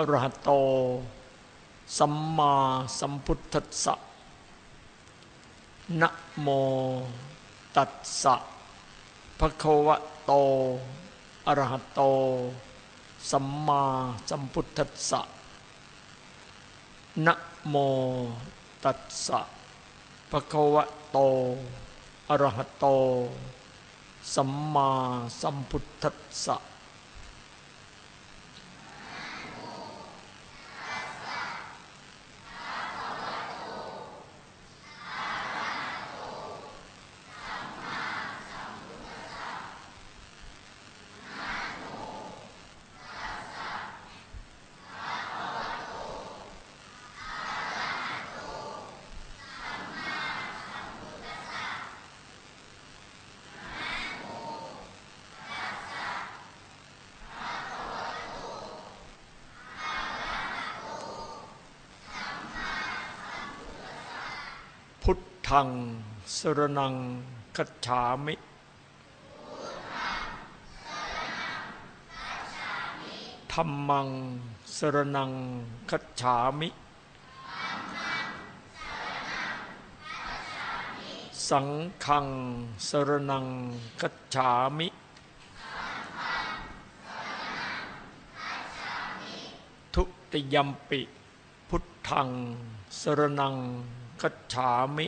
อรหัตโต สัมมาสัมพุทธัสสะนะโมตัสสะภะคะวะโตอรหัตโต สัมมาสัมพุทธัสสะนะโมตัสสะภะคะวะโตอรหัตโต สัมมาสัมพุทธัสสะพุท ธังสรนังคัจฉามิธรรมังสรนังคัจฉามิ สังฆังสรนังคัจฉามิ ทุติยมปิ พุทธังสรนังคัจฉามิ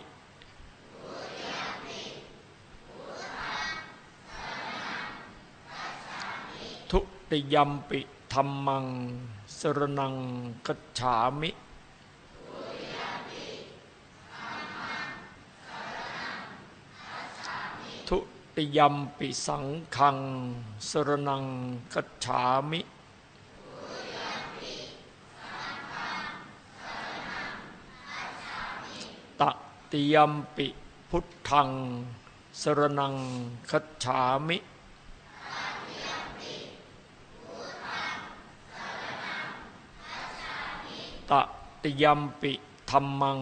ทุ ติยมปิธรรมัง สรนังคัจฉามิทุติยมปิสังฆัง สรนังคัจฉามิตติยมปิพุทธัง สรนังคัจฉามิ ตติยมปิธรรมัง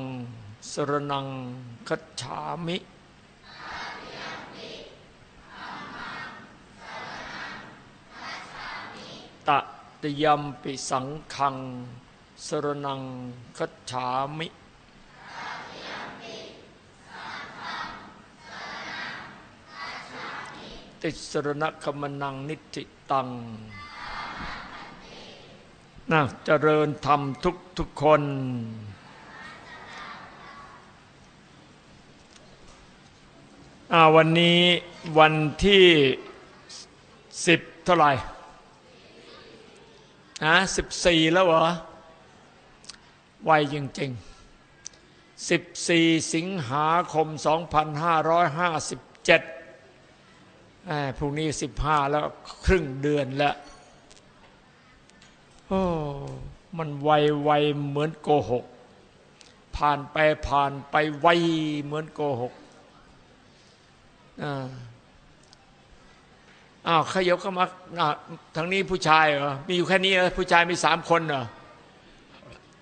สรนังคัจฉามิตติยมปิสังฆัง สรนังคัจฉามิติสรณคมนังนิติตัง นะเจริญธรรมทุกทุกคนอ่าวันนี้วันที่สิบเท่าไหร่ฮะสิบสี่แล้วเหรอไวจริงๆสิบสี่สิงหาคมสองพันห้าร้อยห้าสิบเจ็ดพรุ่งนี้สิบห้าแล้วครึ่งเดือนแล้ว โอ้มันไวไวเหมือนโกหก ผ่านไปผ่านไปไวเหมือนโกหกอ้าวขยับเข้ามาทางนี้ผู้ชายเหรอมีอยู่แค่นี้เหรอผู้ชายมีสามคนเหรอ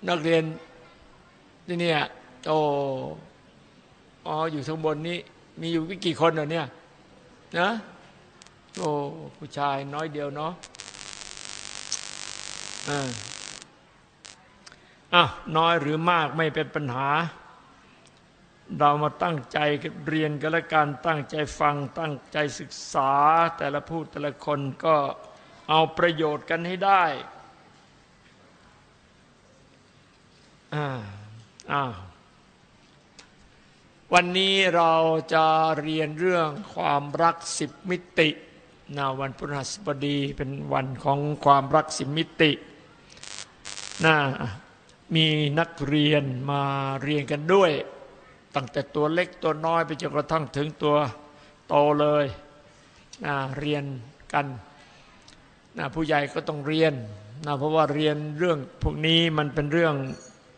นักเรียนนี่นี่โอ้อ๋ออยู่ข้างบนนี้ มีอยู่กี่คนเหรอเนี่ยนะโอ้ผู้ชายน้อยเดียวเนาะ อะน้อยหรือมากไม่เป็นปัญหา เรามาตั้งใจเรียนกันและการตั้งใจฟัง ตั้งใจศึกษา แต่ละผู้แต่ละคนก็เอาประโยชน์กันให้ได้อ่าอ้าววันนี้เราจะเรียนเรื่องความรักสิบมิตินาวันพฤหัสบดีเป็นวันของความรักสิบมิติ นะมีนักเรียนมาเรียนกันด้วย ตั้งแต่ตัวเล็กตัวน้อยไปจนกระทั่งถึงตัวโตเลยนะเรียนกันนะผู้ใหญ่ก็ต้องเรียนนะเพราะว่าเรียนเรื่องพวกนี้มันเป็นเรื่อง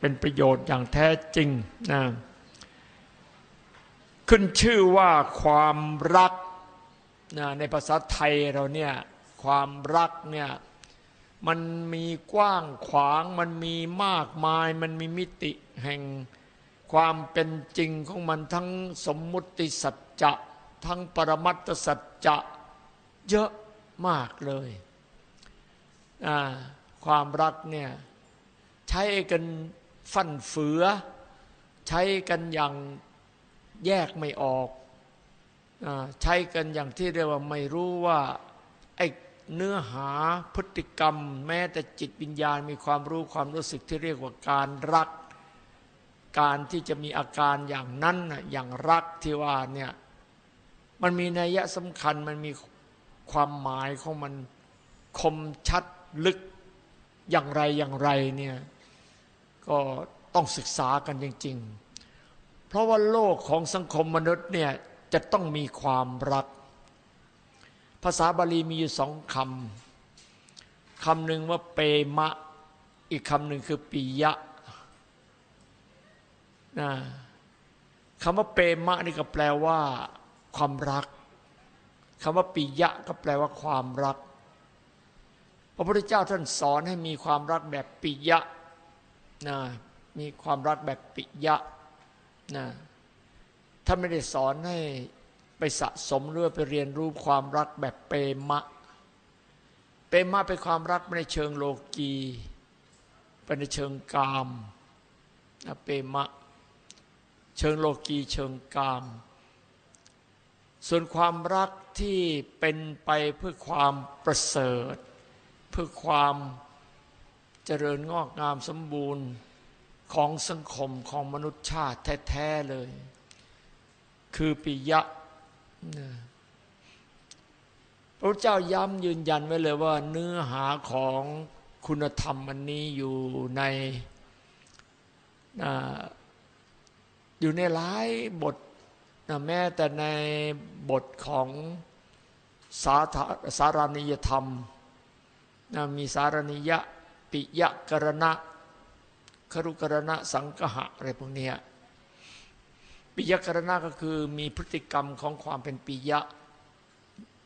เป็นประโยชน์อย่างแท้จริงนะขึ้นชื่อว่าความรักนะในภาษาไทยเราเนี่ยความรักเนี่ย มันมีกว้างขวางมันมีมากมาย มันมีมิติแห่งความเป็นจริงของมันทั้งสมมุติสัจจะ ทั้งปรมัตถสัจจะ เยอะมากเลยความรักเนี่ยใช้กันฟั่นเฟือ ใช้กันอย่างแยกไม่ออก ใช้กันอย่างที่เรียกว่าไม่รู้ว่าไอ้ เนื้อหาพฤติกรรม แม้แต่จิตวิญญาณมีความรู้ความรู้สึกที่เรียกว่าการรัก การที่จะมีอาการอย่างนั้นอย่างรักที่ว่าเนี่ยมันมีนัยสำคัญมันมีความหมายของมันคมชัดลึกอย่างไรอย่างไรเนี่ยก็ต้องศึกษากันจริง ๆ เพราะว่าโลกของสังคมมนุษย์เนี่ยจะต้องมีความรัก ภาษาบาลีมีอยู่สองคำคำหนึ่งว่าเปมะ อีกคำหนึ่งคือปิยะนะคำว่าเปมะนี่ก็แปลว่า ความรักคำว่าปิยะก็แปลว่าความรัก พระพุทธเจ้าท่านสอนให้มีความรักแบบปิยะนะมีความรักแบบปิยะนะท่านไม่ได้สอนให้ ไปสะสมหรือไปเรียนรู้ความรักแบบเปมะ เปมะเป็นความรักในเชิงโลกีเป็นในเชิงกามนะเปมะ เชิงโลกีเชิงกาม ส่วนความรักที่เป็นไปเพื่อความประเสริฐ เพื่อความเจริญงอกงามสมบูรณ์ของสังคมของมนุษยชาติแท้ ๆ เลย คือปิยะ พระเจ้าย้ำยืนยันไว้เลยว่า เนื้อหาของคุณธรรมอันนี้อยู่ในอยู่ในหลายบทแม้แต่ในบทของสาสารนิยธรรมมีสารนิยะปิยะกรณะครุกรณะสังหะอะไรพวกนี้ ปิยกรณะก็คือมีพฤติกรรมของความเป็นปิยะ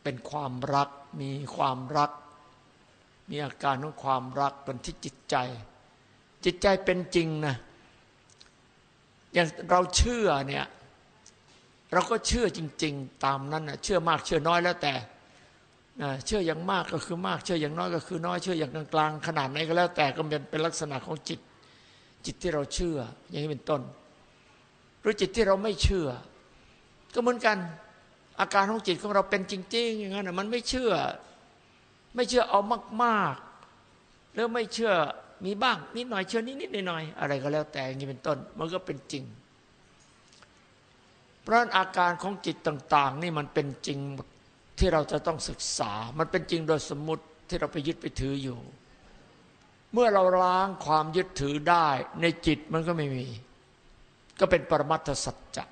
เป็นความรัก มีความรัก มีอาการของความรักเป็นที่จิตใจ จิตใจเป็นจริงนะอย่างเราเชื่อเนี่ยเราก็เชื่อจริง ๆ ตามนั้นนะเชื่อมากเชื่อน้อยแล้วแต่เชื่ออย่างมากก็คือมาก เชื่ออย่างน้อยก็คือน้อย เชื่ออย่างกลางๆขนาดไหนก็แล้วแต่ก็เป็นเป็นลักษณะของจิต จิตที่เราเชื่อ อย่างนี้เป็นต้น หรือจิตที่เราไม่เชื่อ ก็เหมือนกัน อาการของจิตของเราเป็นจริง ๆ อย่างนั้นมันไม่เชื่อ ไม่เชื่อเอามากๆแล้วไม่เชื่อมีบ้างนิดหน่อยเชื่อนิดๆหน่อยๆอะไรก็แล้วแต่อย่างนี้เป็นต้น มันก็เป็นจริง เพราะอาการของจิตต่าง ๆ นี่มันเป็นจริงที่เราจะต้องศึกษา มันเป็นจริงโดยสมมติที่เราไปยึดไปถืออยู่ เมื่อเราล้างความยึดถือได้ ในจิตมันก็ไม่มี ก็เป็นปรมัตถสัจจะ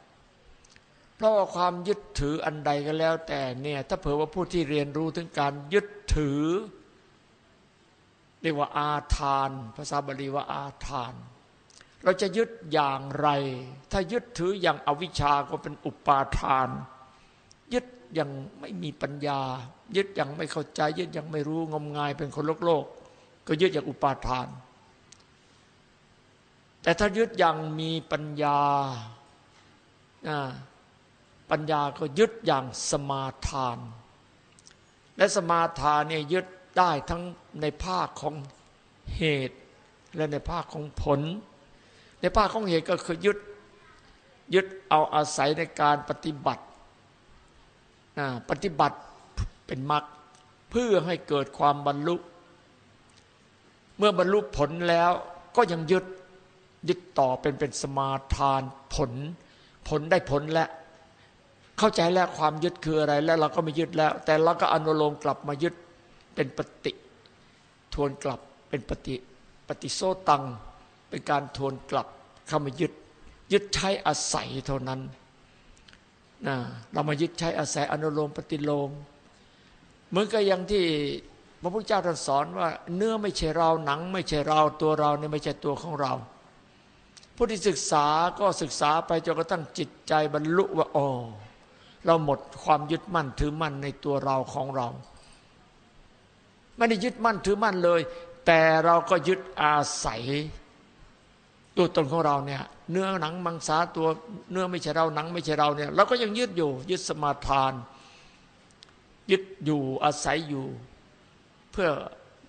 เพราะว่าความยึดถืออันใดก็แล้ว แต่เนี่ย ถ้าเผื่อว่าผู้ที่เรียนรู้ถึงการยึดถือ เรียกว่าอาทาน ภาษาบาลีว่าอาทาน เราจะยึดอย่างไร ถ้ายึดถืออย่างอวิชชาก็เป็นอุปาทาน ยึดอย่างไม่มีปัญญา ยึดอย่างไม่เข้าใจ ยึดอย่างไม่รู้งมงายเป็นคนโลกโลก ก็ยึดอย่างอุปาทาน แต่ถ้ายึดอย่างมีปัญญา ปัญญาก็ยึดอย่างสมาทาน และสมาทานเนี่ยยึดได้ทั้งในภาคของเหตุและในภาคของผล ในภาคของเหตุก็คือยึดยึดเอาอาศัยในการปฏิบัติปฏิบัติเป็นมรรคเพื่อให้เกิดความบรรลุ เมื่อบรรลุผลแล้วก็ยังยึด ยึดต่อเป็นเป็นสมาทานผล ผลได้ผลแล้วเข้าใจแล้วความยึดคืออะไรแล้วเราก็ไม่ยึดแล้ว แต่เราก็อนุโลมกลับมายึดเป็นปฏิ ทวนกลับเป็นปฏิปฏิโซตัง เป็นการทวนกลับเข้ามายึด ยึดใช้อาศัยเท่านั้นนะเรามายึดใช้อาศัยอนุโลมปฏิโลมเหมือนกับอย่างที่พระพุทธเจ้าตรัสสอนว่า เนื้อไม่ใช่เราหนัง ไม่ใช่เราตัวเราเนี่ยไม่ใช่ตัวของเรา ผู้ที่ศึกษาก็ศึกษาไปจนกระทั่งจิตใจบรรลุว่าอ๋อเราหมดความยึดมั่นถือมั่นในตัวเราของเรา ไม่ได้ยึดมั่นถือมั่นเลย แต่เราก็ยึดอาศัย ตัวตนของเราเนี่ย เนื้อหนังมังสาตัวเนื้อไม่ใช่เราหนังไม่ใช่เราเนี่ยเราก็ยังยึดอยู่ ยึดสมาทาน ยึดอยู่อาศัยอยู่ เพื่อ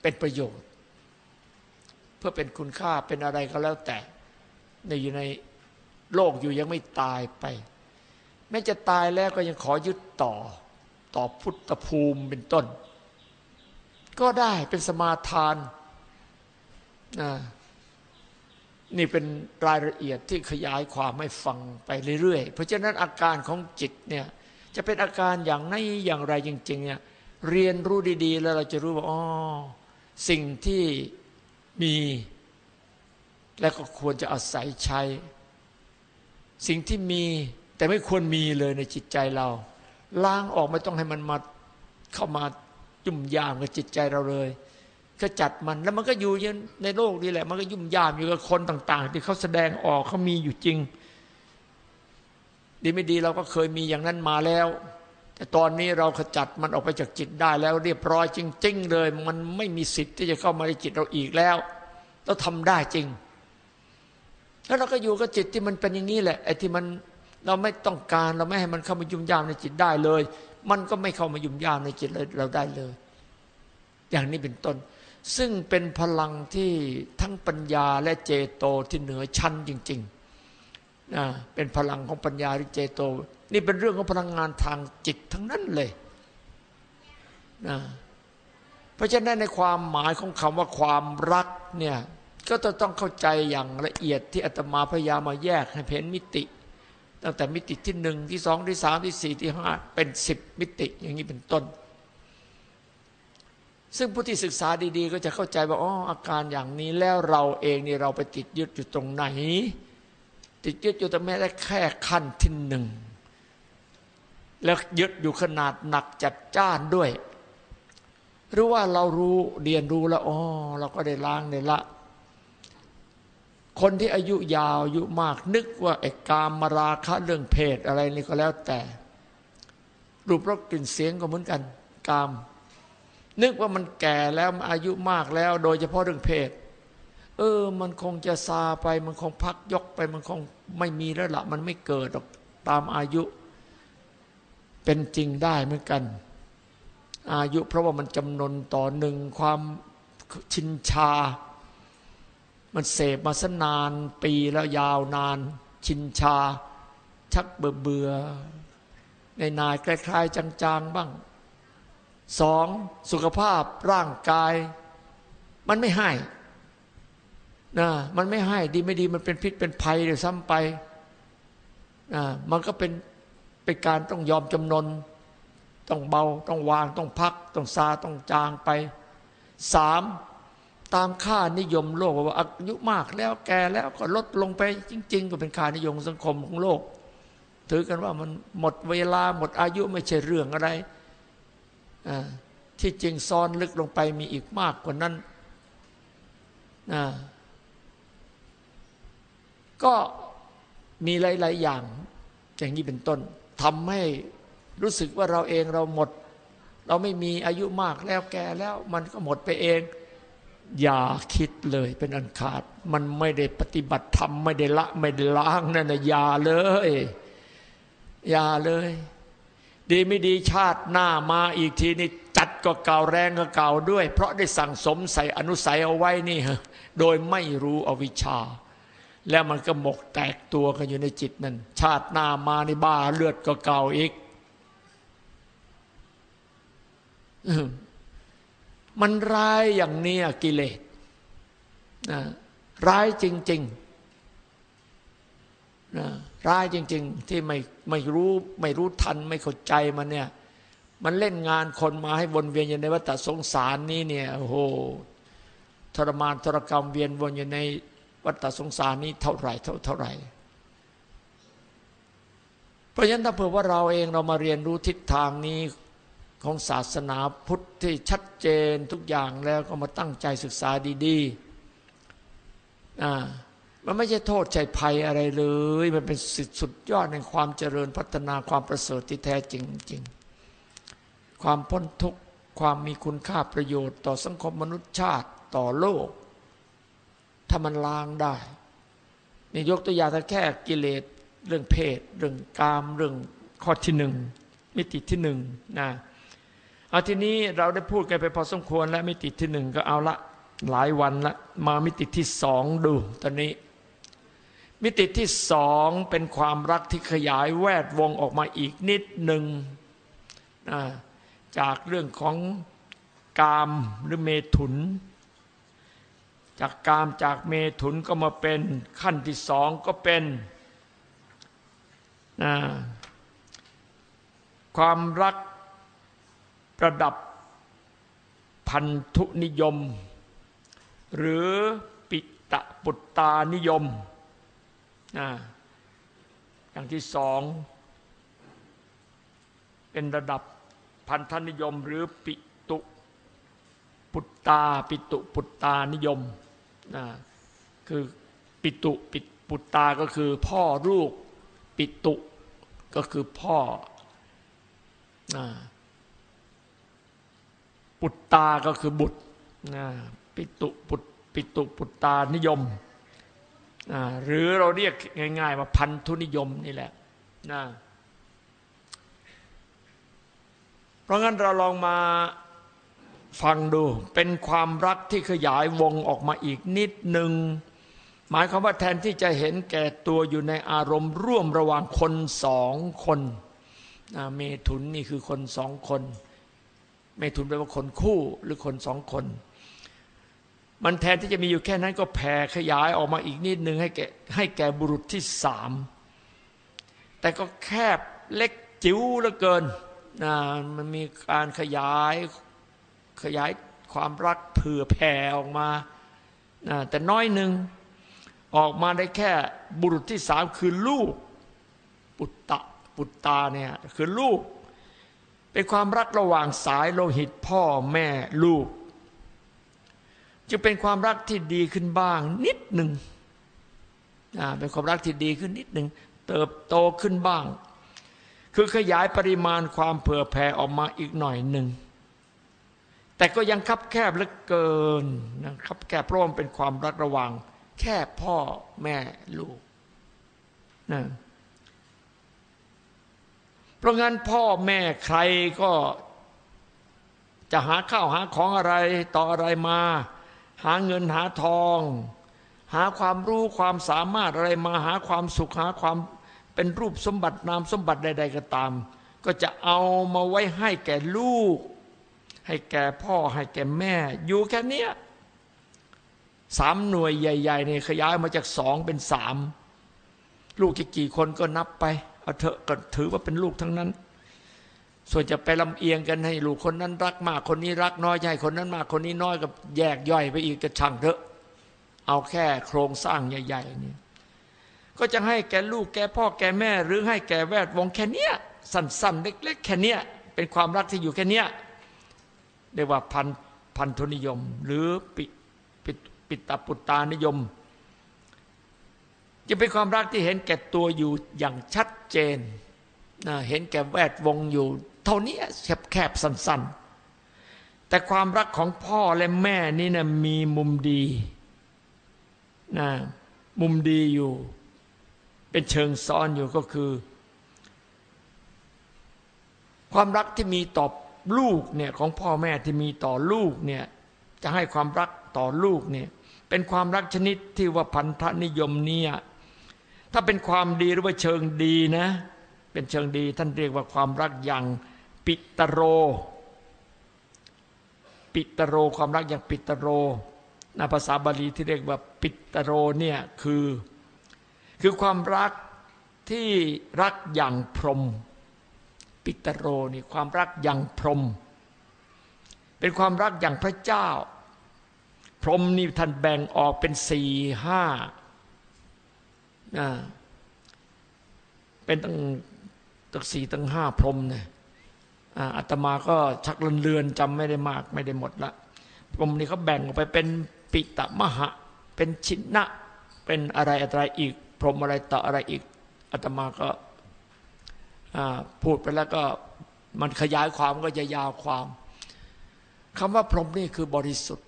เป็นประโยชน์ เพื่อเป็นคุณค่าเป็นอะไรก็แล้วแต่ ในอยู่ในโลกอยู่ยังไม่ตายไป แม้จะตายแล้วก็ยังขอยึดต่อ ต่อพุทธภูมิเป็นต้น ก็ได้เป็นสมาทานนะนี่เป็นรายละเอียดที่ขยายความให้ฟังไปเรื่อยๆ เพราะฉะนั้นอาการของจิตเนี่ยจะเป็นอาการอย่างไหนอย่างไรจริงๆเนี่ยเรียนรู้ดีๆ แล้วเราจะรู้ว่าอ๋อสิ่งที่มี แล้วก็ควรจะอาศัยใช้ สิ่งที่มีแต่ไม่ควรมีเลยในจิตใจเรา ล้างออกไม่ต้องให้มันมาเข้ามายุ่มยามกับจิตใจเราเลยก็จัดมันแล้วมันก็อยู่ในโลกนี้แหละ มันก็ยุ่มยามอยู่กับคนต่าง ๆ ที่เขาแสดงออกเขามีอยู่จริง ดีไม่ดีเราก็เคยมีอย่างนั้นมาแล้ว แต่ตอนนี้เราขจัดมันออกไปจากจิตได้แล้ว เรียบร้อยจริง ๆ เลย มันไม่มีสิทธิ์ที่จะเข้ามาในจิตเราอีกแล้วเราทำได้จริง แล้วเราก็อยู่กับจิตที่มันเป็นอย่างนี้แหละไอ้ที่มันเราไม่ต้องการเราไม่ให้มันเข้ามายุ่มยามในจิตได้เลย มันก็ไม่เข้ามายุ่มยามในจิตเลยเราได้เลย อย่างนี้เป็นต้น ซึ่งเป็นพลังที่ทั้งปัญญาและเจโตที่เหนือชั้นจริงๆนะเป็นพลังของปัญญาหรือเจโต นี่เป็นเรื่องของพลังงานทางจิตทั้งนั้นเลยนะเพราะฉะนั้นในความหมายของคำว่าความรักเนี่ย ก็จะต้องเข้าใจอย่างละเอียดที่อาตมาพยายามมาแยกให้เห็นมิติ ตั้งแต่มิติที่หนึ่งที่สองที่สามที่สี่ที่ห้าเป็นสิบมิติอย่างนี้เป็นต้น ซึ่งผู้ที่ศึกษาดีๆ ก็จะเข้าใจว่าอ๋ออาการอย่างนี้แล้วเราเองนี่เราไปติดยึดอยู่ตรงไหน ติดยึดอยู่แต่แม้แต่แค่ขั้นที่หนึ่งแล้วยึดอยู่ขนาดหนักจัดจ้านด้วย หรือว่าเรารู้เรียนรู้แล้วอ๋อเราก็ได้ล้างได้ละ คนที่อายุยาวอายุมากนึกว่าไอ้กามมาราคะเรื่องเพศอะไรนี่ก็แล้วแต่ รูปรสกลิ่นเสียงก็เหมือนกัน กาม นึกว่ามันแก่แล้วอายุมากแล้ว โดยเฉพาะเรื่องเพศ เออ มันคงจะซาไป มันคงพักยกไป มันคงไม่มีแล้วละมันไม่เกิดหรอกตามอายุ เป็นจริงได้เหมือนกัน อายุเพราะว่ามันจำนวนต่อหนึ่งความชินชา มันเสพมาสนานปีแล้วยาวนาน ชินชา ชักเบื่อเบื่อในนายคล้ายๆจางๆบ้างสองสุขภาพร่างกาย มันไม่ให้นะมันไม่ให้ดีไม่ดีมันเป็นพิษเป็นภัยเดี๋ยวซ้ำไปนะมันก็เป็นเป็นการต้องยอมจำนน ต้องเบาต้องวางต้องพัก ต้องซาต้องจางไปสาม ตามค่านิยมโลกว่าอายุมากแล้วแก่แล้วก็ลดลงไปจริง ๆ ก็เป็นค่านิยมสังคมของโลก ถือกันว่ามันหมดเวลาหมดอายุไม่ใช่เรื่องอะไร ที่จริงซ้อนลึกลงไปมีอีกมากกว่านั้นก็มีหลาย ๆ อย่าง อย่างนี้เป็นต้นทำให้รู้สึกว่าเราเองเราหมด เราไม่มีอายุมากแล้วแก่แล้วมันก็หมดไปเอง อย่าคิดเลยเป็นอันขาด มันไม่ได้ปฏิบัติธรรมไม่ได้ละไม่ได้ล้างนั่นนะอย่าเลยอย่าเลย ดีไม่ดีชาติหน้ามาอีกทีนี่จัดก็เก่าแรงก็เก่าด้วย เพราะได้สั่งสมใส่อนุสัยเอาไว้นี่โดยไม่รู้อวิชชา แล้วมันก็หมกแตกตัวกันอยู่ในจิตนั่นชาติหน้ามาในบ้าเลือดก็เก่าอีก มันร้ายอย่างนี้กิเลสนะร้ายจริงๆนะร้ายจริง ๆ ที่ไม่ไม่รู้ไม่รู้ทันไม่เข้าใจมันเนี่ย มันเล่นงานคนมาให้วนเวียนอยู่ในวัฏสงสารนี้เนี่ยโอ้โหทรมานทรกรรมเวียนวนอยู่ในวัฏสงสารนี้เท่าไหร่เท่าเท่าไหร่ เพราะฉะนั้นถ้าเผื่อว่าเราเองเรามาเรียนรู้ทิศทางนี้ ของศาสนาพุทธที่ชัดเจนทุกอย่างแล้วก็มาตั้งใจศึกษาดีๆมันไม่ใช่โทษใช่ภัยอะไรเลย มันเป็นสิทธิสุดยอดในความเจริญพัฒนาความประเสริฐที่แท้จริงจริงความพ้นทุกข์ความมีคุณค่าประโยชน์ ต่อสังคมมนุษยชาติต่อโลก ถ้ามันล้างได้ นี่ยกตัวอย่างแต่แค่กิเลส เรื่องเพศ เรื่องกาม เรื่องข้อที่หนึ่งมิติที่หนึ่งนะ เอาทีนี้เราได้พูดกันไปพอสมควร แล้วมิติที่หนึ่งก็เอาละหลายวันละมามิติที่สองดูตอนนี้ มิติที่สองเป็นความรักที่ขยายแวดวงออกมาอีกนิดหนึ่งจากเรื่องของกามหรือเมถุน จากกามจากเมถุนก็มาเป็นขั้นที่สองก็เป็นความรัก ระดับพันธุนิยม หรือปิตะปุตตานิยมอย่างที่สองเป็นระดับพันธนิยม หรือปิตุปุตตาปิตุปุตตานิยมนะคือปิตุปิปุตตาก็คือพ่อลูกปิตุก็คือพ่อ ปุตตาก็คือบุตรปิตุปุตปิตุปุตตานิยม หรือเราเรียกง่าย ๆ ว่าพันธุนิยมนี่แหละนะเพราะงั้นเราลองมาฟังดู เป็นความรักที่ขยายวงออกมาอีกนิดหนึ่งหมายความว่าแทนที่จะเห็นแก่ตัวอยู่ในอารมณ์ร่วมระหว่างคนสองคนเมถุนนี่คือคนสองคน เมถุนแปลว่าคนคู่หรือคนสองคน มันแทนที่จะมีอยู่แค่นั้นก็แผ่ขยายออกมาอีกนิดนึงให้แก่ให้แก่บุรุษที่สาม แต่ก็แคบเล็กจิ๋วเหลือเกินนะมันมีการขยายขยายความรักเผื่อแผ่ออกมานะแต่น้อยหนึ่งออกมาได้แค่บุรุษที่สามคือลูกปุตตะปุตตาเนี่ยคือลูก เป็นความรักระหว่างสายโลหิตพ่อแม่ลูก จะเป็นความรักที่ดีขึ้นบ้างนิดหนึ่งเป็นความรักที่ดีขึ้นนิดหนึ่งเติบโตขึ้นบ้าง คือขยายปริมาณความเผื่อแผ่ออกมาอีกหน่อยหนึ่งแต่ก็ยังคับแคบเหลือเกินนะครับแคบเพราะมันเป็นความรักระหว่างแค่พ่อแม่ลูกนะ เพราะงั้นพ่อแม่ใครก็จะหาข้าวหาของอะไรต่ออะไรมา หาเงินหาทอง หาความรู้ความสามารถอะไรมาหาความสุขหาความเป็นรูปสมบัตินามสมบัติใด ๆ ก็ตาม ก็จะเอามาไว้ให้แก่ลูก ให้แก่พ่อให้แก่แม่ อยู่แค่นี้สามหน่วยใหญ่ๆเนี่ยขยายมาจากสองเป็นสามลูกจะกี่คนก็นับไป เอาเถอะก็ถือว่าเป็นลูกทั้งนั้น ส่วนจะไปลำเอียงกันให้ลูกคนนั้นรักมากคนนี้รักน้อยใหญ่คนนั้นมากคนนี้น้อยกับแยกย่อยไปอีกจะช่างเถอะ เอาแค่โครงสร้างใหญ่ๆนี่ก็จะให้แกลูกแกพ่อแกแม่ หรือให้แกแวดวงแค่เนี้ยสั้นๆ เล็ก ๆ แค่เนี้ยเป็นความรักที่อยู่แค่เนี้ยเรียกว่าพันพันธุนิยม หรือปิปิปิตปุตตานิยม จะเป็นความรักที่เห็นแก่ตัวอยู่อย่างชัดเจนนะเห็นแก่แวดวงอยู่ เท่านี้แคบๆสั้น ๆ แต่ความรักของพ่อและแม่นี่นะมีมุมดีนะมุมดีอยู่ เป็นเชิงซ้อนอยู่ก็คือ ความรักที่มีต่อลูกเนี่ยของพ่อแม่ที่มีต่อลูกเนี่ยจะให้ความรักต่อลูกเนี่ยเป็นความรักชนิดที่ว่าพันธนิยมเนี่ย ถ้าเป็นความดีหรือว่าเชิงดีนะ เป็นเชิงดีท่านเรียกว่าความรักอย่างปิตโร ปิตโรความรักอย่างปิตโรในภาษาบาลีที่เรียกว่าปิตโรเนี่ยคือ คือความรักที่รักอย่างพรม ปิตโรนี่ความรักอย่างพรม เป็นความรักอย่างพระเจ้า พรมนี่ท่านแบ่งออกเป็นสี่ห้า เป็นตั้งตั้งสี่ตั้งห้าพรมเนี่ยอาตมาก็ชักเลือนจำไม่ได้มาก ไม่ได้หมดละพรมนี้เขาแบ่งออกไปเป็นปิตมหะ เป็นชินะเป็นอะไรอะไรอีก พรมอะไรต่ออะไรอีกอาตมาก็พูดไปแล้วก็มันขยายความก็จะยาวความคำว่าพรหมนี่คือบริสุทธิ์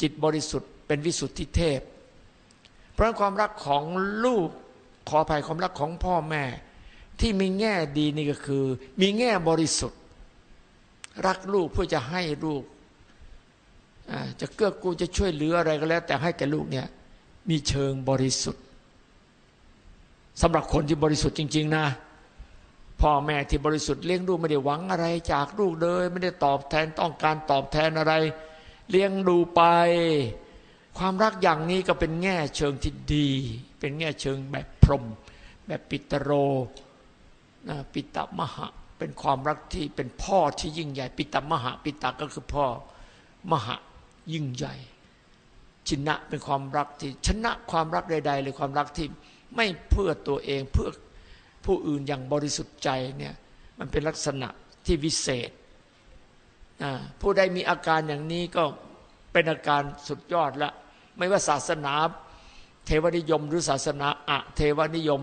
จิตบริสุทธิ์เป็นวิสุทธิเทพ ราะความรักของลูกขออภัยความรักของพ่อแม่ ที่มีแง่ดีนี่ก็คือ มีแง่บริสุทธิ์ รักลูกเพื่อจะให้ลูกจะเกื้อกูลจะช่วยเหลืออะไรก็แล้ว แต่ให้แก่ลูกเนี่ยมีเชิงบริสุทธิ์สำหรับคนที่บริสุทธิ์จริง ๆ นะพ่อแม่ที่บริสุทธิ์เลี้ยงดูกไม่ได้หวังอะไรจากลูกเลย ไม่ได้ตอบแทนต้องการตอบแทนอะไร เลี้ยงดูไป ความรักอย่างนี้ก็เป็นแง่เชิงที่ดี เป็นแง่เชิงแบบพรม แบบปิตโรนะปิตมหะ เป็นความรักที่เป็นพ่อที่ยิ่งใหญ่ ปิตมหะ ปิตาก็คือพ่อมหะยิ่งใหญ่ชนะเป็นความรักที่ชนะความรักใดๆเลยความรักที่ไม่เพื่อตัวเองเพื่อผู้อื่นอย่างบริสุทธิ์ใจเนี่ยมันเป็นลักษณะที่วิเศษ ผู้ใดมีอาการอย่างนี้ก็เป็นอาการสุดยอดละ ไม่ว่าศาสนา เทวนิยมหรือศาสนาอะเทวนิยม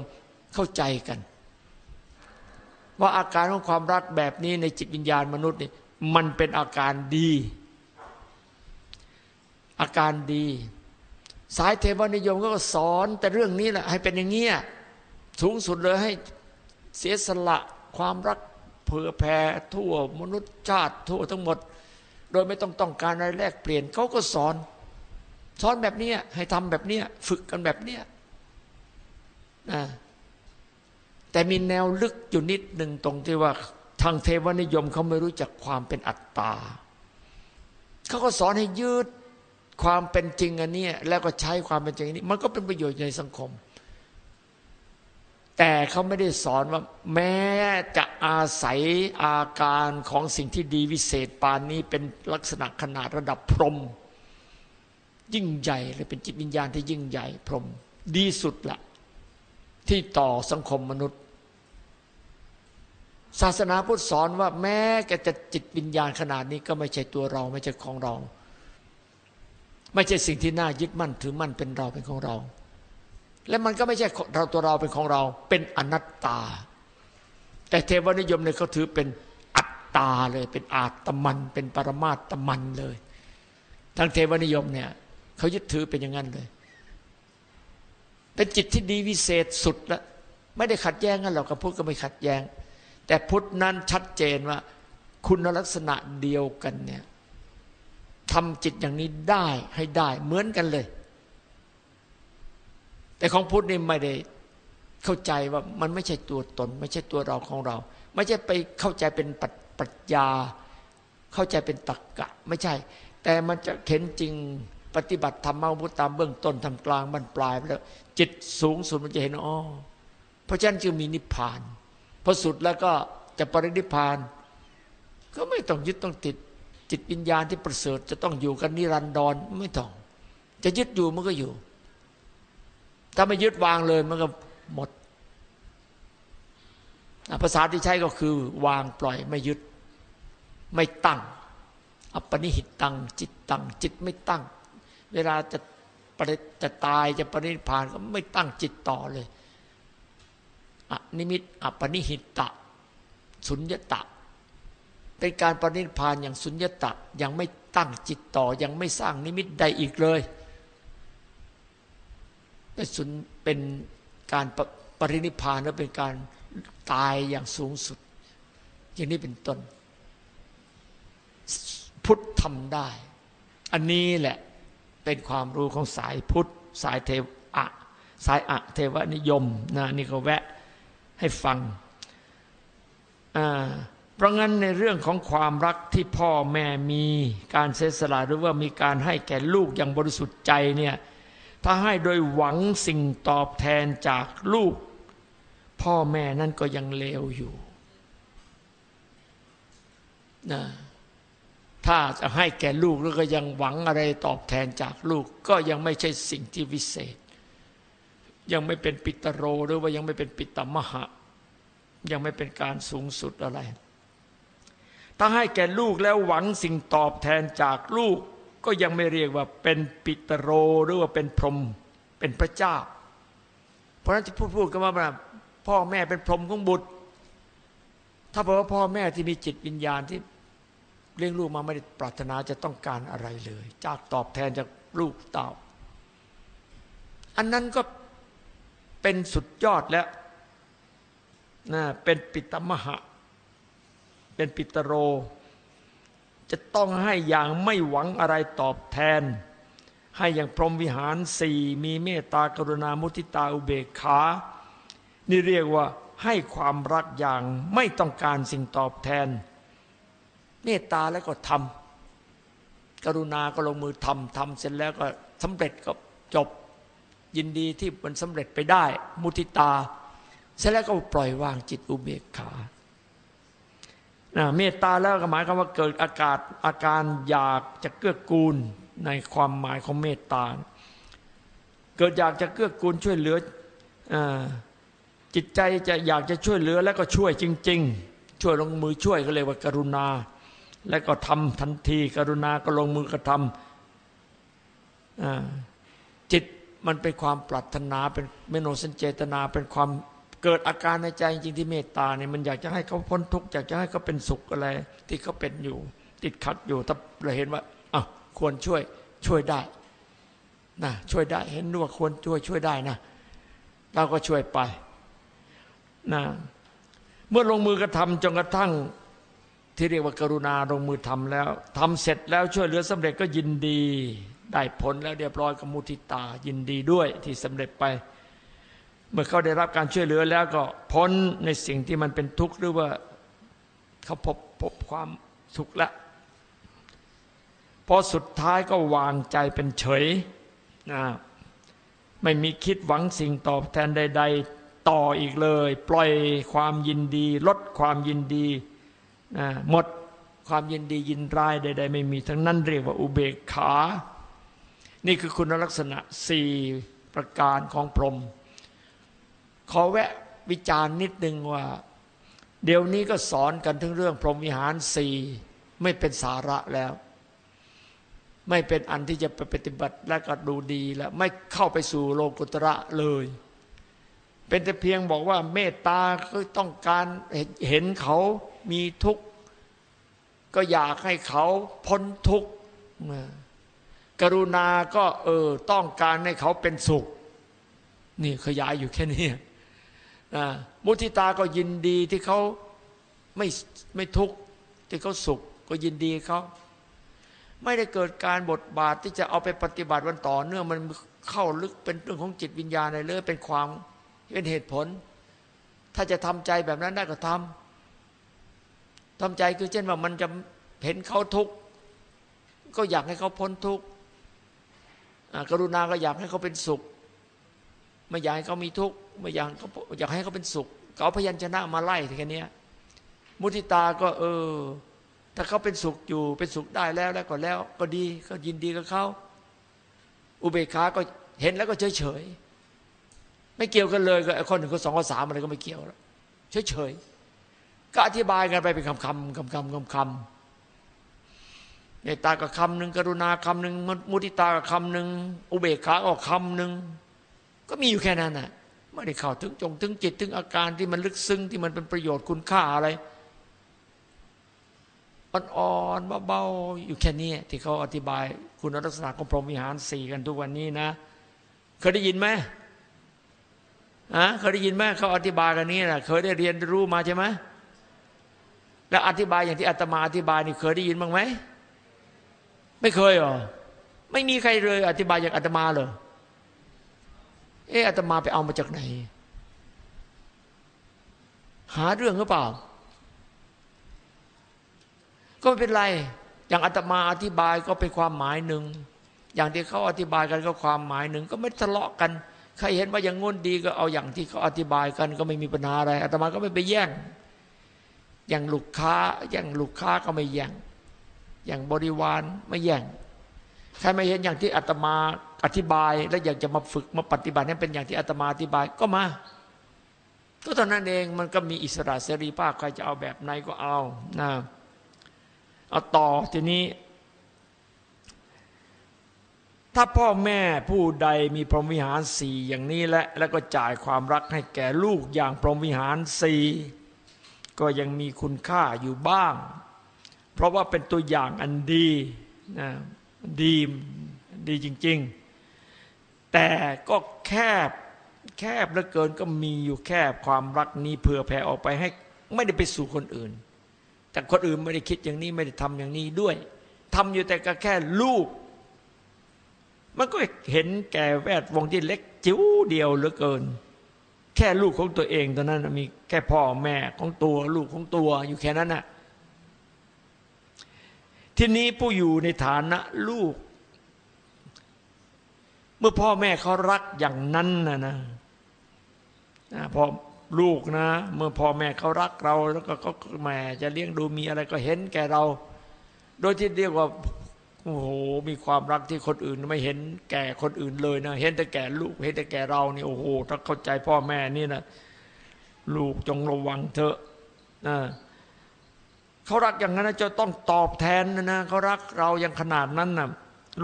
เข้าใจกัน ว่าอาการของความรักแบบนี้ในจิตวิญญาณมนุษย์นี่มันเป็นอาการดี อาการดี สายเทวนิยมก็สอนแต่เรื่องนี้แหละให้เป็นอย่างเงี้ยสูงสุดเลยให้เสียสละความรักเผื่อแผ่ทั่วมนุษยชาติทั่วทั้งหมด โดยไม่ต้องต้องการอะไรแลกเปลี่ยนเขาก็สอน สอนแบบนี้ให้ทำแบบนี้ฝึกกันแบบนี้นะแต่มีแนวลึกอยู่นิดหนึ่งตรงที่ว่า ทางเทวนิยมเขาไม่รู้จักความเป็นอัตตาเขาก็สอนให้ยืดความเป็นจริงอันนี้แล้วก็ใช้ความเป็นจริงนี้ มันก็เป็นประโยชน์ในสังคม แต่เขาไม่ได้สอนว่า แม้จะอาศัยอาการของสิ่งที่ดีวิเศษปานนี้เป็นลักษณะขนาดระดับพรหม ยิ่งใหญ่เลยเป็นจิตวิญญาณที่ยิ่งใหญ่พรหมดีสุดละที่ต่อสังคมมนุษย์ ศาสนาพุทธสอนว่าแม้แกจะจิตวิญญาณขนาดนี้ก็ไม่ใช่ตัวเราไม่ใช่ของเรา ไม่ใช่สิ่งที่น่ายึดมั่นถือมั่นเป็นเราเป็นของเรา และมันก็ไม่ใช่เราตัวเราเป็นของเรา เป็นอนัตตา แต่เทวนิยมเนี่ยเขาถือเป็นอัตตาเลย เป็นอาตมัน เป็นปรมาตมันเลยทางเทวนิยมเนี่ย เขายึดถือเป็นอย่างนั้นเลย เป็นจิตที่ดีวิเศษสุดล้วไม่ได้ขัดแย้งกันหรอกกับพุทธก็ไม่ขัดแย้ง แต่พุทธนั้นชัดเจนว่า คุณลักษณะเดียวกันเนี่ยทำจิตอย่างนี้ได้ให้ได้เหมือนกันเลย แต่ของพุทธนี่ไม่ได้เข้าใจว่ามันไม่ใช่ตัวตน ไม่ใช่ตัวเราของเรา ไม่ใช่ไปเข้าใจเป็นปรัชญา เข้าใจเป็นตรรกกะ ไม่ใช่ แต่มันจะเข็นจริง ปฏิบัติธรรมมาพุทธตามเบื้องต้นทำกลางบรรปลายแล้ว จิตสูงสุดมันจะเห็นอ๋อเพราะฉะนั้นจึงมีนิพพานพอสุดแล้วก็จะปรินิพพาน ก็ไม่ต้องยึดต้องติด จิตวิญญาณที่ประเสริฐ จะต้องอยู่กันนิรันดรไม่ต้อง จะยึดอยู่มันก็อยู่ ถ้าไม่ยึดวางเลยมันก็หมดภาษาที่ใช้ก็คือ วางปล่อยไม่ยึด ไม่ตั้ง อัปปณิหิตังจิตตัง จิตไม่ตั้ง เวลาจะปจะตายจะปรินิพพานก็ไม่ตั้งจิตต่อเลยอนิมิต อัปปณิหิตะ สุญญตะ เป็นการปรินิพพานอย่างสุญญตะ ยังไม่ตั้งจิตต่อ ยังไม่สร้างนิมิตใดอีกเลยเป็นสุนเป็นการปปรินิพานและเป็นการตายอย่างสูงสุด อย่างนี้เป็นต้น พุทธทำได้ อันนี้แหละ เป็นความรู้ของสายพุทธ สายเทวะสายอะเทวนิยมนะนี่ก็แวะให้ฟังอ่าเพราะงั้นในเรื่องของความรักที่พ่อแม่มีการเสียสละหรือว่ามีการให้แก่ลูกอย่างบริสุทธิ์ใจเนี่ยถ้าให้โดยหวังสิ่งตอบแทนจากลูก พ่อแม่นั่นก็ยังเลวอยู่นะ ถ้าจะให้แก่ลูกแล้วก็ยังหวังอะไรตอบแทนจากลูก ก็ยังไม่ใช่สิ่งที่วิเศษ ยังไม่เป็นปิตโรหรือว่ายังไม่เป็นปิตมหะ ยังไม่เป็นการสูงสุดอะไร ถ้าให้แก่ลูกแล้วหวังสิ่งตอบแทนจากลูก ก็ยังไม่เรียกว่าเป็นปิตโรหรือว่าเป็นพรหมเป็นพระเจ้า เพราะนั้นที่พูดพูดกันว่าพ่อแม่เป็นพรหมของบุตร ถ้าบอกว่าพ่อแม่ที่มีจิตวิญญาณที่ เลี้ยงลูกมาไม่ได้ปรารถนาจะต้องการอะไรเลย จากตอบแทนจากลูกเต่า อันนั้นก็เป็นสุดยอดแล้วนะเป็นปิตมหะ เป็นปิตโร จะต้องให้อย่างไม่หวังอะไรตอบแทน ให้อย่างพรหมวิหารสี่มีเมตตากรุณามุทิตาอุเบกขา นี่เรียกว่าให้ความรักอย่างไม่ต้องการสิ่งตอบแทน เมตตาแล้วก็ทำกรุณาก็ลงมือทำทำเสร็จแล้วก็สำเร็จก็จบยินดีที่มันสำเร็จไปได้ มุทิตา เสร็จแล้วก็ปล่อยวางจิตอุเบกขานะเมตตาแล้วก็หมายความว่าเกิดอากาศอาการอยากจะเกื้อกูลในความหมายของเมตตา เกิดอยากจะเกื้อกูลช่วยเหลืออจิตใจจะอยากจะช่วยเหลือแล้วก็ช่วยจริง ๆ ช่วยลงมือช่วยก็เรียว่ากรุณา แล้วก็ทำทันที กรุณาก็ลงมือกระทำจิตมันเป็นความปรารถนาเป็นเมโนสัญเจตนา เป็นความเกิดอาการในใจจริงที่เมตตาเนี่ยมันอยากจะให้เขาพ้นทุกข์อยากจะให้เขาเป็นสุขอะไร ที่เขาเป็นอยู่ ติดขัดอยู่ถ้าเราเห็นว่าอะควรช่วยช่วยได้นะช่วยได้เห็นว่าควรช่วยช่วยได้นะเราก็ช่วยไปนะเมื่อลงมือกระทำจนกระทั่ง ที่เรียกว่ากรุณาลงมือทำแล้วทำเสร็จแล้วช่วยเหลือสำเร็จก็ยินดี ได้ผลแล้วเรียบร้อยกับมุทิตา ยินดีด้วยที่สำเร็จไป เมื่อเขาได้รับการช่วยเหลือแล้วก็พ้นในสิ่งที่มันเป็นทุกข์หรือว่าเขาพบพบความสุขล้วพอสุดท้ายก็วางใจเป็นเฉยนะไม่มีคิดหวังสิ่งตอบแทนใด ๆ ต่ออีกเลย ปล่อยความยินดี ลดความยินดี หมดความยินดียินร้ายใด ๆ ไม่มีทั้งนั้นเรียกว่าอุเบกขา นี่คือคุณลักษณะสี่ประการของพรหมขอแวะวิจารณ์นิดนึงว่า เดี๋ยวนี้ก็สอนกันถึงเรื่อง พรหมวิหารสี่ไม่เป็นสาระแล้ว ไม่เป็นอันที่จะไปปฏิบัติและก็ดูดีแล้ว ไม่เข้าไปสู่โลกุตระเลย เป็นแต่เพียงบอกว่าเมตตาก็ต้องการเห็นเขามีทุกข์ ก็อยากให้เขาพ้นทุกข์กรุณาก็เออต้องการให้เขาเป็นสุข นี่ขยายอยู่แค่นี้มุทิตาก็ยินดีที่เขาไม่ไม่ทุกข์ที่เขาสุขก็ยินดีเขาไม่ได้เกิดการบทบาทที่จะเอาไปปฏิบัติวันต่อเนื่องมันเข้าลึกเป็นเรื่องของจิตวิญญาณเรื่องเป็นความ เป็นเหตุผล ถ้าจะทำใจแบบนั้นได้ก็ทำทำใจคือเช่นว่ามันจะเห็นเขาทุกข์ก็อยากให้เขาพ้นทุกข์กรุณาก็อยากให้เขาเป็นสุข ไม่อยากให้เขามีทุกข์ไม่อยากเขาอยากให้เขาเป็นสุขเขาพยัญชนะมาไล่แค่นี้มุทิตาก็เออ ถ้าเขาเป็นสุขอยู่เป็นสุขได้แล้วแล้วก็แล้ว ก็ดีก็ยินดีกับเขาอุเบกขาก็เห็นแล้วก็เฉยเฉย ไม่เกี่ยวกันเลยกับข้อหนึ่งข้อสองข้อสามอะไรก็ไม่เกี่ยวแล้วเฉยเฉยก็อธิบายกันไปเป็นคำคำคำคำคำคำเมตตากับคำหนึ่งกรุณาคำหนึ่งมุทิตากับคำหนึ่งอุเบกขาก็คำหนึ่งก็มีอยู่แค่นั้นน่ะไม่ได้เข้าถึงจงถึงจิตถึงอาการที่มันลึกซึ้งที่มันเป็นประโยชน์คุณค่าอะไรอ่อนๆเบาๆอยู่แค่นี้ที่เขาอธิบายคุณลักษณะของพรหมวิหารสี่กันทุกวันนี้นะ เคยได้ยินไหม อะเคยได้ยินไหมเขาอธิบายกันนี้นะเคยได้เรียนรู้มาใช่ไหมแล้วอธิบายอย่างที่อาตมาอธิบายนี่เคยได้ยินบ้างไหมไม่เคยหรอไม่มีใครเลย อธิบายอย่างอาตมาเลยเอออาตมาไปเอามาจากไหน หาเรื่องหรือเปล่า ก็ไม่เป็นไร อย่างอาตมาอธิบายก็เป็นความหมายหนึ่งอย่างที่เขาอธิบายกันก็ความหมายหนึ่งก็ไม่ทะเลาะกัน ใครเห็นว่าอย่างงนดีก็เอาอย่างที่เขาอธิบายกันก็ไม่มีปัญหาอะไรอาตมาก็ไม่ไปแย่ง อย่างลูกค้าอย่างลูกค้าก็ไม่แย่ง อย่างบริวารไม่แย่งใครไม่เห็นอย่างที่อาตมาอธิบาย และอยากจะมาฝึกมาปฏิบัติให้เป็นอย่างที่อาตมาอธิบายก็มา ก็ตอนนั้นเองมันก็มีอิสระเสรีภาพใครจะเอาแบบไหนก็เอานะเอาต่อทีนี้ ถ้าพ่อแม่ผู้ใดมีพรหมวิหารสี่อย่างนี้และ แล้วก็จ่ายความรักให้แก่ลูกอย่างพรหมวิหารสี่ก็ยังมีคุณค่าอยู่บ้าง เพราะว่าเป็นตัวอย่างอันดีนะดีดีจริง ๆ แต่ก็แคบแคบเหลือเกินก็มีอยู่แคบความรักนี้เผื่อแผ่ออกไปให้ ไม่ได้ไปสู่คนอื่นแแต่คนอื่นไม่ได้คิดอย่างนี้ไม่ได้ทำอย่างนี้ด้วยทำอยู่แต่ก็แค่ลูก มันก็เห็นแก่แวดวงที่เล็กจิ๋วเดียวเหลือเกิน แค่ลูกของตัวเองตอนนั้นมีแค่พ่อแม่ของตัวลูกของตัวอยู่แค่นั้นน่ะทีนี้ผู้อยู่ในฐานะลูก เมื่อพ่อแม่เขารักอย่างนั้นนะนะพอลูกนะ เมื่อพ่อแม่เขารักเรา แล้วก็เขาแม่จะเลี้ยงดูมีอะไรก็เห็นแก่เรา โดยที่เรียกว่า โอ้โหมีความรักที่คนอื่นไม่เห็นแก่คนอื่นเลยนะ เห็นแต่แก่ลูก เห็นแต่แก่เรานี่โอ้โห ถ้าเข้าใจพ่อแม่นี่นะลูกจงระวังเถอะนะเขารักอย่างนั้นจะต้องตอบแทนนะนะเขารักเราอย่างขนาดนั้นนะ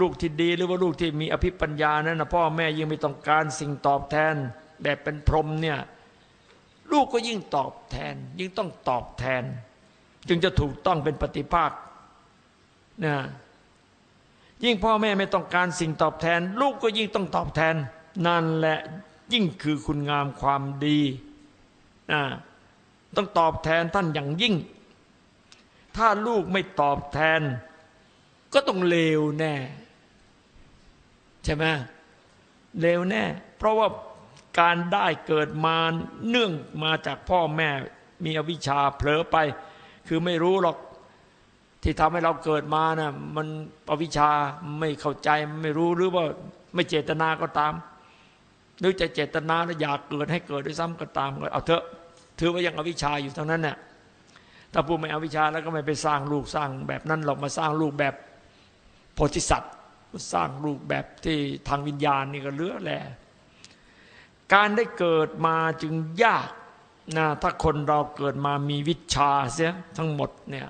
ลูกที่ดีหรือว่าลูกที่มีอภิปัญญานั้นนะพ่อแม่ยิ่งไม่ต้องการสิ่งตอบแทน แบบเป็นพรหมเนี่ย ลูกก็ยิ่งตอบแทน ยิ่งต้องตอบแทน จึงจะถูกต้องเป็นปฏิภาคนะ ยิ่งพ่อแม่ไม่ต้องการสิ่งตอบแทน ลูกก็ยิ่งต้องตอบแทน นั่นแหละยิ่งคือคุณงามความดีนะต้องตอบแทนท่านอย่างยิ่ง ถ้าลูกไม่ตอบแทน ก็ต้องเลวแน่ ใช่ไหมเลวแน่ เพราะว่าการได้เกิดมาเนื่องมาจากพ่อแม่มีอวิชชาเผลอไป คือไม่รู้หรอก ที่ทำให้เราเกิดมานะ่ะมันอวิชชาไม่เข้าใจไม่รู้หรือว่าไม่เจตนาก็ตาม หรือจะเจตนาแล้วอยากเกิดให้เกิดด้วยซ้ำก็ตามก็เอาเถอะถือว่ายังอวิชชาอยู่ทั้งนั้นเนี่ยถ้าผู้ไม่อวิชาแล้วก็ไม่ไปสร้างลูกสร้างแบบนั้นหรอกมาสร้างลูกแบบโพธิสัตว์สร้างลูกแบบที่ทางวิญญาณนี่ก็เลือแหลการได้เกิดมาจึงยากนะถ้าคนเราเกิดมามีวิชาเสียทั้งหมดเนี่ย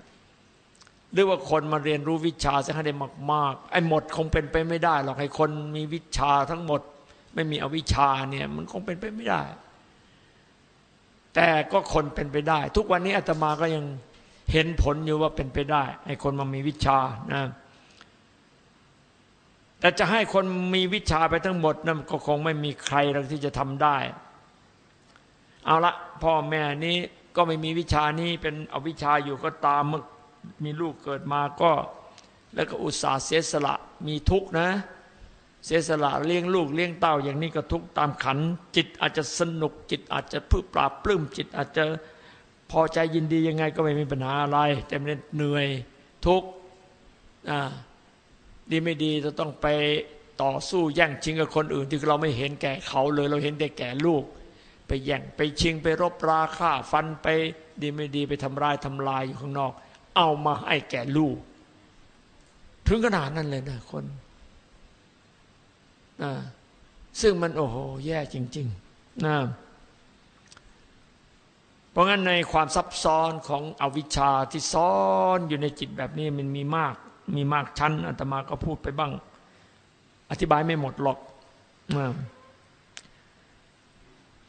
หรือว่าคนมาเรียนรู้วิชาเสียให้ได้มาก ๆ ไอ้หมดคงเป็นไปไม่ได้หรอกให้คนมีวิชาทั้งหมด ไม่มีอวิชาเนี่ยมันคงเป็นไปไม่ได้ แต่ก็คนเป็นไปได้ ทุกวันนี้อาตมาก็ยังเห็นผลอยู่ว่าเป็นไปได้ ให้คนมามีวิชานะแต่จะให้คนมีวิชาไปทั้งหมดนั่นก็คงไม่มีใครหรอกที่จะทำได้ เอาละพ่อแม่นี้ก็ไม่มีวิชานี้เป็นอวิชาอยู่ก็ตามเมื่อ มีลูกเกิดมาก็ แล้วก็อุตส่าห์เสียสละมีทุกนะ เสียสละเลี้ยงลูกเลี้ยงเต้าอย่างนี้ก็ทุกตามขัน จิตอาจจะสนุกจิตอาจจะพึ่ปราบปลื้มจิตอาจจะพอใจยินดียังไงก็ไม่มีปัญหาอะไร แต่ไม่เหนื่อยทุกอ่าดีไม่ดีจะต้องไปต่อสู้แย่งชิงกับคนอื่น ที่เราไม่เห็นแก่เขาเลย เราเห็นแต่แก่ลูก ไปแย่งไปชิงไปรบราฆ่าฟันไปดีไม่ดีไปทำลายทำลายอยู่ข้างนอก เอามาให้แก่ลูก ถึงขนาดนั้นเลยนะคนนะซึ่งมันโอ้โห แย่จริงๆนะเพราะงั้นในความซับซ้อนของอวิชชาที่ซ้อนอยู่ในจิตแบบนี้มันมีมาก มีมากชั้นอาตมาก็พูดไปบ้าง อธิบายไม่หมดหรอกนะ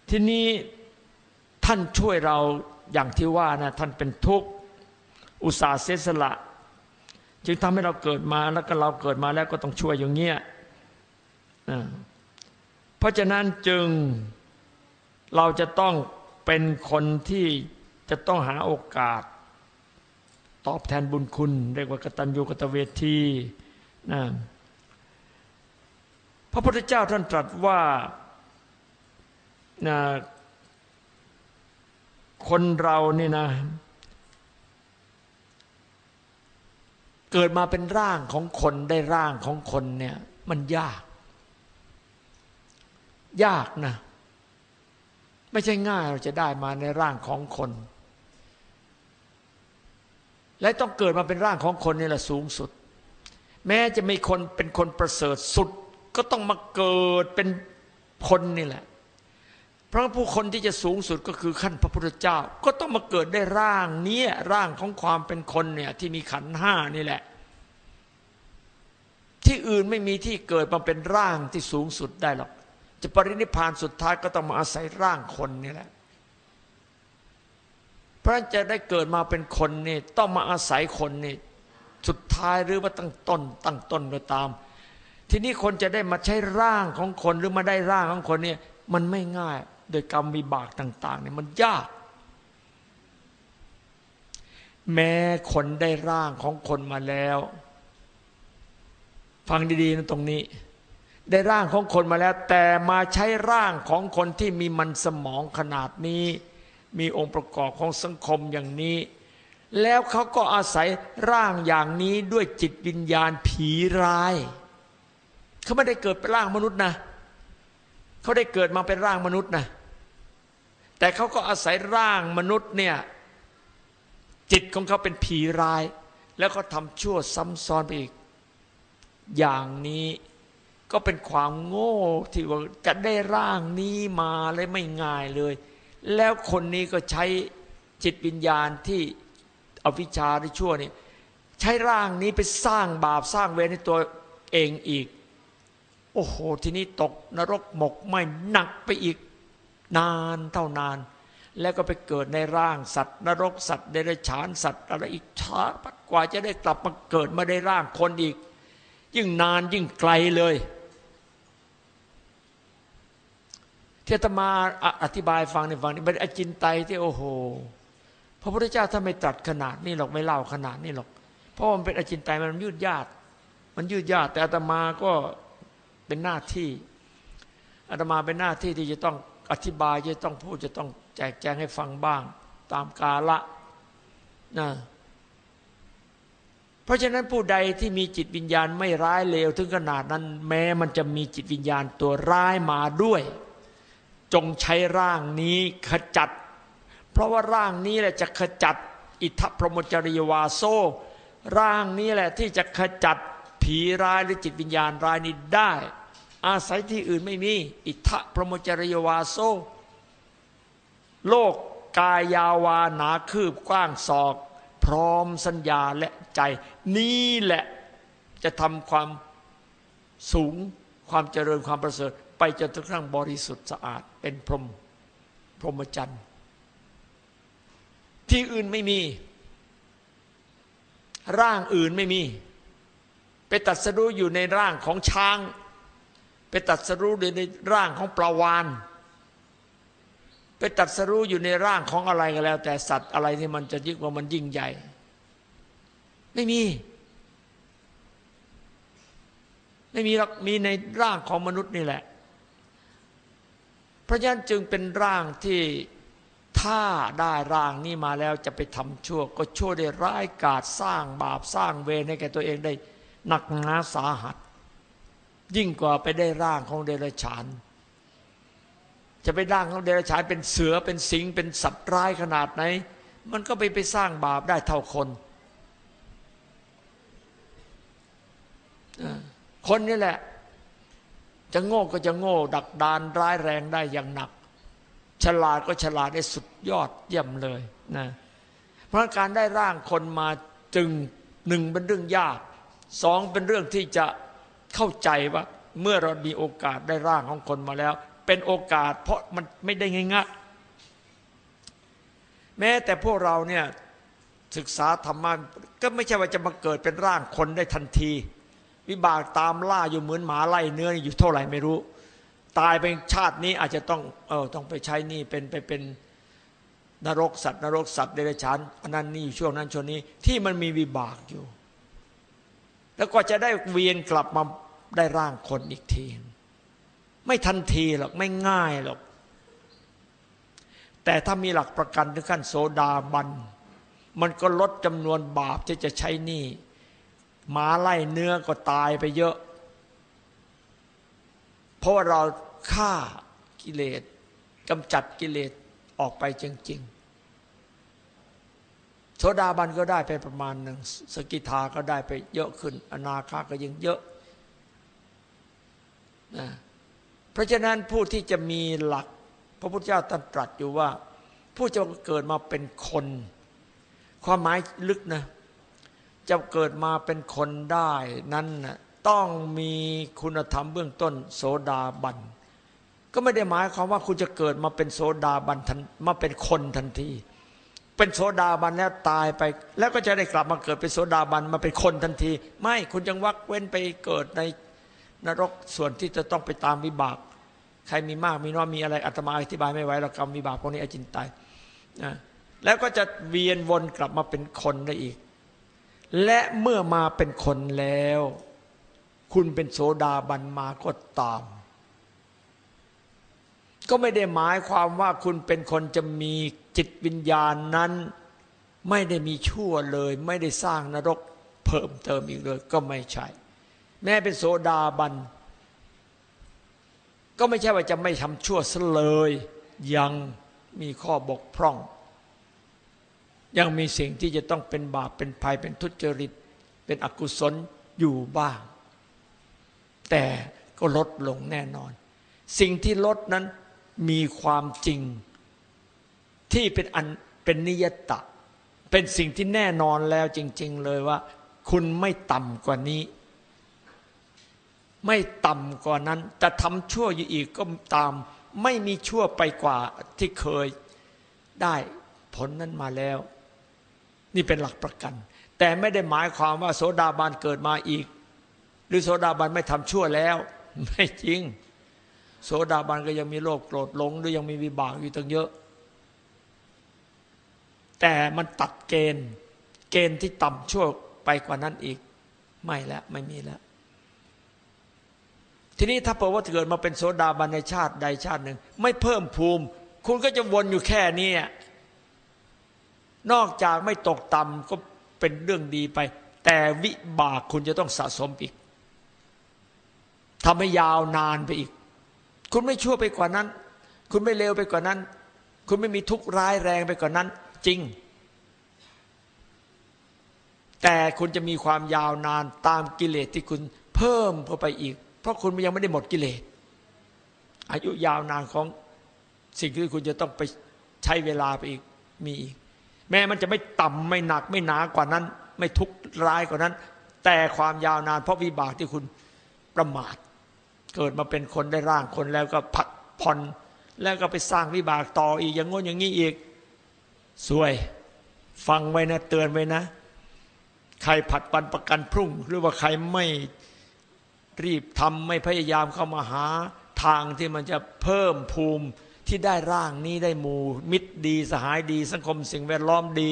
ทีนี้ท่านช่วยเราอย่างที่ว่านะท่านเป็นทุกข์ อุตสาห์เสียสละ จึงทำให้เราเกิดมาแล้วก็เราเกิดมาแล้วก็ต้องช่วยอย่างเงี้ยเพราะฉะนั้นจึงเราจะต้องเป็นคนที่จะต้องหาโอกาส ตอบแทนบุญคุณ เรียกว่ากตัญญูกตเวทีนะพระพุทธเจ้าท่านตรัสว่านะคนเรานี่นะ เกิดมาเป็นร่างของคนได้ร่างของคนเนี่ย มันยาก ยากนะ ไม่ใช่ง่ายเราจะได้มาในร่างของคน และต้องเกิดมาเป็นร่างของคนนี่แหละสูงสุด แม้จะมีคนเป็นคนประเสริฐสุด ก็ต้องมาเกิดเป็นคนนี่แหละ ราะผู้คนที่จะสูงสุดก็คือขั้นพระพุทธเจ้า ก็ต้องมาเกิดได้ร่างนี้ร่างของความเป็นคนเนี่ยที่มีขันห้านี่แหละ ที่อื่นไม่มีที่เกิดมาเป็นร่างที่สูงสุดได้หรอกจะปรินิพานสุดท้ายก็ต้องมาอาศัยร่างคนนี่แหละเพราะจะได้เกิดมาเป็นคนนี่ต้องมาอาศัยคนนี่สุดท้ายหรือว่าตั้งต้น ตั้งต้นก็ตาม ทีนี้คนจะได้มาใช้ร่างของคนหรือมาได้ร่างของคนเนี่ยมันไม่ง่าย โดยกรรมวิบากต่างๆเนี่ยมันยาก แม้คนได้ร่างของคนมาแล้ว ฟังดีๆนะตรงนี้ ได้ร่างของคนมาแล้ว แต่มาใช้ร่างของคนที่มีมันสมองขนาดนี้ มีองค์ประกอบของสังคมอย่างนี้แล้วเขาก็อาศัยร่างอย่างนี้ด้วยจิตวิญญาณผีร้าย เขาไม่ได้เกิดเป็นร่างมนุษย์นะ เขาได้เกิดมาเป็นร่างมนุษย์นะ แต่เขาก็อาศัยร่างมนุษย์เนี่ยจิตของเขาเป็นผีร้าย แล้วก็ทำชั่วซ้ำซ้อนไปอีก อย่างนี้ก็เป็นความโง่ที่ว่าจะได้ร่างนี้มาเลยไม่ง่ายเลย แล้วคนนี้ก็ใช้จิตวิญญาณที่อวิชชาที่ชั่วนี่ใช้ร่างนี้ไปสร้างบาปสร้างเวรในตัวเองอีก โอ้โห ทีนี้ตกนรกหมกไหมหนักไปอีกนานเท่านาน แล้วก็ไปเกิดในร่างสัตว์ นรกสัตว์เดรัจฉานสัตว์อะไรอีกช้ากว่าจะได้กลับมาเกิดมาได้ร่างคนอีก ยิ่งนานยิ่งไกลเลยเทตมาอธิบายฟังในฟังนี้เป็นอจินไตที่โอ้โหพระพุทธเจ้าถ้าไม่ตรัสขนาดนี้หรอกไม่เล่าขนาดนี้หรอกเพราะมันเป็นอจินไตมันยืดยาดมันยืดยาดแต่อาตมาก็ เป็นหน้าที่อาตมาเป็นหน้าที่ที่จะต้องอธิบายจะต้องพูดจะต้องแจกแจงให้ฟังบ้าง ตามกาละนะเพราะฉะนั้นผู้ใดที่มีจิตวิญญาณไม่ร้ายเลวถึงขนาดนั้น แม้มันจะมีจิตวิญญาณตัวร้ายมาด้วย จงใช้ร่างนี้ขจัด เพราะว่าร่างนี้แหละจะขจัด อิทธพรหมจริยวาโซร่างนี้แหละที่จะขจัด ผีร้ายหรือจิตวิญญาณร้ายนี้ได้ อาศัยที่อื่นไม่มี อิทธะพรหมจริยวาโซ โลกกายาวาหนาคืบกว้างศอก พร้อมสัญญาและใจ นี่แหละจะทำความสูงความเจริญความประเสริฐ ไปจนถึงครั้งบริสุทธิ์สะอาดเป็นพรหมพรหมจรรย์ที่อื่นไม่มี ร่างอื่นไม่มี ไปตัดสรู้อยู่ในร่างของช้าง ไปตัดสรู้ในร่างของปลาวานไปตัดสรู้อยู่ในร่างของอะไรก็แล้ว แต่สัตว์อะไรที่มันจะยิ่งว่ามันยิ่งใหญ่ ไม่มี ไม่มีหรอกมีในร่างของมนุษย์นี่แหละ พระฉะนั้นจึงเป็นร่างที่ถ้าได้ร่างนี้มาแล้วจะไปทำชั่ว ก็ชั่วได้ร้ายกาจสร้างบาปสร้างเวรให้แก่ตัวเองได้ หนักหนาสาหัส ยิ่งกว่าไปได้ร่างของเดรัจฉาน จะไปร่างของเดรัจฉานเป็นเสือเป็นสิงเป็นสัตว์ร้ายขนาดไหน มันก็ไปไปสร้างบาปได้เท่าคนคนนี่แหละ จะโง่ก็จะโง่ ดักดานร้ายแรงได้อย่างหนัก ฉลาดก็ฉลาดได้สุดยอดเยี่ยมเลยนะเพราะการได้ร่างคนมาจึงหนึ่งเป็นเรื่องยาก สองเป็นเรื่องที่จะเข้าใจว่า เมื่อเรามีโอกาสได้ร่างของคนมาแล้ว เป็นโอกาสเพราะมันไม่ได้ง่ายๆแม้แต่พวกเราเนี่ยศึกษาธรรมะก็ไม่ใช่ว่าจะมาเกิดเป็นร่างคนได้ทันที วิบากตามล่าอยู่เหมือนหมาไล่เนื้ออยู่เท่าไหร่ไม่รู้ ตายไปชาตินี้อาจจะต้องเออต้องไปใช้นี่เป็นไปเป็นนรกสัตว์นรกสัตว์เดรัจฉานอันนั้นนี่ช่วงนั้นช่วงนี้ที่มันมีวิบากอยู่ แล้วก็จะได้เวียนกลับมาได้ร่างคนอีกที ไม่ทันทีหรอกไม่ง่ายหรอก แต่ถ้ามีหลักประกันถึงขั้นโซดาบัน มันก็ลดจำนวนบาปที่จะใช้หนี้หมาไล่เนื้อก็ตายไปเยอะ เพราะว่าเราฆ่ากิเลสกำจัดกิเลสออกไปจริง ๆ โซดาบันก็ได้ไปประมาณหนึ่งสกิทาก็ได้ไปเยอะขึ้น อนาคาก็ยังเยอะนะเพราะฉะนั้นผู้ที่จะมีหลัก พระพุทธเจ้าตรัสอยู่ว่า ผู้จะเกิดมาเป็นคน ความหมายลึกนะ จะเกิดมาเป็นคนได้นั้นนะต้องมีคุณธรรมเบื้องต้น โสดาบันก็ไม่ได้หมายความว่าคุณจะเกิดมาเป็นโสดาบันทันมาเป็นคนทันที เป็นโสดาบันแล้วตายไป แล้วก็จะได้กลับมาเกิดเป็นโสดาบันมาเป็นคนทันที ไม่คุณยังวักเว้นไปเกิดในนรกส่วนที่จะต้องไปตามวิบาก ใครมีมากมีน้อยมีอะไรอาตมาอธิบายไม่ไหวเรากรรมวิบากพวกนี้อจินตายนะแล้วก็จะเวียนวนกลับมาเป็นคนได้อีก และเมื่อมาเป็นคนแล้ว คุณเป็นโสดาบันมาก็ตาม ก็ไม่ได้หมายความว่าคุณเป็นคนจะมีจิตวิญญาณนั้น ไม่ได้มีชั่วเลย ไม่ได้สร้างนรกเพิ่มเติมอีกเลย ก็ไม่ใช่ แม้เป็นโสดาบัน ก็ไม่ใช่ว่าจะไม่ทำชั่วเลย ยังมีข้อบกพร่อง ยังมีสิ่งที่จะต้องเป็นบาปเป็นภัยเป็นทุจริต เป็นอกุศลอยู่บ้าง แต่ก็ลดลงแน่นอน สิ่งที่ลดนั้น มีความจริงที่เป็นอันเป็นนิยตะ เป็นสิ่งที่แน่นอนแล้วจริง ๆ เลยว่า คุณไม่ต่ำกว่านี้ ไม่ต่ำกว่านั้น จะทำชั่วอยู่อีกก็ตาม ไม่มีชั่วไปกว่าที่เคยได้ผลนั้นมาแล้ว นี่เป็นหลักประกัน แต่ไม่ได้หมายความว่า โสดาบันเกิดมาอีก หรือโสดาบันไม่ทำชั่วแล้ว ไม่จริง โสดาบันก็ยังมีโลภโกรธหลงหรือยังมีวิบากอยู่ตั้งเยอะ แต่มันตัดเกณฑ์ เกณฑ์ที่ต่ำชั่วไปกว่านั้นอีก ไม่แล้วไม่มีแล้ว ทีนี้ถ้าเปิดว่าเกิดมาเป็นโสดาบันในชาติใดชาติหนึ่ง ไม่เพิ่มภูมิ คุณก็จะวนอยู่แค่นี้นอกจากไม่ตกต่ำก็เป็นเรื่องดีไป แต่วิบากคุณจะต้องสะสมอีกทำให้ยาวนานไปอีก คุณไม่ชั่วไปกว่านั้น คุณไม่เลวไปกว่านั้น คุณไม่มีทุกข์ร้ายแรงไปกว่านั้น จริง แต่คุณจะมีความยาวนานตามกิเลสที่คุณเพิ่มเข้าไปอีก เพราะคุณยังไม่ได้หมดกิเลส อายุยาวนานของสิ่งที่คุณจะต้องไปใช้เวลาไปอีกมีอีก แม้มันจะไม่ต่ำไม่หนักไม่หนากว่านั้น ไม่ทุกข์ร้ายกว่านั้น แต่ความยาวนานเพราะวิบากที่คุณประมาท เกิดมาเป็นคนได้ร่างคนแล้วก็ผัดผ่อนแล้วก็ไปสร้างวิบากต่ออีกอย่างง้นอย่างนี้อีกสวย ฟังไว้นะ เตือนไว้นะ ใครผัดปันประกันพรุ่ง หรือว่าใครไม่รีบทำไม่พยายามเข้ามาหาทางที่มันจะเพิ่มภูมิที่ได้ร่างนี้ได้หมู่ มิตรดีสหายดี สังคมสิ่งแวดล้อมดี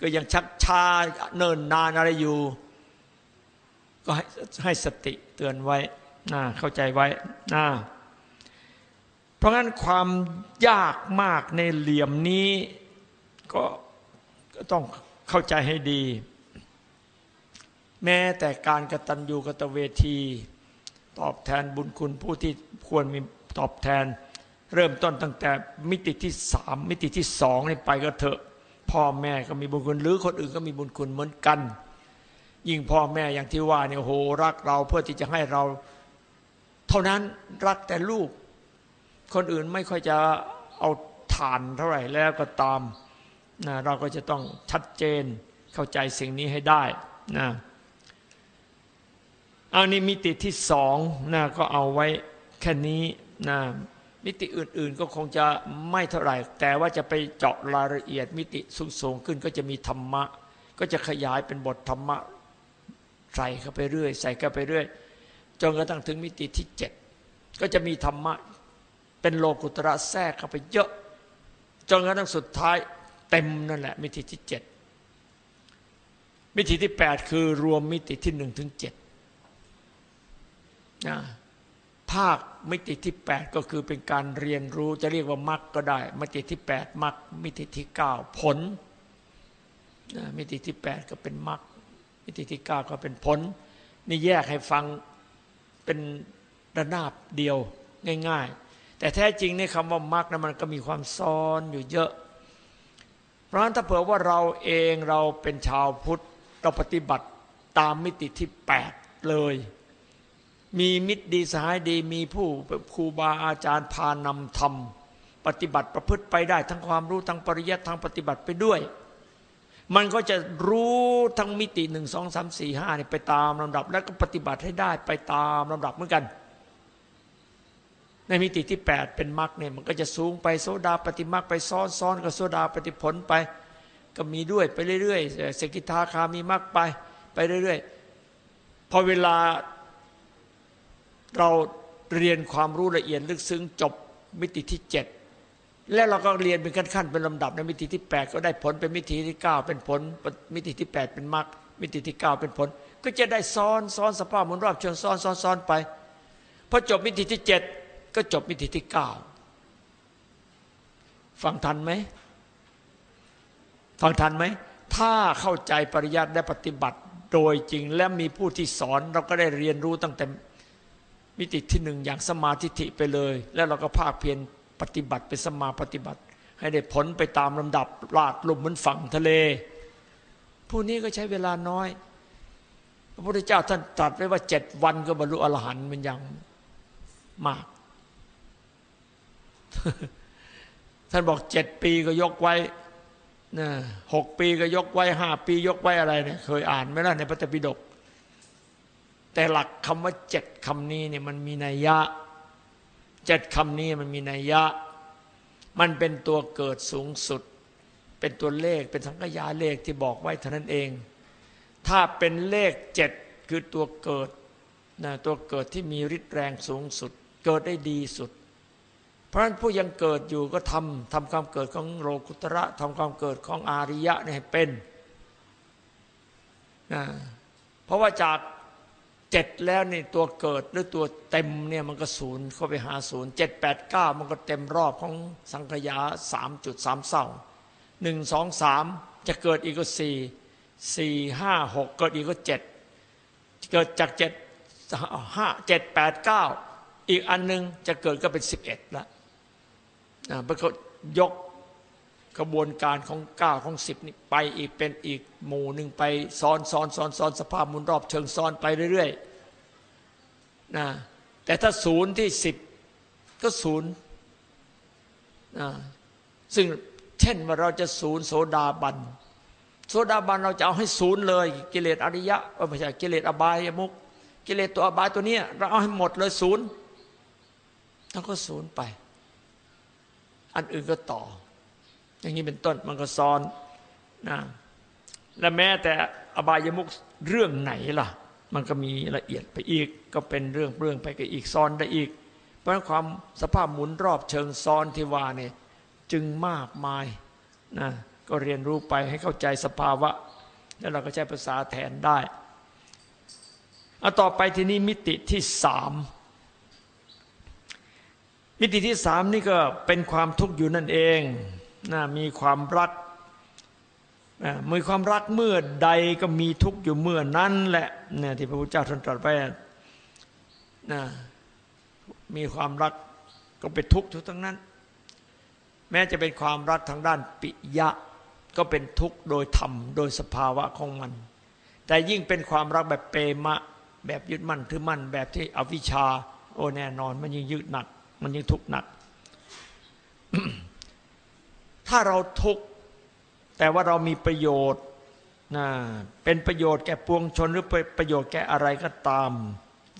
ก็ยังชักชาเนิ่นนานอะไรอยู่ ก็ให้ให้สติเตือนไว้ นะเข้าใจไว้นะเพราะงั้นความยากมากในเหลี่ยมนี้ก็ต้องเข้าใจให้ดี แม้แต่การกรตัญญูกตเวที ตอบแทนบุญคุณผู้ที่ควรมีตอบแทน เริ่มต้นตั้งแต่มิติที่สามมิติที่สองนี่ไปก็เถอะ พ่อแม่ก็มีบุญคุณหรือคนอื่นก็มีบุญคุณเหมือนกัน ยิ่งพ่อแม่อย่างที่ว่าเนี่ยโหรักเราเพื่อที่จะให้เรา เท่านั้นรักแต่ลูก คนอื่นไม่ค่อยจะเอาฐานเท่าไหร่แล้วก็ตามนะเราก็จะต้องชัดเจนเข้าใจสิ่งนี้ให้ได้นะอันนี้มิติที่สองนะก็เอาไว้แค่นี้นะมิติอื่น ๆก็คงจะไม่เท่าไหร่ แต่ว่าจะไปเจาะรายละเอียด มิติสูงๆขึ้นก็จะมีธรรมะ ก็จะขยายเป็นบทธรรมะใส่เข้าไปเรื่อย ใส่เข้าไปเรื่อย จนกระทั่งถึงมิติที่เจ็ดก็จะมีธรรมะ เป็นโลกุตระแทรกเข้าไปเยอะ จนกระทั่งสุดท้ายเต็มนั่นแหละ มิติที่เจ็ดมิติที่แปดคือรวมมิติที่หนึ่งถึงเจ็ดนะภาคมิติที่ 8 ก็คือเป็นการเรียนรู้จะเรียกว่ามรรคก็ได้ มิติที่ 8มรรคมิติที่ 9 ผลมิติที่ 8 ก็เป็นมรรคมิติที่ 9 ก็เป็นผล นี่แยกให้ฟัง เป็นระนาบเดียวง่าย ๆ แต่แท้จริงในคำว่ามรรคนะมันก็มีความซ้อนอยู่เยอะ เพราะฉะนั้นถ้าเผื่อว่าเราเองเราเป็นชาวพุทธเราปฏิบัติตามมิติที่ 8 เลย มีมิตรดีสหายดีมีผู้ครูบาอาจารย์พานำธรรม ปฏิบัติประพฤติไปได้ทั้งความรู้ทั้งปริยัติทั้งปฏิบัติไปด้วย มันก็จะรู้ทั้งมิติหนึ่งสองสามสี่ห้าเนี่ยไปตามลำดับ แล้วก็ปฏิบัติให้ได้ไปตามลำดับเหมือนกัน ในมิติที่แปดเป็นมรรคเนี่ยมันก็จะสูงไปโซดาปฏิมรรคไปซ้อนซ้อนกับโซดาปฏิผลไป ก็มีด้วยไปเรื่อยๆสกิทาคามีมรรคไปไปเรื่อยๆพอเวลาเราเรียนความรู้ละเอียดลึกซึ้งจบมิติที่เจ็ด แล้วเราก็เรียนเป็นขั้นๆเป็นลำดับในมิติที่ 8 ก็ได้ผลเป็นมิติที่ 9 เป็นผล มิติที่ 8 เป็นมรรคมิติที่ 9 เป็นผล ก็จะได้ซ้อนซ้อนสภาพมุนรอบเชิงซ้อนซ้อนซ้อนไปพอจบมิติที่ 7 ก็จบมิติที่ 9 ฟังทันไหมฟังทันไหมถ้าเข้าใจปริยัติและปฏิบัติโดยจริงและมีผู้ที่สอนเราก็ได้เรียนรู้ตั้งแต่มิติที่หนึ่งอย่างสมาธิิไปเลย แล้วเราก็ภาคเพียร ปฏิบัติเป็นสมาปฏิบัติ ให้ได้ผลไปตามลำดับลาดลุ่มเหมือนฝั่งทะเล ผู้นี้ก็ใช้เวลาน้อย พระพุทธเจ้าท่านตรัสไว้ว่าเจ็ดวันก็บรรลุอรหันต์มันยังมาก ท่านบอกเจ็ดปีก็ยกไว้นะหกปีก็ยกไว้ห้าปียกไว้อะไรเนี่ยเคยอ่านไหมล่ะในพระตปิฎกแต่หลักคำว่าเจ็ดคำนี้เนี่ยมันมีนัยยะ เจ็ดคำนี้มันมีนัยยะ มันเป็นตัวเกิดสูงสุด เป็นตัวเลขเป็นสังขยาเลขที่บอกไว้เท่านั้นเอง ถ้าเป็นเลขเจ็ดคือตัวเกิดนะตัวเกิดที่มีฤทธิ์แรงสูงสุด เกิดได้ดีสุด เพราะฉะนั้นผู้ยังเกิดอยู่ก็ทำทำความเกิดของโลกุตระทำความเกิดของอาริยะเนี่ยให้เป็นนะเพราะว่าจาก เจ็ดแล้วนี่ตัวเกิดหรือตัวเต็มเนี่ยมันก็ศูนย์เข้าไปหาศูนย์เจ็ดแปดเก้ามันก็เต็มรอบของสังขยาสามจุดสามเศร้าหนึ่งสองสามจะเกิดอีกก็สี่สี่ห้าหกเกิดอีกก็เจ็ดเกิดจากเจ็ดห้าเจ็ดแปดเก้าอีกอันหนึ่งจะเกิดก็เป็นสิบเอ็ดละนะมันก็ยก กระบวนการของเก้าของสิบนี่ไปอีกเป็นอีกหมู่หนึ่งไปซ้อนซ้อนซ้อนซ้อนสภาพมุนรอบเชิงซ้อนไปเรื่อยๆนะแต่ถ้าศูนย์ที่สิบก็ศูนย์นะซึ่งเช่นว่าเราจะศูนย์โสดาบันโสดาบันเราจะเอาให้ศูนย์เลย กิเลสอริยะไม่ใช่กิเลสอบายมุกกิเลสตัวอบายตัวนี้เราเอาให้หมดเลยศูนย์แล้วก็ศูนย์ไป อันอื่นก็ต่อ อย่างนี้เป็นต้นมันก็ซ้อนนะและแม้แต่อบายมุกเรื่องไหนล่ะ มันก็มีละเอียดไปอีก ก็เป็นเรื่องเรื่องไปก็อีกซ้อนได้อีก เพราะความสภาพหมุนรอบเชิงซ้อนที่ว่าเนี่ยจึงมากมายนะก็เรียนรู้ไปให้เข้าใจสภาวะ แล้วเราก็ใช้ภาษาแทนได้เอาต่อไปทีนี้มิติที่สามมิติที่สามนี่ก็เป็นความทุกข์อยู่นั่นเอง นะมีความรักมีความรักเมื่อใดก็มีทุกข์อยู่เมื่อนั้นแหละเนี่ยที่พระพุทธเจ้าทรงตรัสไว้นะมีความรักก็เป็นทุกข์ทุกทั้งนั้น แม้จะเป็นความรักทางด้านปิยะ ก็เป็นทุกข์โดยธรรม โดยสภาวะของมัน แต่ยิ่งเป็นความรักแบบเปมะ แบบยึดมั่นถือมั่นแบบที่อวิชชา โอแน่นอน มันยิ่งยึดหนัก มันยิ่งทุกข์หนัก ถ้าเราทุกข์แต่ว่าเรามีประโยชน์นะเป็นประโยชน์แก่ปวงชนหรือประโยชน์แก่อะไรก็ตาม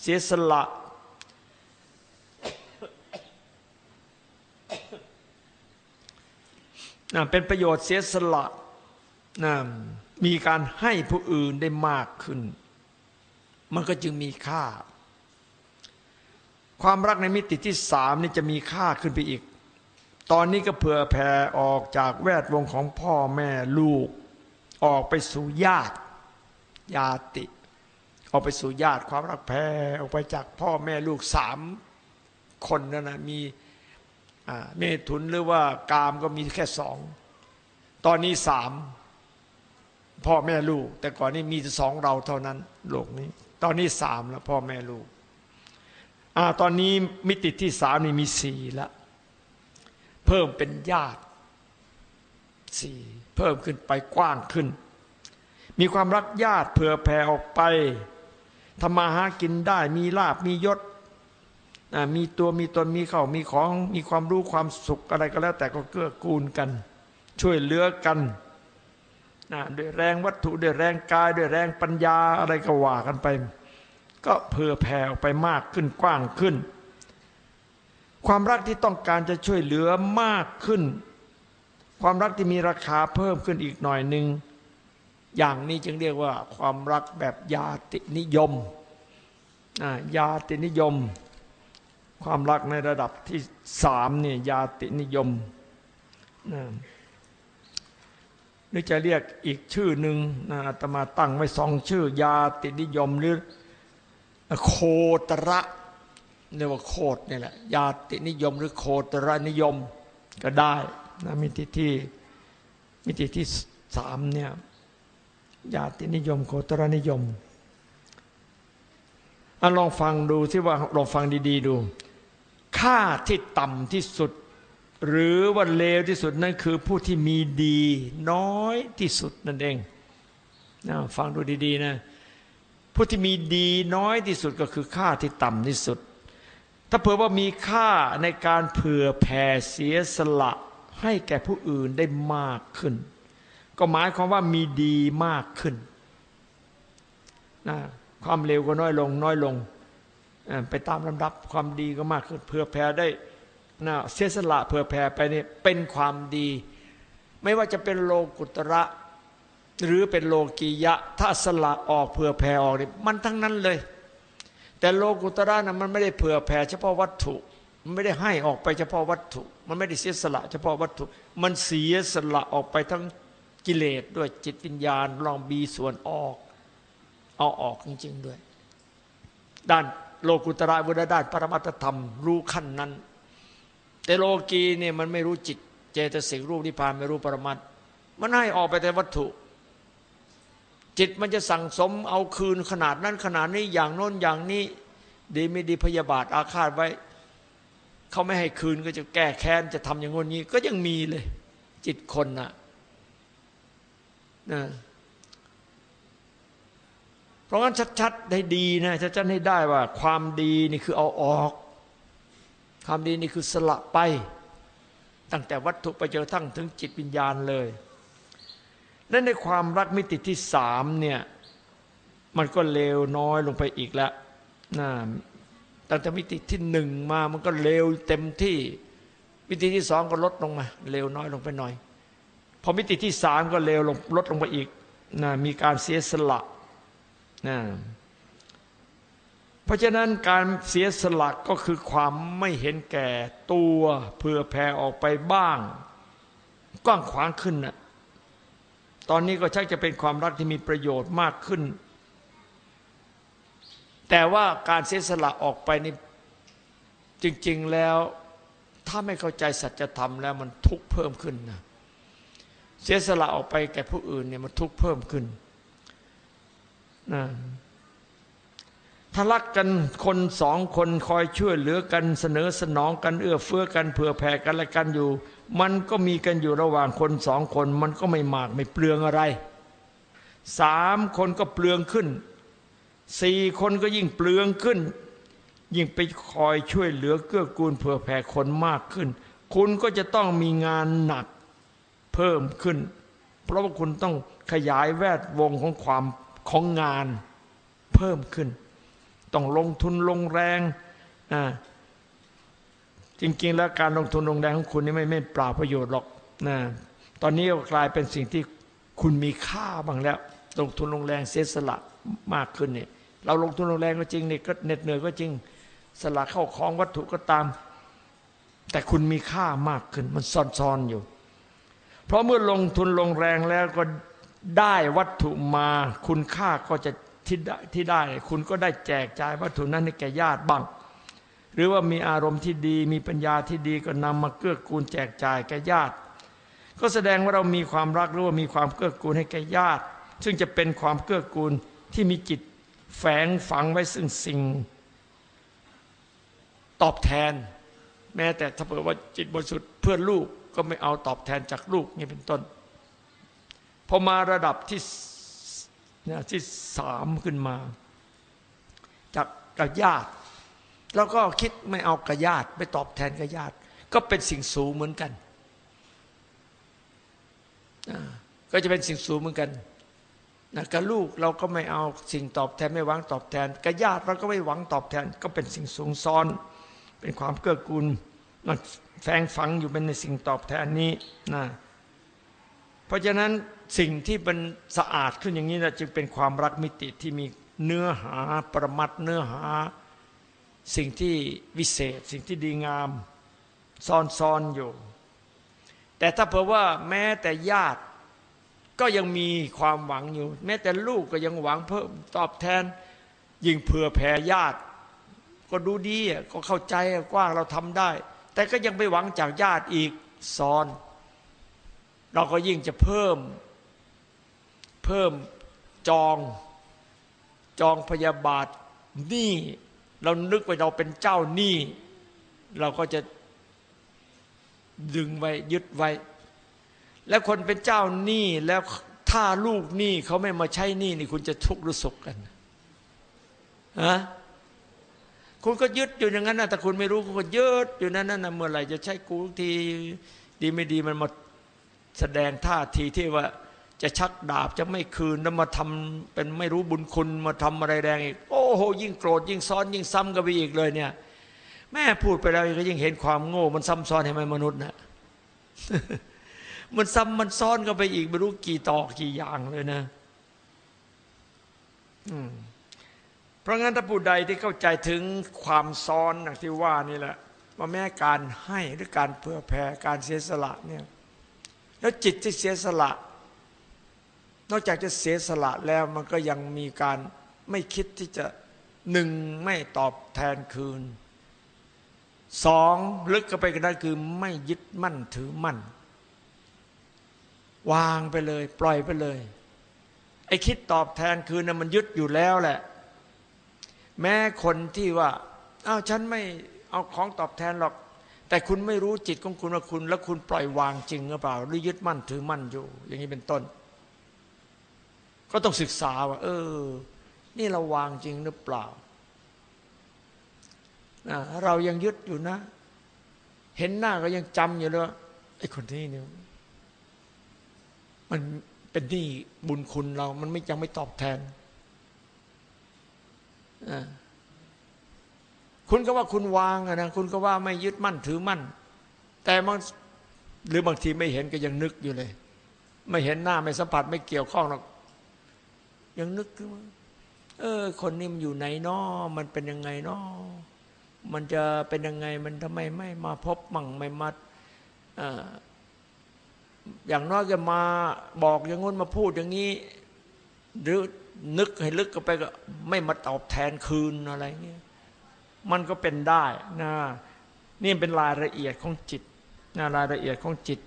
เสียสละนะเป็นประโยชน์เสียสละนะมีการให้ผู้อื่นได้มากขึ้น มันก็จึงมีค่า ความรักในมิติที่สามนี่จะมีค่าขึ้นไปอีก ตอนนี้ก็เผื่อแผ่ออกจากแวดวงของพ่อแม่ลูก ออกไปสู่ญาติญาติ ออกไปสู่ญาติความรักแผ่ออกไปจากพ่อแม่ลูกสามคนนั่นนะมีเมถุนหรือว่ากามก็มีแค่สอง ตอนนี้สามพ่อแม่ลูก แต่ก่อนนี้มีสองเราเท่านั้นโลกนี้ ตอนนี้สามแล้วพ่อแม่ลูกอตอนนี้มิติที่สามนี่มีสี่แล้ว เพิ่มเป็นญาติสี่เพิ่มขึ้นไปกว้างขึ้น มีความรักญาติเผื่อแผ่ออกไปทำมาหากินได้มีลาบมียศมีตัวมีตนมีเขามีของมีความรู้ความสุขอะไรก็แล้ว แต่ก็เกื้อกูลกัน ช่วยเหลือกันด้วยแรงวัตถุด้วยแรงกายด้วยแรงปัญญาอะไรก็ว่ากันไป ก็เผื่อแผ่ออกไปมากขึ้นกว้างขึ้น ความรักที่ต้องการจะช่วยเหลือมากขึ้น ความรักที่มีราคาเพิ่มขึ้นอีกหน่อยหนึ่งอย่างนี้จึงเรียกว่า ความรักแบบยาตินิยมยาตินิยม ความรักในระดับที่สามเนี่ยยาตินิยมนะหรือจะเรียกอีกชื่อหนึ่งนะอาตมาตั้งไว้สองชื่อ ยาตินิยมหรือโคตระ เรียกว่าโคตนี่แหละยาตินิยมหรือโคตรนิยมก็ได้นะมิติที่มิติที่สามเนี่ยญาตินิยม โคตรนิยมอลองฟังดูที่ว่าลองฟังดี ๆ ดู ค่าที่ต่ำที่สุด หรือว่าเลวที่สุดนั่นคือผู้ที่มีดี น้อยที่สุดนั่นเองนะฟังดูดี ๆ นะ ผู้ที่มีดีน้อยที่สุดก็คือค่าที่ต่ำที่สุด ถ้าเผื่อว่ามีค่าในการเผื่อแผ่เสียสละให้แก่ผู้อื่นได้มากขึ้น ก็หมายความว่ามีดีมากขึ้นนะความเร็วก็น้อยลงน้อยลง ไปตามลำดับความดีก็มากขึ้นเผื่อแผ่ได้นะเสียสละเผื่อแผ่ไปนี่เป็นความดี ไม่ว่าจะเป็นโลกุตระ หรือเป็นโลกียะ ถ้าสละออกเผื่อแผ่ออกนี่มันทั้งนั้นเลย แต่โลกุตระนะมันไม่ได้เผื่อแผ่เฉพาะวัตถุ มันไม่ได้ให้ออกไปเฉพาะวัตถุ มันไม่ได้เสียสละ เฉพาะวัตถุ มันเสียสละออกไปทั้งกิเลสด้วยจิตวิญญาณลองบีส่วนออก เอาออกจริง ๆ ด้วย ด้านโลกุตระวุฒิด้านปรมัตธรรมรู้ขั้นนั้น แต่โลกีเนี่ยมันไม่รู้จิต เจตสิกรูปนิพพานไม่รู้ปรมัตมันให้ออกไปแต่วัตถุ จิตมันจะสั่งสมเอาคืนขนาดนั้นขนาดนี้อย่างโน้นอย่างนี้ ดีไม่ดีพยาบาทอาฆาตไว้ เขาไม่ให้คืนก็จะแก้แค้นจะทำอย่างงี้ ก็ยังมีเลย จิตคนนะนะเพราะงั้นชัดๆได้ดีนะชัดๆให้ได้ว่า ความดีนี่คือเอาออก ความดีนี่คือสละไป ตั้งแต่วัตถุไปเจอทั้งถึงจิตวิญญาณเลย และในความรักมิติที่สามเนี่ยมันก็เลวน้อยลงไปอีกแล้วนะตั้งแต่มิติที่หนึ่งมามันก็เร็วเต็มที่ มิติที่สองก็ลดลงมาเร็วน้อยลงไปหน่อย พอมิติที่สามก็เร็วลงลดลงไปอีกนะมีการเสียสละนะเพราะฉะนั้นการเสียสละก็คือความไม่เห็นแก่ตัวเพื่อแผ่ออกไปบ้างกว้างขวางขึ้นนะ ตอนนี้ก็ชักจะเป็นความรักที่มีประโยชน์มากขึ้น แต่ว่าการเสียสละออกไปนี่จริง ๆแล้วถ้าไม่เข้าใจสัจธรรมแล้วมันทุกข์เพิ่มขึ้นนะเสียสละออกไปแก่ผู้อื่นเนี่ยมันทุกข์เพิ่มขึ้นนะถ้ารักกันคนสองคนคอยช่วยเหลือกันเสนอสนองกันเอื้อเฟื้อกันเผื่อแผ่กันและกันอยู่ มันก็มีกันอยู่ระหว่างคนสองคน มันก็ไม่มากไม่เปลืองอะไร สามคนก็เปลืองขึ้น สี่คนก็ยิ่งเปลืองขึ้น ยิ่งไปคอยช่วยเหลือเกื้อกูลเผื่อแผ่คนมากขึ้น คุณก็จะต้องมีงานหนักเพิ่มขึ้น เพราะว่าคุณต้องขยายแวดวงของความของงานเพิ่มขึ้น ต้องลงทุนลงแรงนะ จริง ๆ แล้วการลงทุนลงแรงของคุณนี่ไม่ไม่เปล่าประโยชน์หรอกนะตอนนี้ก็กลายเป็นสิ่งที่คุณมีค่าบ้างแล้ว ลงทุนลงแรงเสียสละมากขึ้นเนี่ยเราลงทุนลงแรงก็จริงเนี่ยก็เหน็ดเหนื่อยก็จริงสละเข้าของวัตถุก็ตาม แต่คุณมีค่ามากขึ้นมันซ่อนๆอยู่ เพราะเมื่อลงทุนลงแรงแล้วก็ได้วัตถุมาคุณค่าก็จะที่ได้ที่ได้ คุณก็ได้แจกจ่ายวัตถุนั้นให้แก่ญาติบ้าง หรือว่ามีอารมณ์ที่ดี มีปัญญาที่ดีก็นำมาเกื้อกูลแจกจ่ายแก่ญาติ ก็แสดงว่าเรามีความรักหรือว่ามีความเกื้อกูลให้แก่ญาติ ซึ่งจะเป็นความเกื้อกูลที่มีจิตแฝงฝังไว้ซึ่งสิ่ง ตอบแทน แม้แต่ถ้าเผื่อว่าจิตบริสุทธิ์เพื่อลูกก็ไม่เอาตอบแทนจากลูกนี่เป็นต้นพอมาระดับที่ที่สามขึ้นมา จากกับญาติ แล้วก็คิดไม่เอากับญาติไม่ตอบแทนกับญาติก็เป็นสิ่งสูงเหมือนกัน ก็จะเป็นสิ่งสูงเหมือนกันนะกับลูกเราก็ไม่เอาสิ่งตอบแทนไม่หวังตอบแทนกับญาติเราก็ไม่หวังตอบแทน ก็เป็นสิ่งสูงซ้อน เป็นความเกื้อกูลมันแฝงฝังอยู่เป็นในสิ่งตอบแทนนี้นะเพราะฉะนั้นสิ่งที่เป็นสะอาดขึ้นอย่างนี้นะจึงเป็นความรักมิติที่มีเนื้อหาประมัดเนื้อหา สิ่งที่วิเศษ สิ่งที่ดีงาม ซ่อนๆอยู่ แต่ถ้าเผื่อว่าแม้แต่ญาติก็ยังมีความหวังอยู่ แม้แต่ลูกก็ยังหวังเพิ่มตอบแทน ยิ่งเผื่อแผ่ญาติ ก็ดูดีก็เข้าใจกว้างเราทำได้ แต่ก็ยังไปหวังจากญาติอีกซ้อน เราก็ยิ่งจะเพิ่ม เพิ่มจอง จองพยาบาทหนี้ เรานึกว่าเราเป็นเจ้าหนี้ เราก็จะดึงไว้ยึดไว้ แล้วคนเป็นเจ้าหนี้แล้วถ้าลูกหนี้เขาไม่มาใช้หนี้นี่คุณจะทุกข์หรือสุขกันฮะคุณก็ยึดอยู่อย่างนั้นนะแต่คุณไม่รู้คุณก็ยึดอยู่นั้นนะเมื่อไหร่จะใช้กูทีดีไม่ดีมันมาแสดงท่าทีที่ว่า จะชักดาบจะไม่คืนแล้วมาทำเป็นไม่รู้บุญคุณมาทำอะไรแรงอีก โอ้โห ยิ่งโกรธยิ่งซ้อนยิ่งซ้ำกันไปอีกเลยเนี่ย แม่พูดไปแล้วก็ยิ่งเห็นความโง่มันซ้ำซ้อนให้มันมนุษย์นะมันซ้ำมันซ้อนกันไปอีกไม่รู้กี่ต่อกี่อย่างเลยนะเพราะงั้นถ้าผู้ใดที่เข้าใจถึงความซ้อนอย่างที่ว่านี่แหละว่าแม้การให้หรือการเพื่อแผ่การเสียสละเนี่ย แล้วจิตที่เสียสละ นอกจากจะเสียสละแล้วมันก็ยังมีการไม่คิดที่จะหนึ่งไม่ตอบแทนคืนสองลึกก็ไปกันได้คือไม่ยึดมั่นถือมั่น วางไปเลย ปล่อยไปเลย ไอ้คิดตอบแทนคืนนะมันยึดอยู่แล้วแหละ แม้คนที่ว่าอ้าวฉันไม่เอาของตอบแทนหรอก แต่คุณไม่รู้จิตของคุณว่าคุณ แล้วคุณปล่อยวางจริงหรือเปล่า หรือยึดมั่นถือมั่นอยู่ อย่างนี้เป็นต้น ก็ต้องศึกษาว่า เออ นี่เราวางจริงหรือเปล่านะเรายังยึดอยู่นะ เห็นหน้าก็ยังจำอยู่เลยไอ้คนนี้เนี่ยมันเป็นหนี้บุญคุณเรา มันไม่ยังไม่ตอบแทน คุณก็ว่าคุณวางนะ คุณก็ว่าไม่ยึดมั่นถือมั่น แต่มันหรือบางทีไม่เห็นก็ยังนึกอยู่เลย ไม่เห็นหน้าไม่สัมผัสไม่เกี่ยวข้องหรอก ยังนึกว่าเออ คนนี้มันอยู่ไหนนาะมันเป็นยังไงนาะมันจะเป็นยังไงมันทำไมไม่มาพบมั่งไม่มาอย่างน้อยก็มาบอกอย่างงู้นมาพูดอย่างนี้ หรือนึกให้ลึกก็ไปก็ ไม่มาตอบแทนคืนอะไรเงี้ยมันก็เป็นได้นะนี่เป็นรายละเอียดของจิตนะรายละเอียดของจิต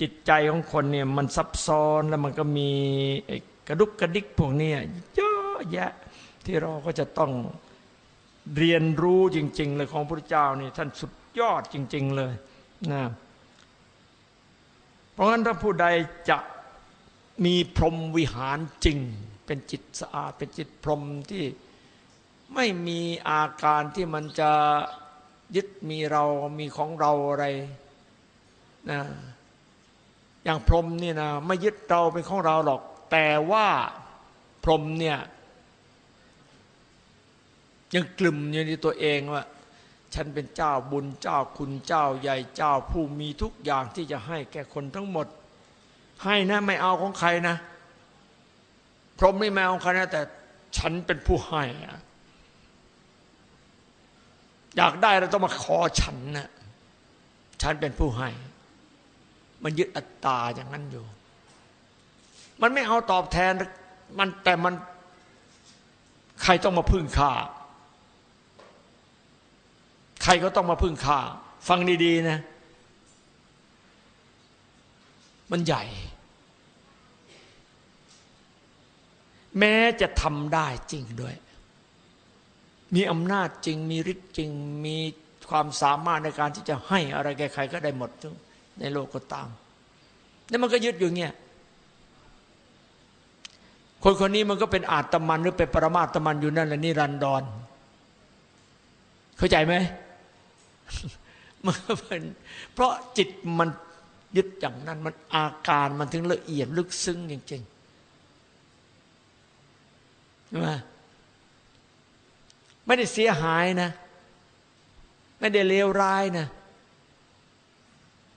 จิตใจของคนเนี่ยมันซับซ้อนแล้วมันก็มี กระดุกกระดิกพวกนี้เยอะแยะที่เราก็จะต้องเรียนรู้จริง ๆ เลยของพระเจ้านี่ท่านสุดยอดจริง ๆเลยนะเพราะฉะนั้นถ้าผู้ใดจะมีพรหมวิหารจริง เป็นจิตสะอาด เป็นจิตพรหมที่ไม่มีอาการที่มันจะยึดมีเรามีของเราอะไรนะอย่างพรหมนี่นะไม่ยึดเราเป็นของเราหรอก แต่ว่าพรหมเนี่ยยังกลุ่มอยู่ในตัวเองว่า ฉันเป็นเจ้าบุญเจ้าคุณเจ้าใหญ่เจ้าผู้มีทุกอย่างที่จะให้แก่คนทั้งหมด ให้นะไม่เอาของใครนะ พรหมไม่แมวของใครนะแต่ฉันเป็นผู้ให้อยากได้เราต้องมาขอฉันนะฉันเป็นผู้ให้ มันยึดอัตตาอย่างนั้นอยู่ มันไม่เอาตอบแทนมันแต่มันใครต้องมาพึ่งข้าใครก็ต้องมาพึ่งข้าฟังดีๆนะ มันใหญ่ แม้จะทำได้จริงด้วย มีอำนาจจริง มีฤทธิ์จริง มีความสามารถในการที่จะให้อะไรแก่ใครก็ได้หมดในโลกก็ตามนี่มันก็ยึดอยู่เงี้ย คนคนนี้มันก็เป็นอาตมันหรือเป็นปรมาตมันอยู่นั่นแหละนี่รันดอน เข้าใจไหมมันเป็นเพราะจิตมันยึดอย่างนั้น มันอาการมันถึงละเอียดลึกซึ้งจริงๆใช่ไหมไม่ได้เสียหายนะ ไม่ได้เลวร้ายนะ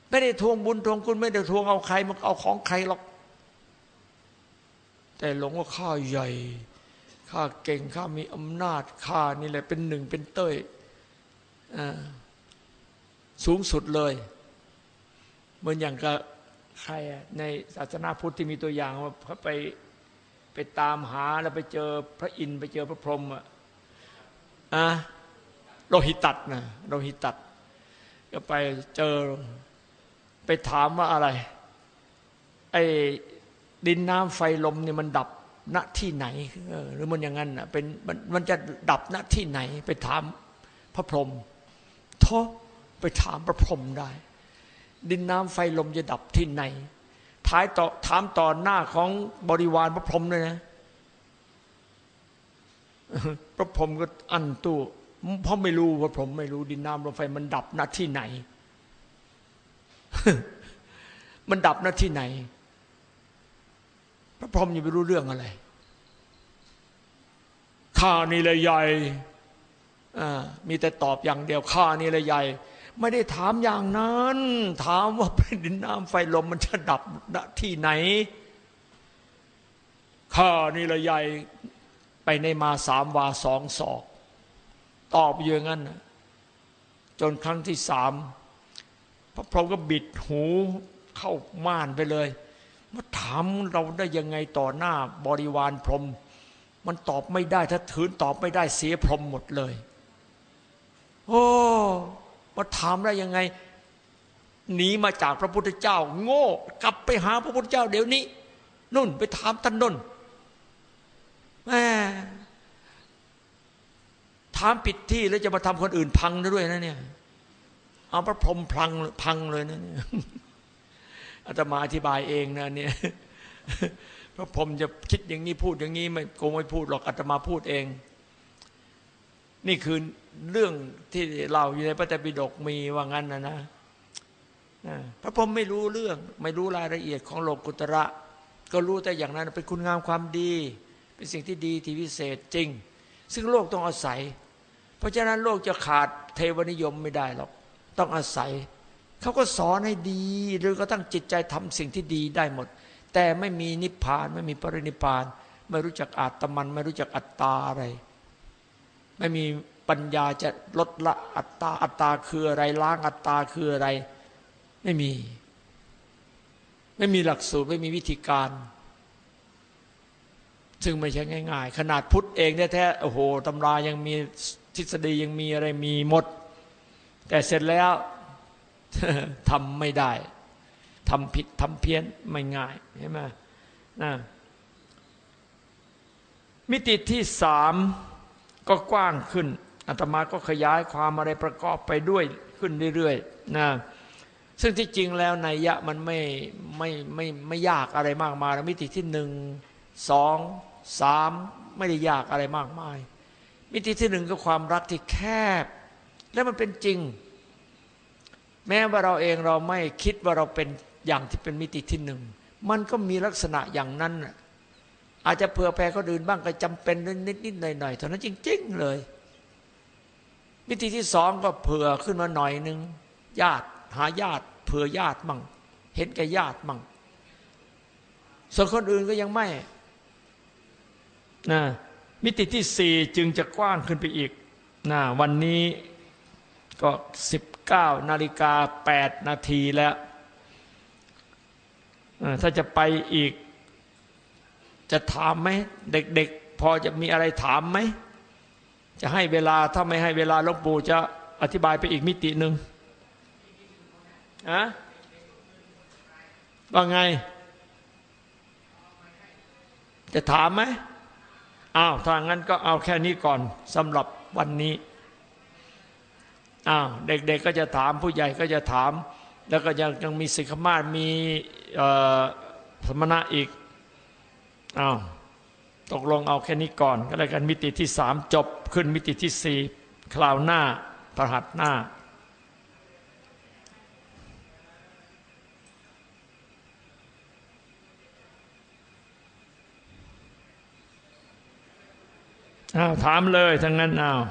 ไม่ได้ทวงบุญทวงคุณ ไม่ได้ทวงเอาใครมาเอาของใครหรอก แต่หลงว่าข้าใหญ่ข้าเก่งข้ามีอำนาจข้านี่แหละเป็นหนึ่งเป็นเต้ยสูงสุดเลย เหมือนอย่างกับใครในศาสนาพุทธที่มีตัวอย่างว่าเขาไปไปตามหาแล้วไปเจอพระอินทร์ไปเจอพระพรหมอะอะโลหิตัดนะโลหิตัด ก็ไปเจอไปถามว่าอะไร ไอ ดินน้ำไฟลมเนี่ยมันดับณที่ไหนออหรือมันอย่างนั้นน่ะเป็นมันมันจะดับณที่ไหนไปถามพระพรหมโทไปถามพระพรหมได้ ดินน้ำไฟลมจะดับที่ไหนท้ายต่อถามต่อหน้าของบริวารพระพรหมเลยนะ พระพรหมก็อันตู้เพราะไม่รู้พระพรหมไม่รู้ดินน้ำลมไฟมันดับณที่ไหน มันดับณที่ไหน พระพรหมยังไม่รู้เรื่องอะไรข้านี่เลยใหญ่อ่ามีแต่ตอบอย่างเดียวข้านี่เลยใหญ่ ไม่ได้ถามอย่างนั้น ถามว่าเป็นดินน้ำไฟลมมันจะดับณที่ไหนข้านี่เลยใหญ่ไปในมาสามวาสองศอก ตอบอยู่อย่างนั้นนะจนครั้งที่สามพระพรหมก็บิดหูเข้าม่านไปเลย มาถามเราได้ยังไงต่อหน้าบริวารพรม มันตอบไม่ได้ถ้าถืนตอบไม่ได้เสียพรมหมดเลย โอ้มาถามได้ยังไงหนีมาจากพระพุทธเจ้า โง่ กลับไปหาพระพุทธเจ้าเดี๋ยวนี้นุ่นไปถามท่านนุ่นแม่ถามผิดที่แล้วจะมาทำคนอื่นพังด้วยนะเนี่ย เอาพระพรหมพังพังเลยนะเนี่ย อาตมาอธิบายเองนะเนี่ยพระพรมจะคิดอย่างนี้พูดอย่างนี้ไม่โกงไม่พูดหรอกอาตมาพูดเอง นี่คือเรื่องที่เราอยู่ในพระไตรปิฎกมีว่างั้นนะนะพระพรมไม่รู้เรื่อง ไม่รู้รายละเอียดของโลกุตระ ก็รู้แต่อย่างนั้นเป็นคุณงามความดี เป็นสิ่งที่ดีที่วิเศษจริง ซึ่งโลกต้องอาศัย เพราะฉะนั้นโลกจะขาดเทวนิยมไม่ได้หรอก ต้องอาศัย เขาก็สอนให้ดีหรือก็ตั้งจิตใจทำสิ่งที่ดีได้หมด แต่ไม่มีนิพพานไม่มีปรินิพพาน ไม่รู้จักอาตมัน ไม่รู้จักอัตตาอะไร ไม่มีปัญญาจะลดละอัตตาอัตตาคืออะไรล้างอัตตาคืออะไร ไม่มี ไม่มีหลักสูตรไม่มีวิธีการ ซึ่งไม่ใช่ง่าย ๆ ขนาดพุทธเองแท้ๆโอ้โหตำรายังมีทฤษฎียังมีอะไรมีหมด แต่เสร็จแล้ว ทำไม่ได้ทำผิดทำเพี้ยนไม่ง่ายใช่ไหมนะมิติที่สามก็กว้างขึ้นอาตมาก็ขยายความอะไรประกอบไปด้วยขึ้นเรื่อยๆนะซึ่งที่จริงแล้วนัยยะมันไม่ไม่ไม่ไม่ยากอะไรมากมายมิติที่หนึ่งสองสามไม่ได้ยากอะไรมากมาย มิติที่หนึ่งก็ความรักที่แคบ และมันเป็นจริง แม้ว่าเราเองเราไม่คิดว่าเราเป็นอย่างที่เป็นมิติที่หนึ่ง มันก็มีลักษณะอย่างนั้น อาจจะเผื่อแผ่คนอื่นบ้างก็จำเป็นนิดนิดหน่อยหน่อยเท่านั้นจริง ๆ เลย มิติที่สองก็เผื่อขึ้นมาหน่อยหนึ่งญาติหาญาติ เผื่อญาติมั่ง เห็นแก่ญาติมั่ง ส่วนคนอื่นก็ยังไม่นะมิติที่สี่จึงจะกว้างขึ้นไปอีกนะวันนี้ ก็สิบเก้านาฬิกาแปดนาทีแล้ว ถ้าจะไปอีก จะถามไหมเด็กๆ พอจะมีอะไรถามไหม จะให้เวลาถ้าไม่ให้เวลาหลวงปู่จะอธิบายไปอีกมิติหนึ่งอะว่าไง จะถามไหมอ้าวถ้างั้นก็เอาแค่นี้ก่อนสำหรับวันนี้ อ้าวเด็กๆก็จะถามผู้ใหญ่ก็จะถาม แล้วก็ยังยังมีสิกขมาศมีสมณะอีกอ้าวตกลงเอาแค่นี้ก่อน ก็แล้วกันมิติที่สามจบขึ้นมิติที่สี่คราวหน้าประหัตหน้าอ้าวถามเลยทั้งนั้นอ้าว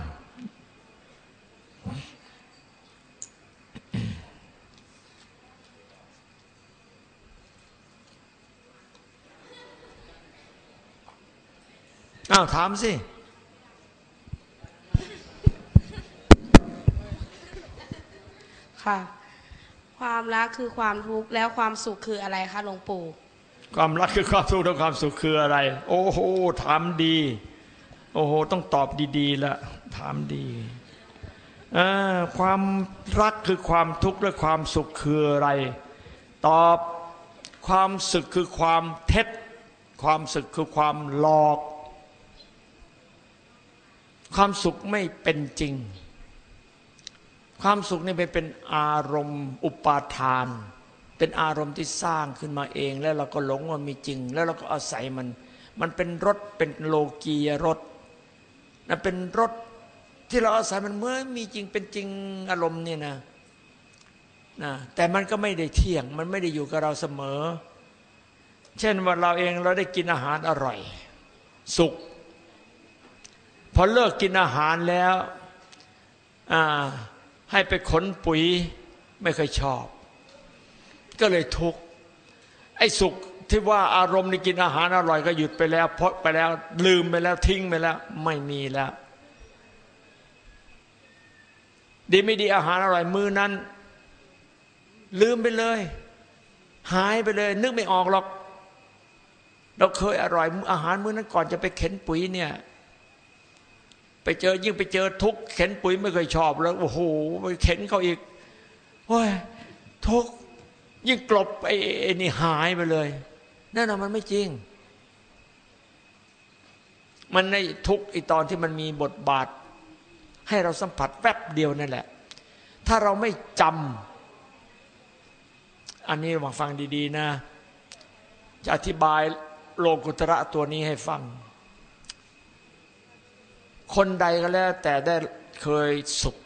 อ้าวถามสิค่ะความรักคือความทุกข์แล้วความสุขคืออะไรคะหลวงปู่ ความรักคือความสุขและความสุขคืออะไร โอ้โหถามดี โอ้โห ต้องตอบดีๆละถามดีเออความรักคือความทุกข์และความสุขคืออะไร ตอบความสึกคือความเท็จ ความสึกคือความหลอก ความสุขไม่เป็นจริง ความสุขนี่เป็นเป็นอารมณ์ อุปาทาน เป็นอารมณ์ที่สร้างขึ้นมาเอง แล้วเราก็หลงว่ามีจริง แล้วเราก็อาศัยมัน มันเป็นรถเป็นโลกียรถนะเป็นรถที่เราอาศัยมันเมื่อมีจริงเป็นจริงอารมณ์เนี่ยนะนะแต่มันก็ไม่ได้เที่ยง มันไม่ได้อยู่กับเราเสมอ เช่นว่าเราเองเราได้กินอาหารอร่อย สุข พอเลิกกินอาหารแล้วให้ไปขนปุ๋ยไม่เคยชอบ ก็เลยทุกข์ไอ้สุขที่ว่าอารมณ์ในกินอาหารอร่อยก็หยุดไปแล้วพดไปแล้ว ลืมไปแล้วทิ้งไปแล้ว ไม่มีแล้ว ดีไม่ดีอาหารอร่อยมือนั้น ลืมไปเลย หายไปเลย นึกไม่ออกหรอก เราเคยอร่อยอาหารมื้อนั้นก่อนจะไปเข็นปุ๋ยเนี่ย ไปเจอยิ่งไปเจอทุกเข็นปุ๋ยไม่เคยชอบแล้วโอ้โหไปเข็นเขาอีกโอ้ยทุกยิ่งกลบไอ้นี่หายไปเลยนั่นน่ะมันไม่จริง มันในทุกไอตอนที่มันมีบทบาท ให้เราสัมผัสแวบเดียวนั่นแหละ ถ้าเราไม่จำอันนี้มาฟังดี ๆ นะ จะอธิบายโลกุตระตัวนี้ให้ฟัง คนใดก็แล้ว แต่ได้เคยสุข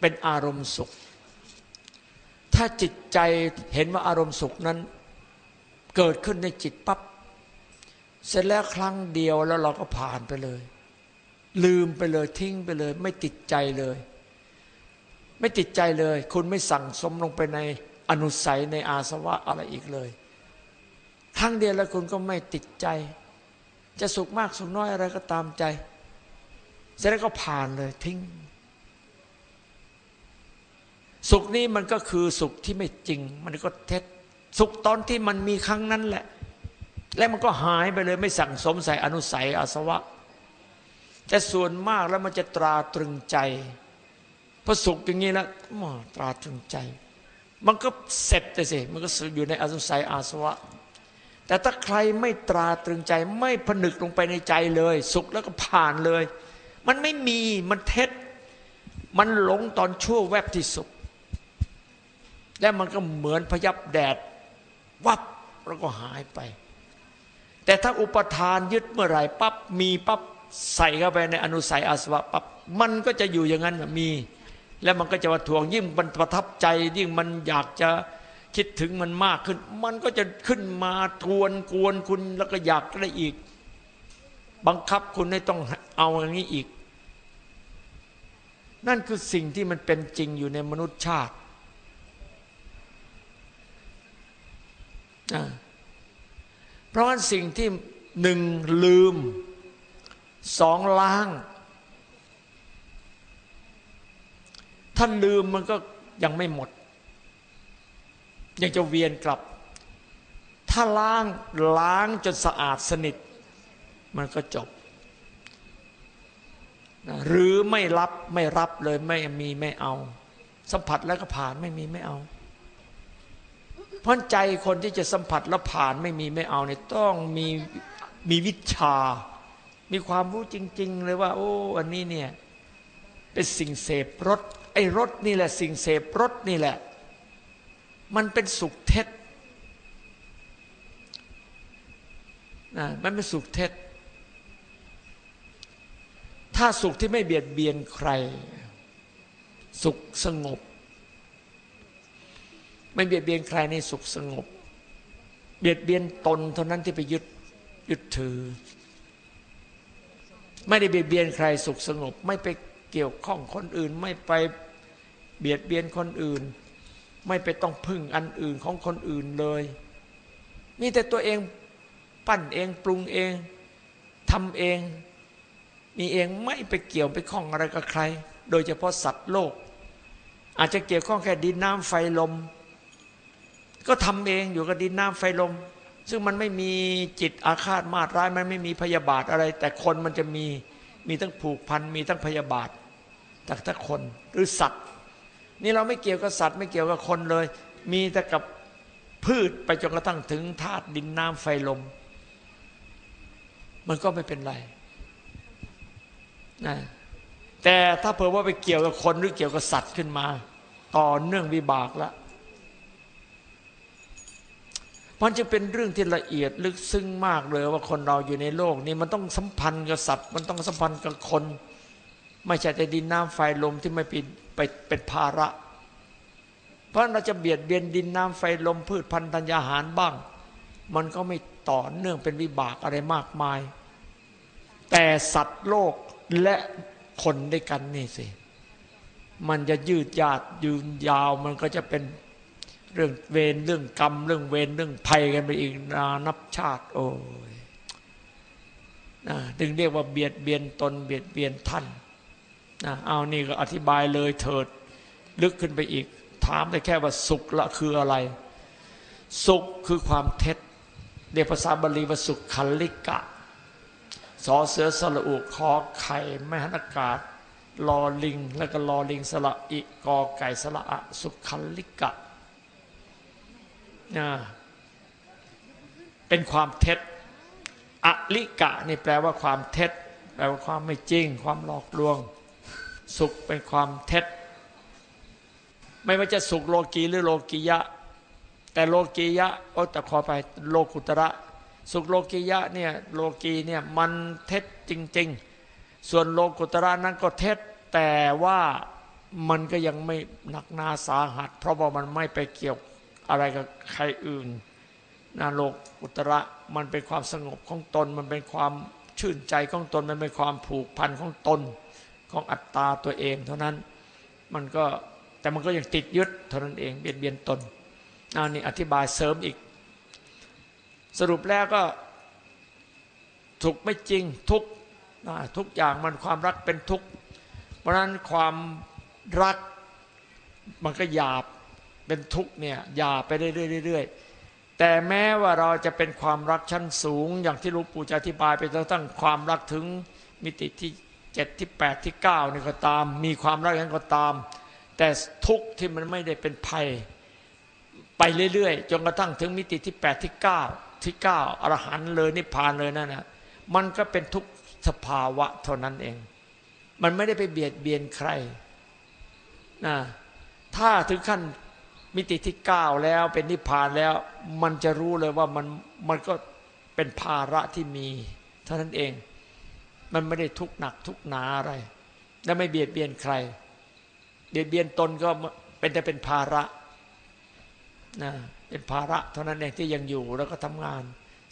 เป็นอารมณ์สุข ถ้าจิตใจเห็นว่าอารมณ์สุขนั้น เกิดขึ้นในจิตปับ๊บเสร็จแล้วครั้งเดียวแล้วเราก็ผ่านไปเลย ลืมไปเลยทิ้งไปเลย ไม่ติดใจเลย ไม่ติดใจเลย คุณไม่สั่งสมลงไปในอนุสัยในอาสวะอะไรอีกเลยครั้งเดียวแล้วคุณก็ไม่ติดใจ จะสุขมากสุขน้อยอะไรก็ตามใจ เสร็จแล้วก็ผ่านเลยทิ้ง สุขนี้มันก็คือสุขที่ไม่จริง มันก็เท็จ สุขตอนที่มันมีครั้งนั้นแหละ และมันก็หายไปเลยไม่สั่งสมใส่อนุสัยอาสวะ แต่ส่วนมากแล้วมันจะตราตรึงใจพอสุขอย่างนี้แล้วมาตราตรึงใจ มันก็เสร็จเลยสิมันก็อยู่ในอนุสัยอาสวะแต่ถ้าใครไม่ตราตรึงใจไม่ผนึกลงไปในใจเลย สุขแล้วก็ผ่านเลย มันไม่มีมันเท็จ มันหลงตอนชั่วแวบที่สุด และมันก็เหมือนพยับแดด วับแล้วก็หายไป แต่ถ้าอุปทานยึดเมื่อไหร่ปั๊บมีปั๊บใส่เข้าไปในอนุสัยอาสวะปั๊บมันก็จะอยู่อย่างนั้นมี แล้วมันก็จะมาทวงยิ่งมันประทับใจ ยิ่งมันอยากจะคิดถึงมันมากขึ้น มันก็จะขึ้นมาทวนกวนคุณแล้วก็อยากได้อีก บังคับคุณให้ต้องเอาอย่างนี้อีก นั่นคือสิ่งที่มันเป็นจริงอยู่ในมนุษยชาติ เพราะฉะนั้นสิ่งที่หนึ่งลืมสองล้างท่านลืมมันก็ยังไม่หมด ยังจะเวียนกลับ ถ้าล้างล้างจนสะอาดสนิท มันก็จบ หรือไม่รับไม่รับเลยไม่มีไม่เอา สัมผัสแล้วก็ผ่านไม่มีไม่เอา เพราะใจคนที่จะสัมผัสแล้วผ่านไม่มีไม่เอาเนี่ยต้องมีมีวิชา มีความรู้จริง ๆ เลยว่า โอ้อันนี้เนี่ยเป็นสิ่งเสพรสไอ้รสนี่แหละ สิ่งเสพรสนี่แหละ มันเป็นสุขเท็จนะมันเป็นสุขเท็จ ถ้าสุขที่ไม่เบียดเบียนใคร สุขสงบ ไม่เบียดเบียนใครในสุขสงบ เบียดเบียนตนเท่านั้นที่ไปยึดยึดถือ ไม่ได้เบียดเบียนใครสุขสงบ ไม่ไปเกี่ยวข้องคนอื่น ไม่ไปเบียดเบียนคนอื่น ไม่ไปต้องพึ่งอันอื่นของคนอื่นเลย มีแต่ตัวเองปั้นเองปรุงเองทำเอง นี่เองไม่ไปเกี่ยวไปข้องอะไรกับใคร โดยเฉพาะสัตว์โลก อาจจะเกี่ยวข้องแค่ดินน้ำไฟลม ก็ทำเองอยู่กับดินน้ำไฟลม ซึ่งมันไม่มีจิตอาฆาตมาตร้ายมันไม่มีพยาบาทอะไร แต่คนมันจะมีมีทั้งผูกพันมีทั้งพยาบาทจากทั้งคนหรือสัตว์ นี่เราไม่เกี่ยวกับสัตว์ไม่เกี่ยวกับคนเลย มีแต่กับพืชไปจนกระทั่งถึงธาตุดินน้ำไฟลม มันก็ไม่เป็นไร นะแต่ถ้าเผื่อว่าไปเกี่ยวกับคนหรือเกี่ยวกับสัตว์ขึ้นมา ต่อเนื่องวิบากแล้วมันจะเป็นเรื่องที่ละเอียดลึกซึ้งมากเลยว่าคนเราอยู่ในโลกนี้มันต้องสัมพันธ์กับสัตว์ มันต้องสัมพันธ์กับคน ไม่ใช่แต่ดินน้ำไฟลมที่ไม่เป็นไปเป็นภาระ เพราะเราจะเบียดเบียนดินน้ำไฟลมพืชพันธุ์ธัญญาหารบ้าง มันก็ไม่ต่อเนื่องเป็นวิบากอะไรมากมาย แต่สัตว์โลก และคนด้วยกันนี่สิ มันจะยืดยาดยืนยาวมันก็จะเป็นเรื่องเวรเรื่องกรรม เรื่องเวรเรื่องภัยกันไปอีกนานับชาติ โอ้ยนะถึงเรียกว่าเบียดเบียนตนเบียดเบียนท่านนะเอานี่ก็อธิบายเลยเถิด ลึกขึ้นไปอีก ถามได้แค่ว่าสุขละคืออะไร สุขคือความเท็จเรียกภาษาบาลีว่าสุขคันลิกะ สอเสือสระอุคอไข่ไม่หันอากาศลอลิง แล้วก็ลอลิงสระอิกอไก่สระอะสุขันลิกะนะเป็นความเท็จอลิกะนี่แปลว่าความเท็จ แปลว่าความไม่จริง ความหลอกลวง สุขเป็นความเท็จ ไม่ว่าจะสุขโลกีหรือโลกียะ แต่โลกียะโอ้แต่ขอไปโลกุตระ สุขโลกียะเนี่ยโลกีเนี่ยมันเท็จจริง ๆ ส่วนโลกุตระนั้นก็เท็จแต่ว่ามันก็ยังไม่หนักหนาสาหัส เพราะว่ามันไม่ไปเกี่ยวอะไรกับใครอื่นนะโลกุตระมันเป็นความสงบของตน มันเป็นความชื่นใจของตน มันเป็นความผูกพันของตนของอัตตาตัวเอง เท่านั้นมันก็แต่มันก็ยังติดยึดเท่านั้นเองเบียดเบียนตนอันนี้อธิบายเสริมอีก สรุปแล้วก็ทุกไม่จริงทุกทุกอย่างมันความรักเป็นทุกเพราะนั้นความรักมันก็หยาบเป็นทุกเนี่ยหยาบไปเรื่อยๆแต่แม้ว่าเราจะเป็นความรักชั้นสูง อย่างที่หลวงปู่จะอธิบายไปจนตั้งความรักถึงมิติที่เจ็ดที่แปดที่เก้านี่ก็ตาม มีความรักนั้นก็ตาม แต่ทุกที่มันไม่ได้เป็นภัย ไปเรื่อยๆจนกระทั่งถึงมิติที่แปดที่เก้า ที่เก้าอรหันเลยนิพพานเลยนั่นนะมันก็เป็นทุกสภาวะเท่านั้นเอง มันไม่ได้ไปเบียดเบียนใครนะถ้าถึงขั้นมิติที่เก้าแล้วเป็นนิพพานแล้ว มันจะรู้เลยว่ามันมันก็เป็นภาระที่มี เท่านั้นเอง มันไม่ได้ทุกหนักทุกหนาอะไร และไม่เบียดเบียนใคร เบียดเบียนตนก็เป็นแต่เป็นภาระนะ เป็นภาระเท่านั้นเองที่ยังอยู่แล้วก็ทำงาน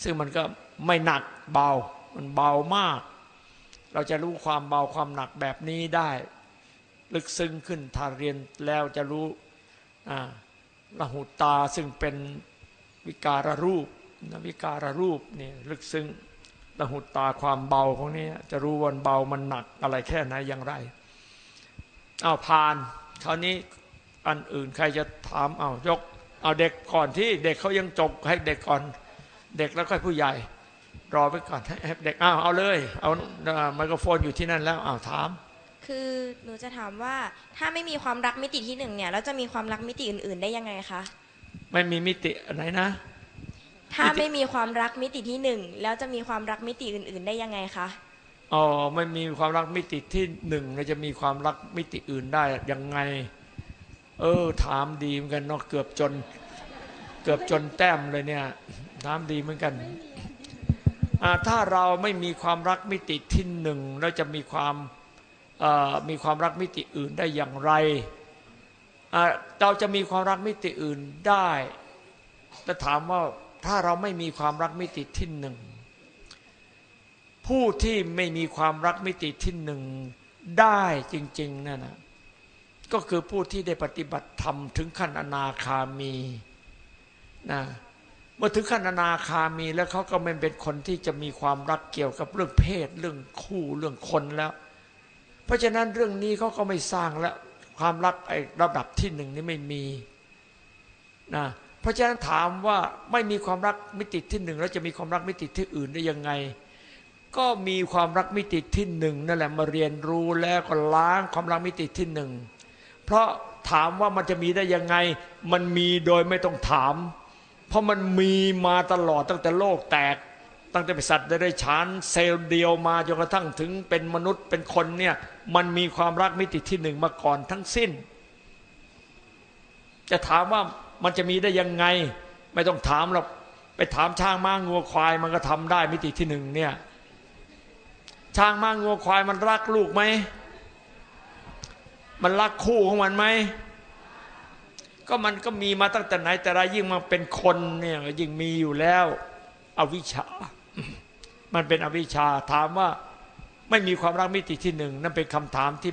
ซึ่งมันก็ไม่หนักเบา มันเบามาก เราจะรู้ความเบาความหนักแบบนี้ได้ ลึกซึ้งขึ้นถ้าเรียนแล้วจะรู้ละหุตาซึ่งเป็นวิการรูปนะวิการรูปนี่ลึกซึ้งละหุตาความเบาของนี้จะรู้วันเบามันหนักอะไรแค่ไหนอย่างไรเอาผ่านคราวนี้อันอื่นใครจะถามเอายก เอาเด็กก่อนที่เด็กเขายังจบให้เด็กก่อน เด็กแล้วค่อยผู้ใหญ่ รอไปก่อนให้เด็กอ้าวเอาเลย เอาไมโครโฟนอยู่ที่นั่นแล้วอ้าวถาม คือหนูจะถามว่าถ้าไม่มีความรักมิติที่หนึ่งเนี่ยแล้วจะมีความรักมิติอื่น ๆ ได้ยังไงคะไม่มีมิติอะไรนะ ถ้าไม่มีความรักมิติที่หนึ่งแล้วจะมีความรักมิติอื่น ๆ ได้ยังไงคะอ๋อไม่มีความรักมิติที่หนึ่งแล้วจะมีความรักมิติอื่นได้ยังไง เออ ถามดีเหมือนกันเนาะเกือบจน เกือบจนแต้มเลยเนี่ย ถามดีเหมือนกันถ้าเราไม่มีความรักมิติที่หนึ่งแล้วจะมีความมีความรักมิติอื่นได้อย่างไร เราจะมีความรักมิติอื่นได้แต่ถามว่าถ้าเราไม่มีความรักมิติที่หนึ่งผู้ที่ไม่มีความรักมิติที่หนึ่งได้จริง ๆนั่นนะ ก็คือผู้ที่ได้ปฏิบัติธรรมถึงขั้นอนาคามีนะเมื่อถึงขั้นอนาคามีแล้วเขาก็ไม่เป็นคนที่จะมีความรักเกี่ยวกับเรื่องเพศ เรื่องคู่เรื่องคนแล้ว เพราะฉะนั้นเรื่องนี้เขาก็ไม่สร้างแล้วความรักไอ้ระดับที่หนึ่งนี่ไม่มีนะเพราะฉะนั้นถามว่าไม่มีความรักมิติที่หนึ่งแล้วจะมีความรักมิติที่อื่นได้ยังไง ก็มีความรักมิติที่หนึ่งนั่นแหละมาเรียนรู้แล้วก็ล้างความรักมิติที่หนึ่ง เพราะถามว่ามันจะมีได้ยังไง มันมีโดยไม่ต้องถาม เพราะมันมีมาตลอดตั้งแต่โลกแตก ตั้งแต่เป็นสัตว์ได้ฉานเซลล์เดียวมาจนกระทั่งถึงเป็นมนุษย์เป็นคนเนี่ยมันมีความรักมิติที่หนึ่งมาก่อนทั้งสิ้น จะถามว่ามันจะมีได้ยังไง ไม่ต้องถามหรอกไปถามช้างม้างัวควายมันก็ทำได้มิติที่หนึ่งเนี่ยช้างม้างัวควายมันรักลูกไหม มันรักคู่ของมันไหมก็มันก็มีมาตั้งแต่ไหน แต่ไรยิ่งมาเป็นคนเนี่ยยิ่งมีอยู่แล้ว อวิชชา มันเป็นอวิชชาถามว่าไม่มีความรักมิติที่หนึ่งนั่นเป็นคำถามที่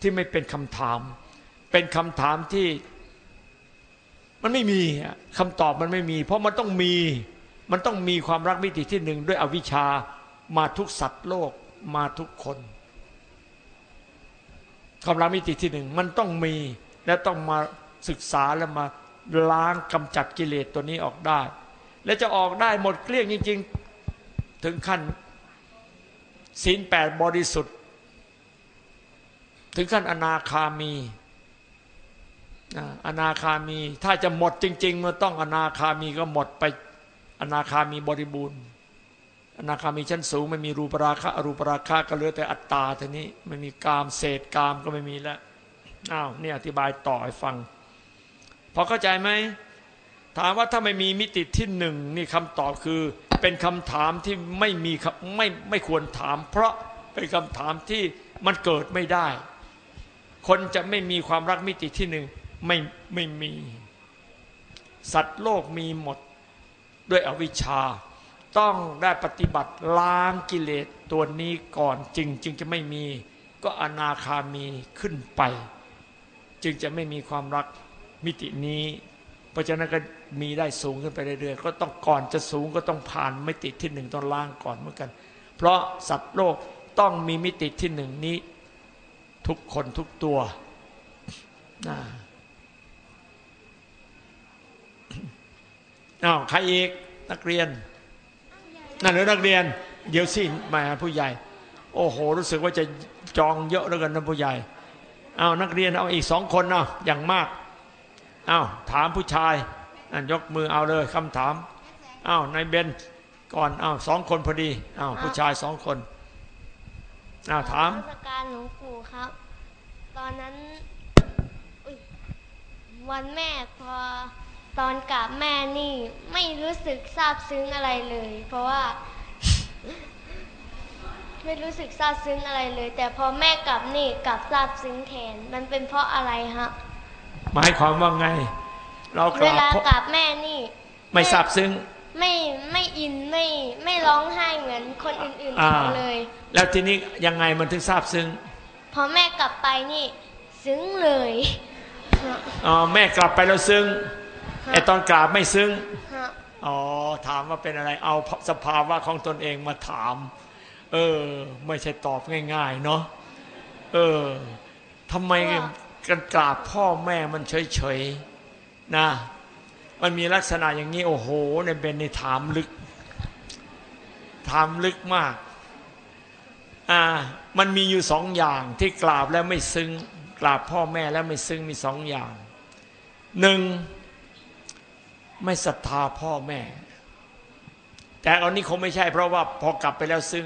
ที่ไม่เป็นคำถาม เป็นคำถามที่ มันไม่มีคำตอบมันไม่มี เพราะมันต้องมี มันต้องมีความรักมิติที่หนึ่งด้วยอวิชชามาทุกสัตว์โลกมาทุกคน ความรักมิติที่หนึ่งมันต้องมีและต้องมาศึกษาแล้วมาล้างกำจัดกิเลสตัวนี้ออกได้ และจะออกได้หมดเกลี้ยงจริง ๆ ถึงขั้นศีลแปดบริสุทธิ์ ถึงขั้นอนาคามีอนาคามี ถ้าจะหมดจริง ๆ มันต้องอนาคามีก็หมดไปอนาคามีบริบูรณ์ อนาคามีชั้นสูงไม่มีรูปราคะอรูปราคะก็เหลือแต่อัตตาทีนี้ไม่มีกามเศษกามก็ไม่มีแล้วอ้าวนี่อธิบายต่อให้ฟังพอเข้าใจไหมถามว่าถ้าไม่มีมิติที่หนึ่งนี่คำตอบคือ เป็นคำถามที่ไม่มีไม่ไม่ควรถาม เพราะเป็นคำถามที่มันเกิดไม่ได้ คนจะไม่มีความรักมิติที่หนึ่งไม่ไม่มี สัตว์โลกมีหมดด้วยอวิชชา ต้องได้ปฏิบัติล้างกิเลสตัวนี้ก่อนจึงจึงจะไม่มี ก็อนาคามีขึ้นไป จึงจะไม่มีความรักมิตินี้ เพราะฉะนั้นก็มีได้สูงขึ้นไปเรื่อยๆก็ต้องก่อนจะสูงก็ต้องผ่านมิติที่หนึ่งต้องล่างก่อนเหมือนกัน เพราะสัตว์โลกต้องมีมิติที่หนึ่งนี้ ทุกคนทุกตัวนะอ้าวใครอีกนักเรียน นั่นหรือนักเรียน เดี๋ยวสิมาผู้ใหญ่ โอ้โห รู้สึกว่าจะจองเยอะแล้วกันนะผู้ใหญ่เอานักเรียนเอาอีกสองคนเนาะอย่างมากอ้าวถามผู้ชายอันยกมือเอาเลยคำถามอ้าวนายเบนก่อนอ้าวสองคนพอดีอ้าวผู้ชายสองคนอ้าวถามเทศกาลหลวงปู่ครับ ตอนนั้นวันแม่พอ ตอนกราบแม่นี่ไม่รู้สึกซาบซึ้งอะไรเลย เพราะว่า ไม่รู้สึกซาบซึ้งอะไรเลย แต่พอแม่กลับนี่กลับซาบซึ้งแทนมันเป็นเพราะอะไรฮะหมายความว่าไง เรากเวราบลาเพราะกราบแม่นี่ ไม่ทราบซึ้ง ไม่ไม่อินไม่ไม่ร้องไห้เหมือนคนอื่นๆอ่า เขาเลย แล้วทีนี้ยังไงมันถึงทราบซึ้งพอแม่กลับไปนี่ ซึ้งเลย อ๋อแม่กลับไปแล้วซึ้ง ไอตอนกราบไม่ซึ้งฮะอ๋อถามว่าเป็นอะไร เอาสภาวะของตนเองมาถาม เออ ไม่ใช่ตอบง่าย ๆ เนาะเออทำไมกันกราบพ่อแม่มันเฉยๆนะมันมีลักษณะอย่างนี้ โอ้โหในเบนในถามลึก ถามลึกมากอ่ามันมีอยู่สองอย่างที่กราบแล้วไม่ซึ้งกราบพ่อแม่แล้วไม่ซึ้งมีสองอย่างหนึ่ง ไม่ศรัทธาพ่อแม่ แต่อันนี้คงไม่ใช่ เพราะว่าพอกลับไปแล้วซึ้ง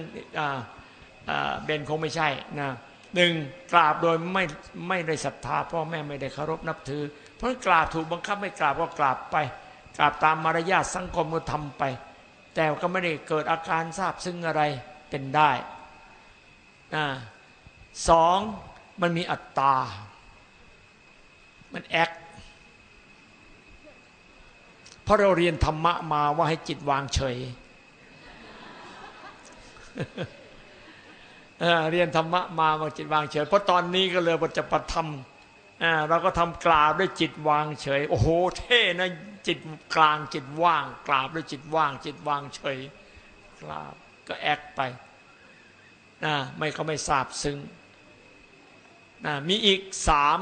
เบนคงไม่ใช่นะหนึ่งกราบโดยไม่ไม่ได้ศรัทธาพ่อแม่ไม่ได้เคารพนับถือ เพราะกราบถูกบังคับไม่กราบก็กราบไป กราบตามมารยาทสังคมก็ทำไป แต่ก็ไม่ได้เกิดอาการทราบซึ้งอะไรเป็นได้อ่าสองมันมีอัตตา มันแอค เพราะเราเรียนธรรมะมาว่าให้จิตวางเฉยเออเรียนธรรมะมาว่าจิตวางเฉย เพราะตอนนี้ก็เลยบทจะประทำอ่าเราก็ทำกราบด้วยจิตวางเฉย โอ้โห เท่นะจิตกลางจิตว่าง กราบด้วยจิตว่าง จิตวางเฉยกราบก็แอคไปนะไม่เขาไม่ทราบซึ้งนะมีอีกสาม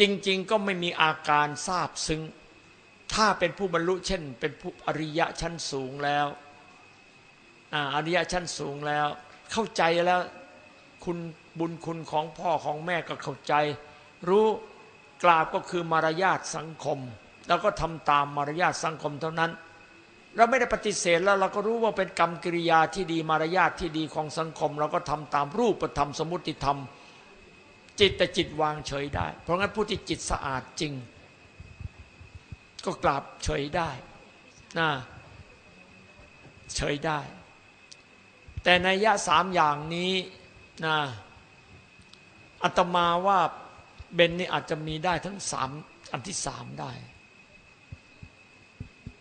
จริง ๆ ก็ไม่มีอาการทราบซึ้ง ถ้าเป็นผู้บรรลุเช่น เป็นผู้อริยะชั้นสูงแล้วอาริยะชั้นสูงแล้ว เข้าใจแล้วคุณบุญคุณของพ่อของแม่ก็เข้าใจ รู้กราบก็คือมารยาทสังคม แล้วก็ทำตามมารยาทสังคมเท่านั้น เราไม่ได้ปฏิเสธแล้วเราก็รู้ว่าเป็นกรรมกิริยาที่ดีมารยาทที่ดีของสังคม เราก็ทำตามรูปธรรมสมมติธรรม จิตแต่จิตวางเฉยได้ เพราะงั้นผู้ที่จิตสะอาดจริง ก็กราบเฉยได้นะเฉยได้ แต่ในยะสามอย่างนี้นะอัตมาว่าเบนนี่อาจจะมีได้ทั้งสามอันที่สามได้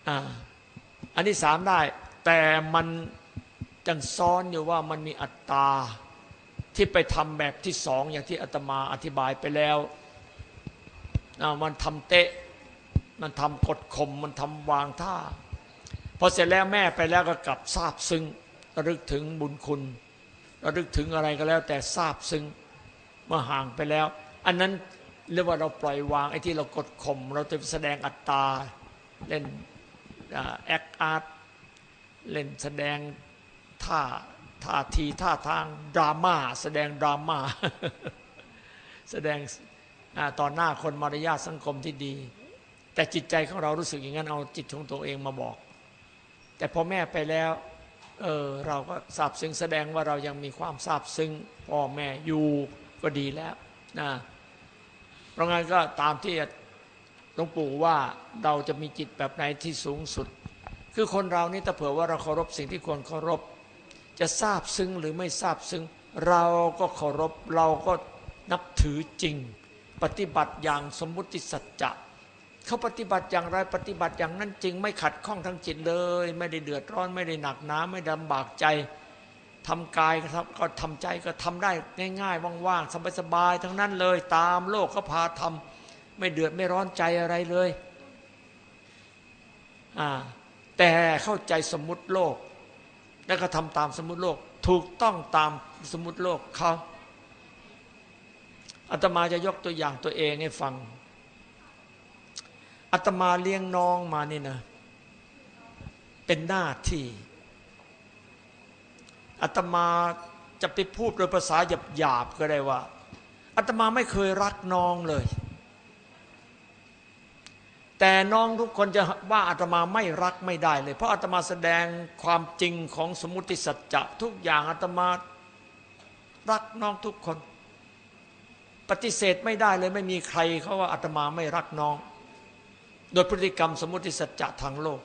อ่าอันที่สามได้ แต่มันจังซ้อนอยู่ว่ามันมีอัตตาที่ไปทำแบบที่สองอย่างที่อาตมาอธิบายไปแล้วมันทำเตะ มันทำกดข่มมันทำวางท่าพอเสร็จแล้วแม่ไปแล้วก็กลับทราบซึ้งระลึกถึงบุญคุณระลึกถึงอะไรก็แล้ว แต่ทราบซึ้งเมื่อห่างไปแล้ว อันนั้นเรียกว่าเราปล่อยวางไอ้ที่เรากดข่มเราจะแสดงอัตตา เล่นแอคอาร์ตเล่นแสดงท่าท่าทีท่าทางดราม่าแสดงดราม่าแสดงอ่าตอนหน้าคนมารยาทสังคมที่ดี แต่จิตใจของเรารู้สึกอย่างนั้นเอาจิตของตัวเองมาบอก แต่พอแม่ไปแล้วเออเราก็ซาบซึ้งแสดงว่าเรายังมีความซาบซึ้งพ่อแม่อยู่ก็ดีแล้วนะเพราะงั้นก็ตามที่หลวงปู่ว่าเราจะมีจิตแบบไหนที่สูงสุด คือคนเรานี่ถ้าเผื่อว่าเราเคารพสิ่งที่ควรเคารพ จะทราบซึ้งหรือไม่ทราบซึ้ง เราก็เคารพเราก็นับถือจริง ปฏิบัติอย่างสมมุติสัจจะ เขาปฏิบัติอย่างไรปฏิบัติอย่างนั้นจริง ไม่ขัดข้องทางจิตเลย ไม่ได้เดือดร้อนไม่ได้หนักหนาไม่ลำบากใจทำกายก็ทำก็ทำใจก็ทำได้ง่ายๆว่างๆสบายๆทั้งนั้นเลย ตามโลกเขาพาทำไม่เดือดไม่ร้อนใจอะไรเลยอ่าแต่เข้าใจสมมุติโลก แล้วก็ทำตามสมมุติโลก ถูกต้องตามสมมุติโลกเขาอาตมาจะยกตัวอย่างตัวเองให้ฟัง อาตมาเลี้ยงน้องมานี่นะ เป็นหน้าที่อาตมาจะไปพูดโดยภาษาหยาบๆก็ได้ว่าอาตมาไม่เคยรักน้องเลย แต่น้องทุกคนจะว่าอาตมาไม่รักไม่ได้เลย เพราะอาตมาแสดงความจริงของสมมุติสัจจะทุกอย่างอาตมารักน้องทุกคน ปฏิเสธไม่ได้เลย ไม่มีใครเขาว่าอาตมาไม่รักน้อง โดยพฤติกรรมสมมติสัจจะทางโลก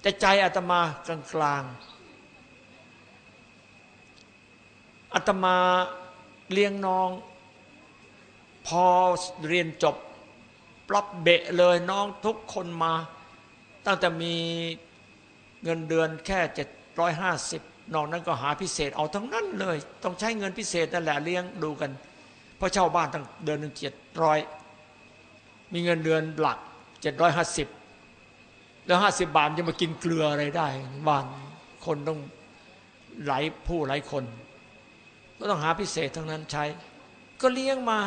แต่ใจอาตมากลางกลางอาตมาเลี้ยงน้อง พอเรียนจบปรับเบะเลยน้องทุกคนมา ตั้งแต่มีเงินเดือนแค่เจ็ดร้อยห้าสิบนอกนั้นก็หาพิเศษเอาทั้งนั้นเลย ต้องใช้เงินพิเศษนั่นแหละเลี้ยงดูกัน เพราะเช่าบ้านตั้งเดือนหนึ่งเจ็ดร้อย มีเงินเดือนหลักเจ็ดร้อยห้าสิบแล้วห้าสิบบาทจะมากินเกลืออะไรได้บ้านคนต้องหลายผู้หลายคน ก็ต้องหาพิเศษทั้งนั้นใช้ ก็เลี้ยงมา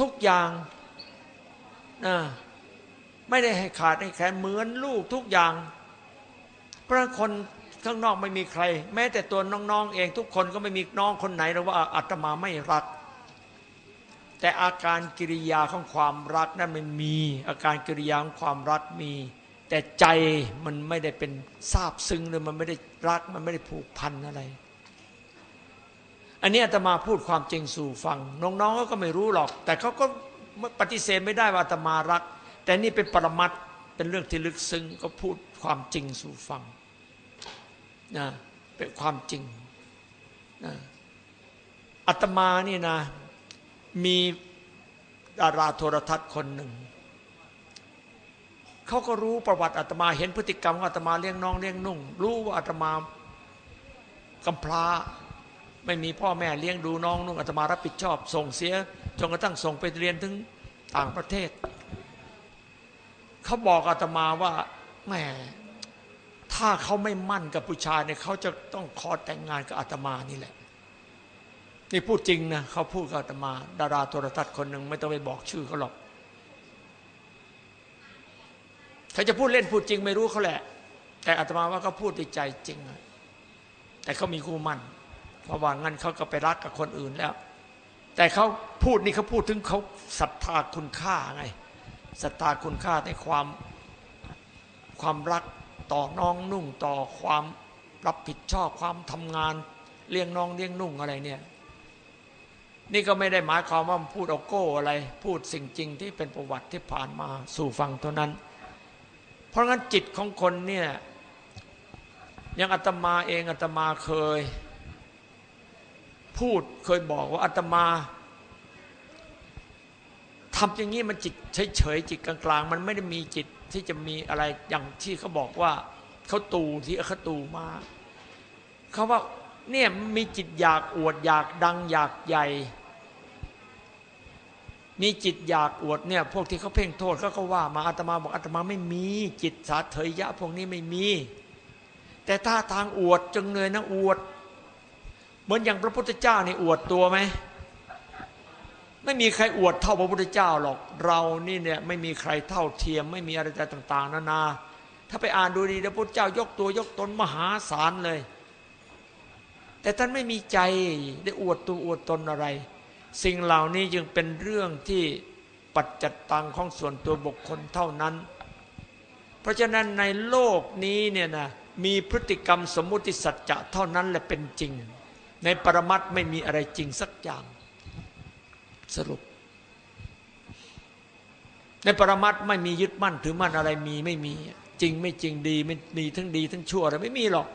ทุกอย่างนะไม่ได้ให้ขาดให้แค่เหมือนลูกทุกอย่างเพราะคนข้างนอกไม่มีใคร แม้แต่ตัวน้องๆเองทุกคนก็ไม่มีน้องคนไหนหรอกว่าอาตมาไม่รัก แต่อาการกิริยาของความรักนั้นมันมี อาการกิริยาของความรักมี แต่ใจมันไม่ได้เป็นซาบซึ้งเลยมันไม่ได้รักมันไม่ได้ผูกพันอะไร อันนี้อาตมาพูดความจริงสู่ฟัง น้องๆก็ไม่รู้หรอก แต่เขาก็ปฏิเสธไม่ได้ว่าอาตมารัก แต่นี่เป็นปรมัตถ์เป็นเรื่องที่ลึกซึ้งก็พูดความจริงสู่ฟังนะเป็นความจริงนะอาตมานี่นะ มีดาราโทรทัศน์คนหนึ่ง เขาก็รู้ประวัติอาตมาเห็นพฤติกรรมของอาตมาเลี้ยงน้องเลี้ยงนุ่ง รู้ว่าอาตมากำพร้าไม่มีพ่อแม่เลี้ยงดูน้องนุ่งอาตมารับผิดชอบ ส่งเสียจนกระทั่งส่งไปเรียนถึงต่างประเทศ เขาบอกอาตมาว่าแหมถ้าเขาไม่มั่นกับผู้ชายเนี่ยเขาจะต้องขอแต่งงานกับอาตมานี่แหละ นี่พูดจริงนะเขาพูดกับอาตมา ดาราโทรทัศน์คนหนึ่งไม่ต้องไปบอกชื่อเขาหรอกเขาจะพูดเล่นพูดจริงไม่รู้เขาแหละ แต่อาตมาว่าเขาพูดด้วยใจจริง แต่เขามีคู่มั่นเพราะว่างั้นเขาก็ไปรักกับคนอื่นแล้ว แต่เขาพูดนี่เขาพูดถึงเขาศรัทธาคุณค่าไงศรัทธาคุณค่าในความความรักต่อน้องนุ่งต่อความรับผิดชอบความทำงานเลี้ยงน้องเลี้ยงนุ่งอะไรเนี่ย นี่ก็ไม่ได้หมายความว่าพูดเอโก้อะไร พูดสิ่งจริงที่เป็นประวัติที่ผ่านมาสู่ฟังเท่านั้น เพราะงั้นจิตของคนเนี่ยยังอาตมาเองอาตมาเคย พูดเคยบอกว่าอาตมาทำอย่างนี้มันจิตเฉยๆจิตกลางๆ มันไม่ได้มีจิตที่จะมีอะไรอย่างที่เขาบอกว่าเขาตูที่เขาตูมาเขาว่า เนี่ยมีจิตอยากอวดอยากดังอยากใหญ่ มีจิตอยากอวดเนี่ยพวกที่เขาเพ่งโทษเขาก็ว่ามาอาตมาบอกอาตมาไม่มีจิตสาเถยยะพวกนี้ไม่มี แต่ถ้าทางอวดจึงเลยนะอวด เหมือนอย่างพระพุทธเจ้านี่อวดตัวไหมไม่มีใครอวดเท่าพระพุทธเจ้าหรอกเรานี่เนี่ยไม่มีใครเท่าเทียม ไม่มีอะไรต่าง ๆ นานา ถ้าไปอ่านดูดีพระพุทธเจ้ายกตัวยกตนมหาศาลเลย แต่ท่านไม่มีใจได้อวดตัวอวดตนอะไร สิ่งเหล่านี้จึงเป็นเรื่องที่ปัจจัตตังของส่วนตัวบุคคลเท่านั้น เพราะฉะนั้นในโลกนี้เนี่ยนะมีพฤติกรรมสมมุติสัจจะเท่านั้นแหละเป็นจริง ในปรมัตถ์ไม่มีอะไรจริงสักอย่างสรุป ในปรมัตถ์ไม่มียึดมั่นถือมั่นอะไรมีไม่มีจริงไม่จริงดีไม่มีทั้งดีทั้งชั่วอะไรไม่มีหรอก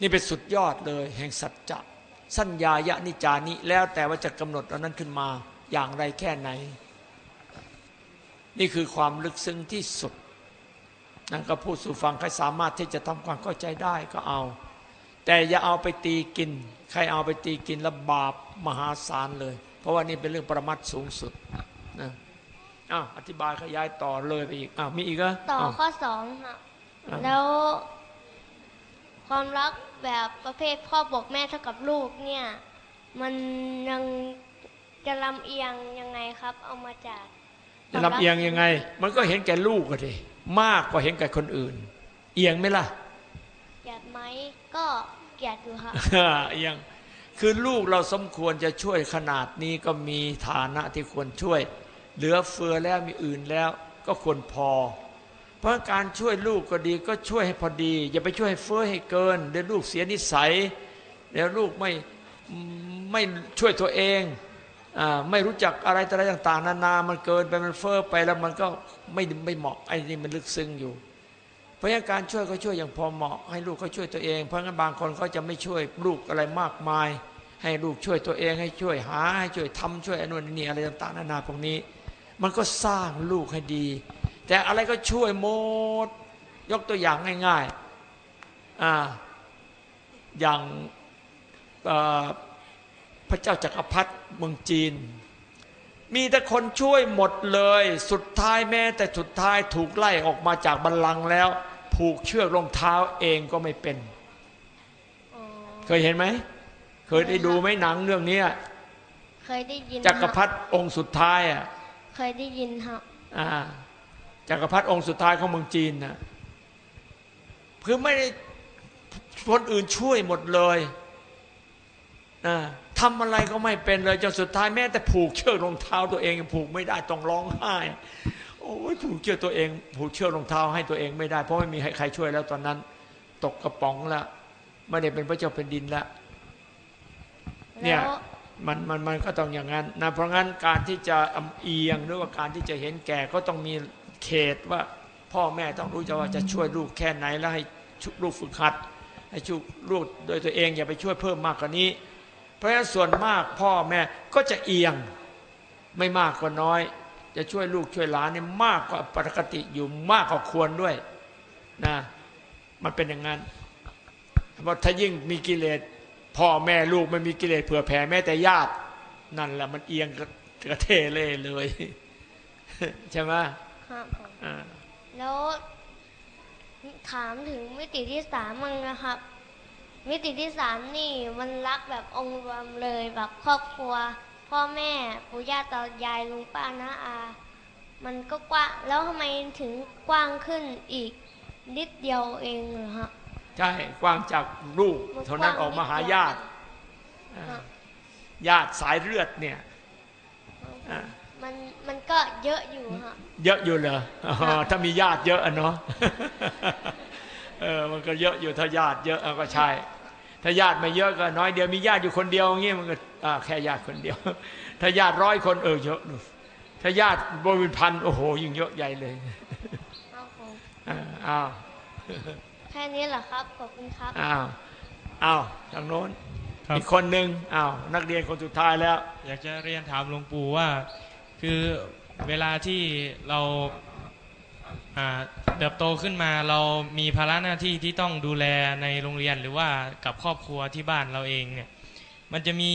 นี่เป็นสุดยอดเลย แห่งสัจจะสัญญายะนิจานิแล้วแต่ว่าจะกำหนดเอานั้นขึ้นมาอย่างไรแค่ไหน นี่คือความลึกซึ้งที่สุดนั่นก็พูดสู่ฟังใครสามารถที่จะทำความเข้าใจได้ก็เอา แต่อย่าเอาไปตีกิน ใครเอาไปตีกินแล้วบาปมหาศาลเลย เพราะว่านี่เป็นเรื่องประมัดสูงสุดนะอ้าวอธิบายขยายต่อเลยไปอีกอ้าวมีอีกเหรอต่อาวข้อสองครับอ่าแล้ว ความรักแบบประเภทพ่อบอกแม่เท่ากับลูกเนี่ย มันยังจะลำเอียงยังไงครับ เอามาจากจะลำเอียงยังไง มันก็เห็นแก่ลูกก็ดิมากกว่าเห็นแก่คนอื่น เอียงไหมล่ะเกลียดไหมก็เกลียดอยู่ครับเอียงคือลูกเราสมควรจะช่วยขนาดนี้ก็มีฐานะที่ควรช่วย เหลือเฟือแล้วมีอื่นแล้ว ก็ควรพอ เพราะการช่วยลูกก็ดีก็ช่วยให้พอดี อย่าไปช่วยให้เฟ้อให้เกิน เดี๋ยวลูกเสียนิสัย เดี๋ยวลูกไม่ไม่ช่วยตัวเองอไม่รู้จักอะไรต่อะไรต่าง ๆ นานามันเกินไปมันเฟ้อไปแล้วมันก็ไม่ไม่เหมาะไอ้นี่มันลึกซึ้งอยู่ เพราะงั้นการช่วยก็ช่วยอย่างพอเหมาะ ให้ลูกเขาช่วยตัวเอง เพราะงั้นบางคนเขาจะไม่ช่วยลูกอะไรมากมาย ให้ลูกช่วยตัวเองให้ช่วยหาให้ช่วยทำช่วยอนนุนนี่อะไรต่าง ๆ นานาพวกนี้ มันก็สร้างลูกให้ดี แต่อะไรก็ช่วยหมด ยกตัวอย่างง่ายๆอ่าอย่างเอ่อพระเจ้าจักรพรรดิเมืองจีน มีแต่คนช่วยหมดเลย สุดท้ายแม้ แต่สุดท้ายถูกไล่ออกมาจากบัลลังก์แล้ว ผูกเชือกรองเท้าเองก็ไม่เป็นอ๋อเคยเห็นไหม เคยได้ดูไหมหนังเรื่องเนี้ยเคยได้ยินจักรพรครดิองค์สุดท้ายอะ เคยได้ยินครับอ่า จักรพรรดิองค์สุดท้ายของเมืองจีนนะคือไม่ได้คนอื่นช่วยหมดเลยอ่าทำอะไรก็ไม่เป็นเลยจนสุดท้ายแม้แต่ผูกเชือกรองเท้าตัวเองยังผูกไม่ได้ต้องร้องไห้โอ้ยผูกเชือกตัวเอง ผูกเชือกรองเท้าให้ตัวเองไม่ได้ เพราะไม่มีใครช่วยแล้วตอนนั้น ตกกระป๋องแล้วไม่ได้เป็นพระเจ้าแผ่นดินแล้วเนี่ยแล้วมันมันมันก็ต้องอย่างนั้นนะเพราะงั้นการที่จะอำเอียงหรือว่าการที่จะเห็นแก่ก็ต้องมี เขตว่าพ่อแม่ต้องรู้จะว่าจะช่วยลูกแค่ไหนแล้วให้ลูกฝึกหัด ให้ชุลูกโดยตัวเองอย่าไปช่วยเพิ่มมากกว่านี้ เพราะฉะนั้นส่วนมากพ่อแม่ก็จะเอียงไม่มากกว่าน้อย จะช่วยลูกช่วยหลานเนี่ยมากกว่าปกติอยู่มากกว่าควรด้วยนะมันเป็นอย่างนั้นเพราะถ้ายิ่งมีกิเลสพ่อแม่ลูกไม่มีกิเลสเผื่อแผ่แม้แต่ญาติ นั่นแหละมันเอียงกระเทเล่เลยใช่ไหม ครับผมอ่าแล้วถามถึงมิติที่สามมั่งนะครับ มิติที่สามนี่มันรักแบบองค์รวมเลยแบบครอบครัว พ่อแม่ปู่ย่าตายายลุงป้าน้าอา มันก็กว้างแล้วทำไมถึงกว้างขึ้นอีกนิดเดียวเองเหรอฮะใช่กว้างจากลูกมันเท่านั้นกว้างออกมาหานิดเดียวญาติฮะญาติสายเลือดเนี่ยอ่า มันมันก็เยอะอยู่ฮะเยอะอยู่เหรออ๋อถ้ามีญาติเยอะอะเนาะเออมันก็เยอะอยู่ถ้าญาติเยอะเอาก็ใช่ ถ้าญาติไม่เยอะก็น้อยเดียวมีญาติอยู่คนเดียวอย่างเงี้ยมันก็อ่าแค่ญาติคนเดียว ถ้าญาติร้อยคนเออเยอะนู่นถ้าญาติบริเวณพันโอ้โหยิ่งเยอะใหญ่เลยครับผมอ่าอ้าวแค่นี้เหรอครับขอบคุณครับอ้าวอ้าวทางโน้นครับอีกคนหนึ่งอ้าวนักเรียนคนสุดท้ายแล้ว อยากจะเรียนถามหลวงปู่ว่า คือเวลาที่เราเติบโตขึ้นมาเรามีภาระหน้าที่ที่ต้องดูแลในโรงเรียนหรือว่ากับครอบครัวที่บ้านเราเองเนี่ยมันจะมี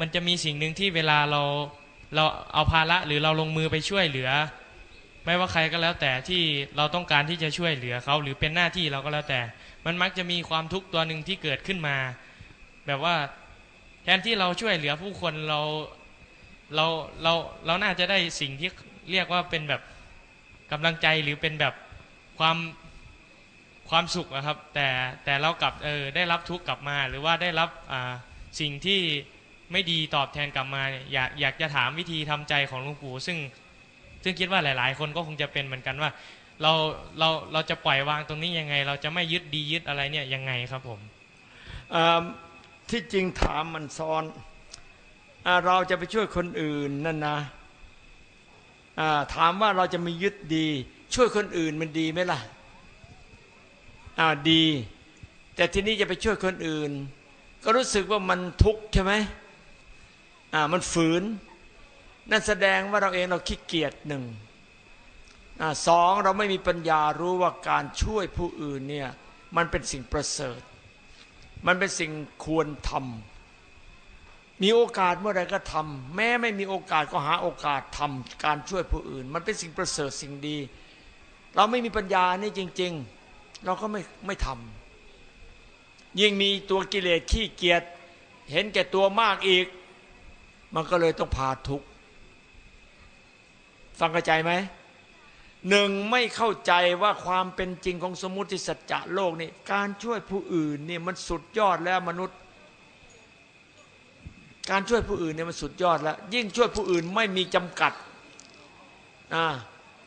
มันจะมีสิ่งหนึ่งที่เวลาเราเราเอาภาระหรือเราลงมือไปช่วยเหลือ ไม่ว่าใครก็แล้วแต่ที่เราต้องการที่จะช่วยเหลือเขาหรือเป็นหน้าที่เราก็แล้วแต่ มันมักจะมีความทุกข์ตัวหนึ่งที่เกิดขึ้นมา แบบว่าแทนที่เราช่วยเหลือผู้คนเรา เราเราเราน่าจะได้สิ่งที่เรียกว่าเป็นแบบกำลังใจหรือเป็นแบบความความสุขอะครับ แต่แต่เรากลับเออได้รับทุกข์กลับมา หรือว่าได้รับอ่าสิ่งที่ไม่ดีตอบแทนกลับมาอยากอยากจะถามวิธีทำใจของหลวงปู่ซึ่งซึ่งคิดว่าหลาย ๆ คนก็คงจะเป็นเหมือนกันว่า เราเราเราจะปล่อยวางตรงนี้ยังไง เราจะไม่ยึดดียึดอะไรเนี่ยยังไงครับผมที่จริงถามมันซ้อน เราจะไปช่วยคนอื่นนั่นนะถามว่าเราจะมียึดดี ช่วยคนอื่นมันดีไหมล่ะอ่าดี แต่ทีนี้จะไปช่วยคนอื่น ก็รู้สึกว่ามันทุกข์ใช่ไหมอ่ามันฝืน นั่นแสดงว่าเราเองเราขี้เกียจหนึ่งอ่าสองเราไม่มีปัญญารู้ว่าการช่วยผู้อื่นเนี่ยมันเป็นสิ่งประเสริฐ มันเป็นสิ่งควรทำ มีโอกาสเมื่อไรก็ทำแม้ไม่มีโอกาสก็หาโอกาสทำการช่วยผู้อื่น มันเป็นสิ่งประเสริฐสิ่งดี เราไม่มีปัญญานี่จริง ๆ เราก็ไม่ไม่ทำยิ่งมีตัวกิเลสขี้เกียจเห็นแก่ตัวมากอีก มันก็เลยต้องพาทุกข์ฟังเข้าใจไหมหนึ่งไม่เข้าใจว่าความเป็นจริงของสมมุติสัจจะโลกนี่การช่วยผู้อื่นนี่มันสุดยอดแล้วมนุษย์ การช่วยผู้อื่นเนี่ยมันสุดยอดแล้ว ยิ่งช่วยผู้อื่นไม่มีจำกัดอ่า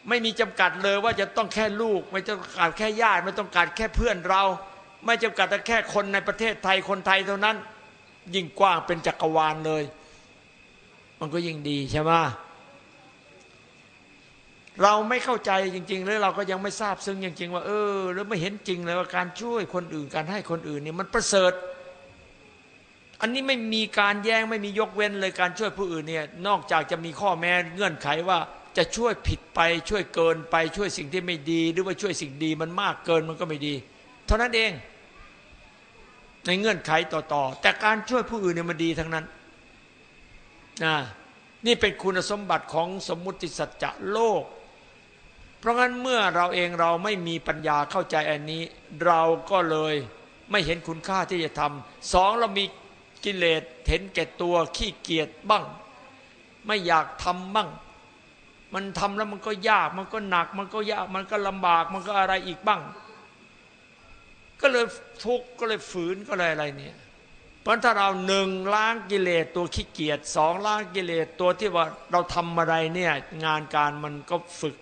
ไม่มีจำกัดเลยว่าจะต้องแค่ลูก ไม่ต้องการแค่ญาติไม่ต้องการแค่เพื่อนเรา ไม่จำกัดแต่แค่คนในประเทศไทยคนไทยเท่านั้น ยิ่งกว้างเป็นจักรวาลเลย มันก็ยิ่งดีใช่ไหมเราไม่เข้าใจจริง ๆ แล้วเราก็ยังไม่ทราบซึ้งจริง ๆ ว่าเออแล้วไม่เห็นจริงเลยว่าการช่วยคนอื่นการให้คนอื่นเนี่ยมันประเสริฐ อันนี้ไม่มีการแย้งไม่มียกเว้นเลยการช่วยผู้อื่นเนี่ยนอกจากจะมีข้อแม้เงื่อนไขว่าจะช่วยผิดไปช่วยเกินไปช่วยสิ่งที่ไม่ดี หรือว่าช่วยสิ่งดีมันมากเกินมันก็ไม่ดี เท่านั้นเอง ในเงื่อนไขต่อๆ แต่การช่วยผู้อื่นเนี่ยมันดีทั้งนั้นนะนี่เป็นคุณสมบัติของสมมุติสัจจะโลก เพราะงั้นเมื่อเราเองเราไม่มีปัญญาเข้าใจอันนี้ เราก็เลยไม่เห็นคุณค่าที่จะทำสองเรามี กิเลสเห็นแก่ตัวขี้เกียจบ้าง ไม่อยากทำบ้าง มันทำแล้วมันก็ยาก มันก็หนัก มันก็ยาก มันก็ลำบาก มันก็อะไรอีกบ้าง ก็เลยทุกข์ก็เลยฝืนก็เลยอะไรเนี่ยเพราะถ้าเราหนึ่งล้างกิเลสตัวขี้เกียจสองล้างกิเลสตัวที่ว่าเราทำอะไรเนี่ยงานการมันก็ฝึก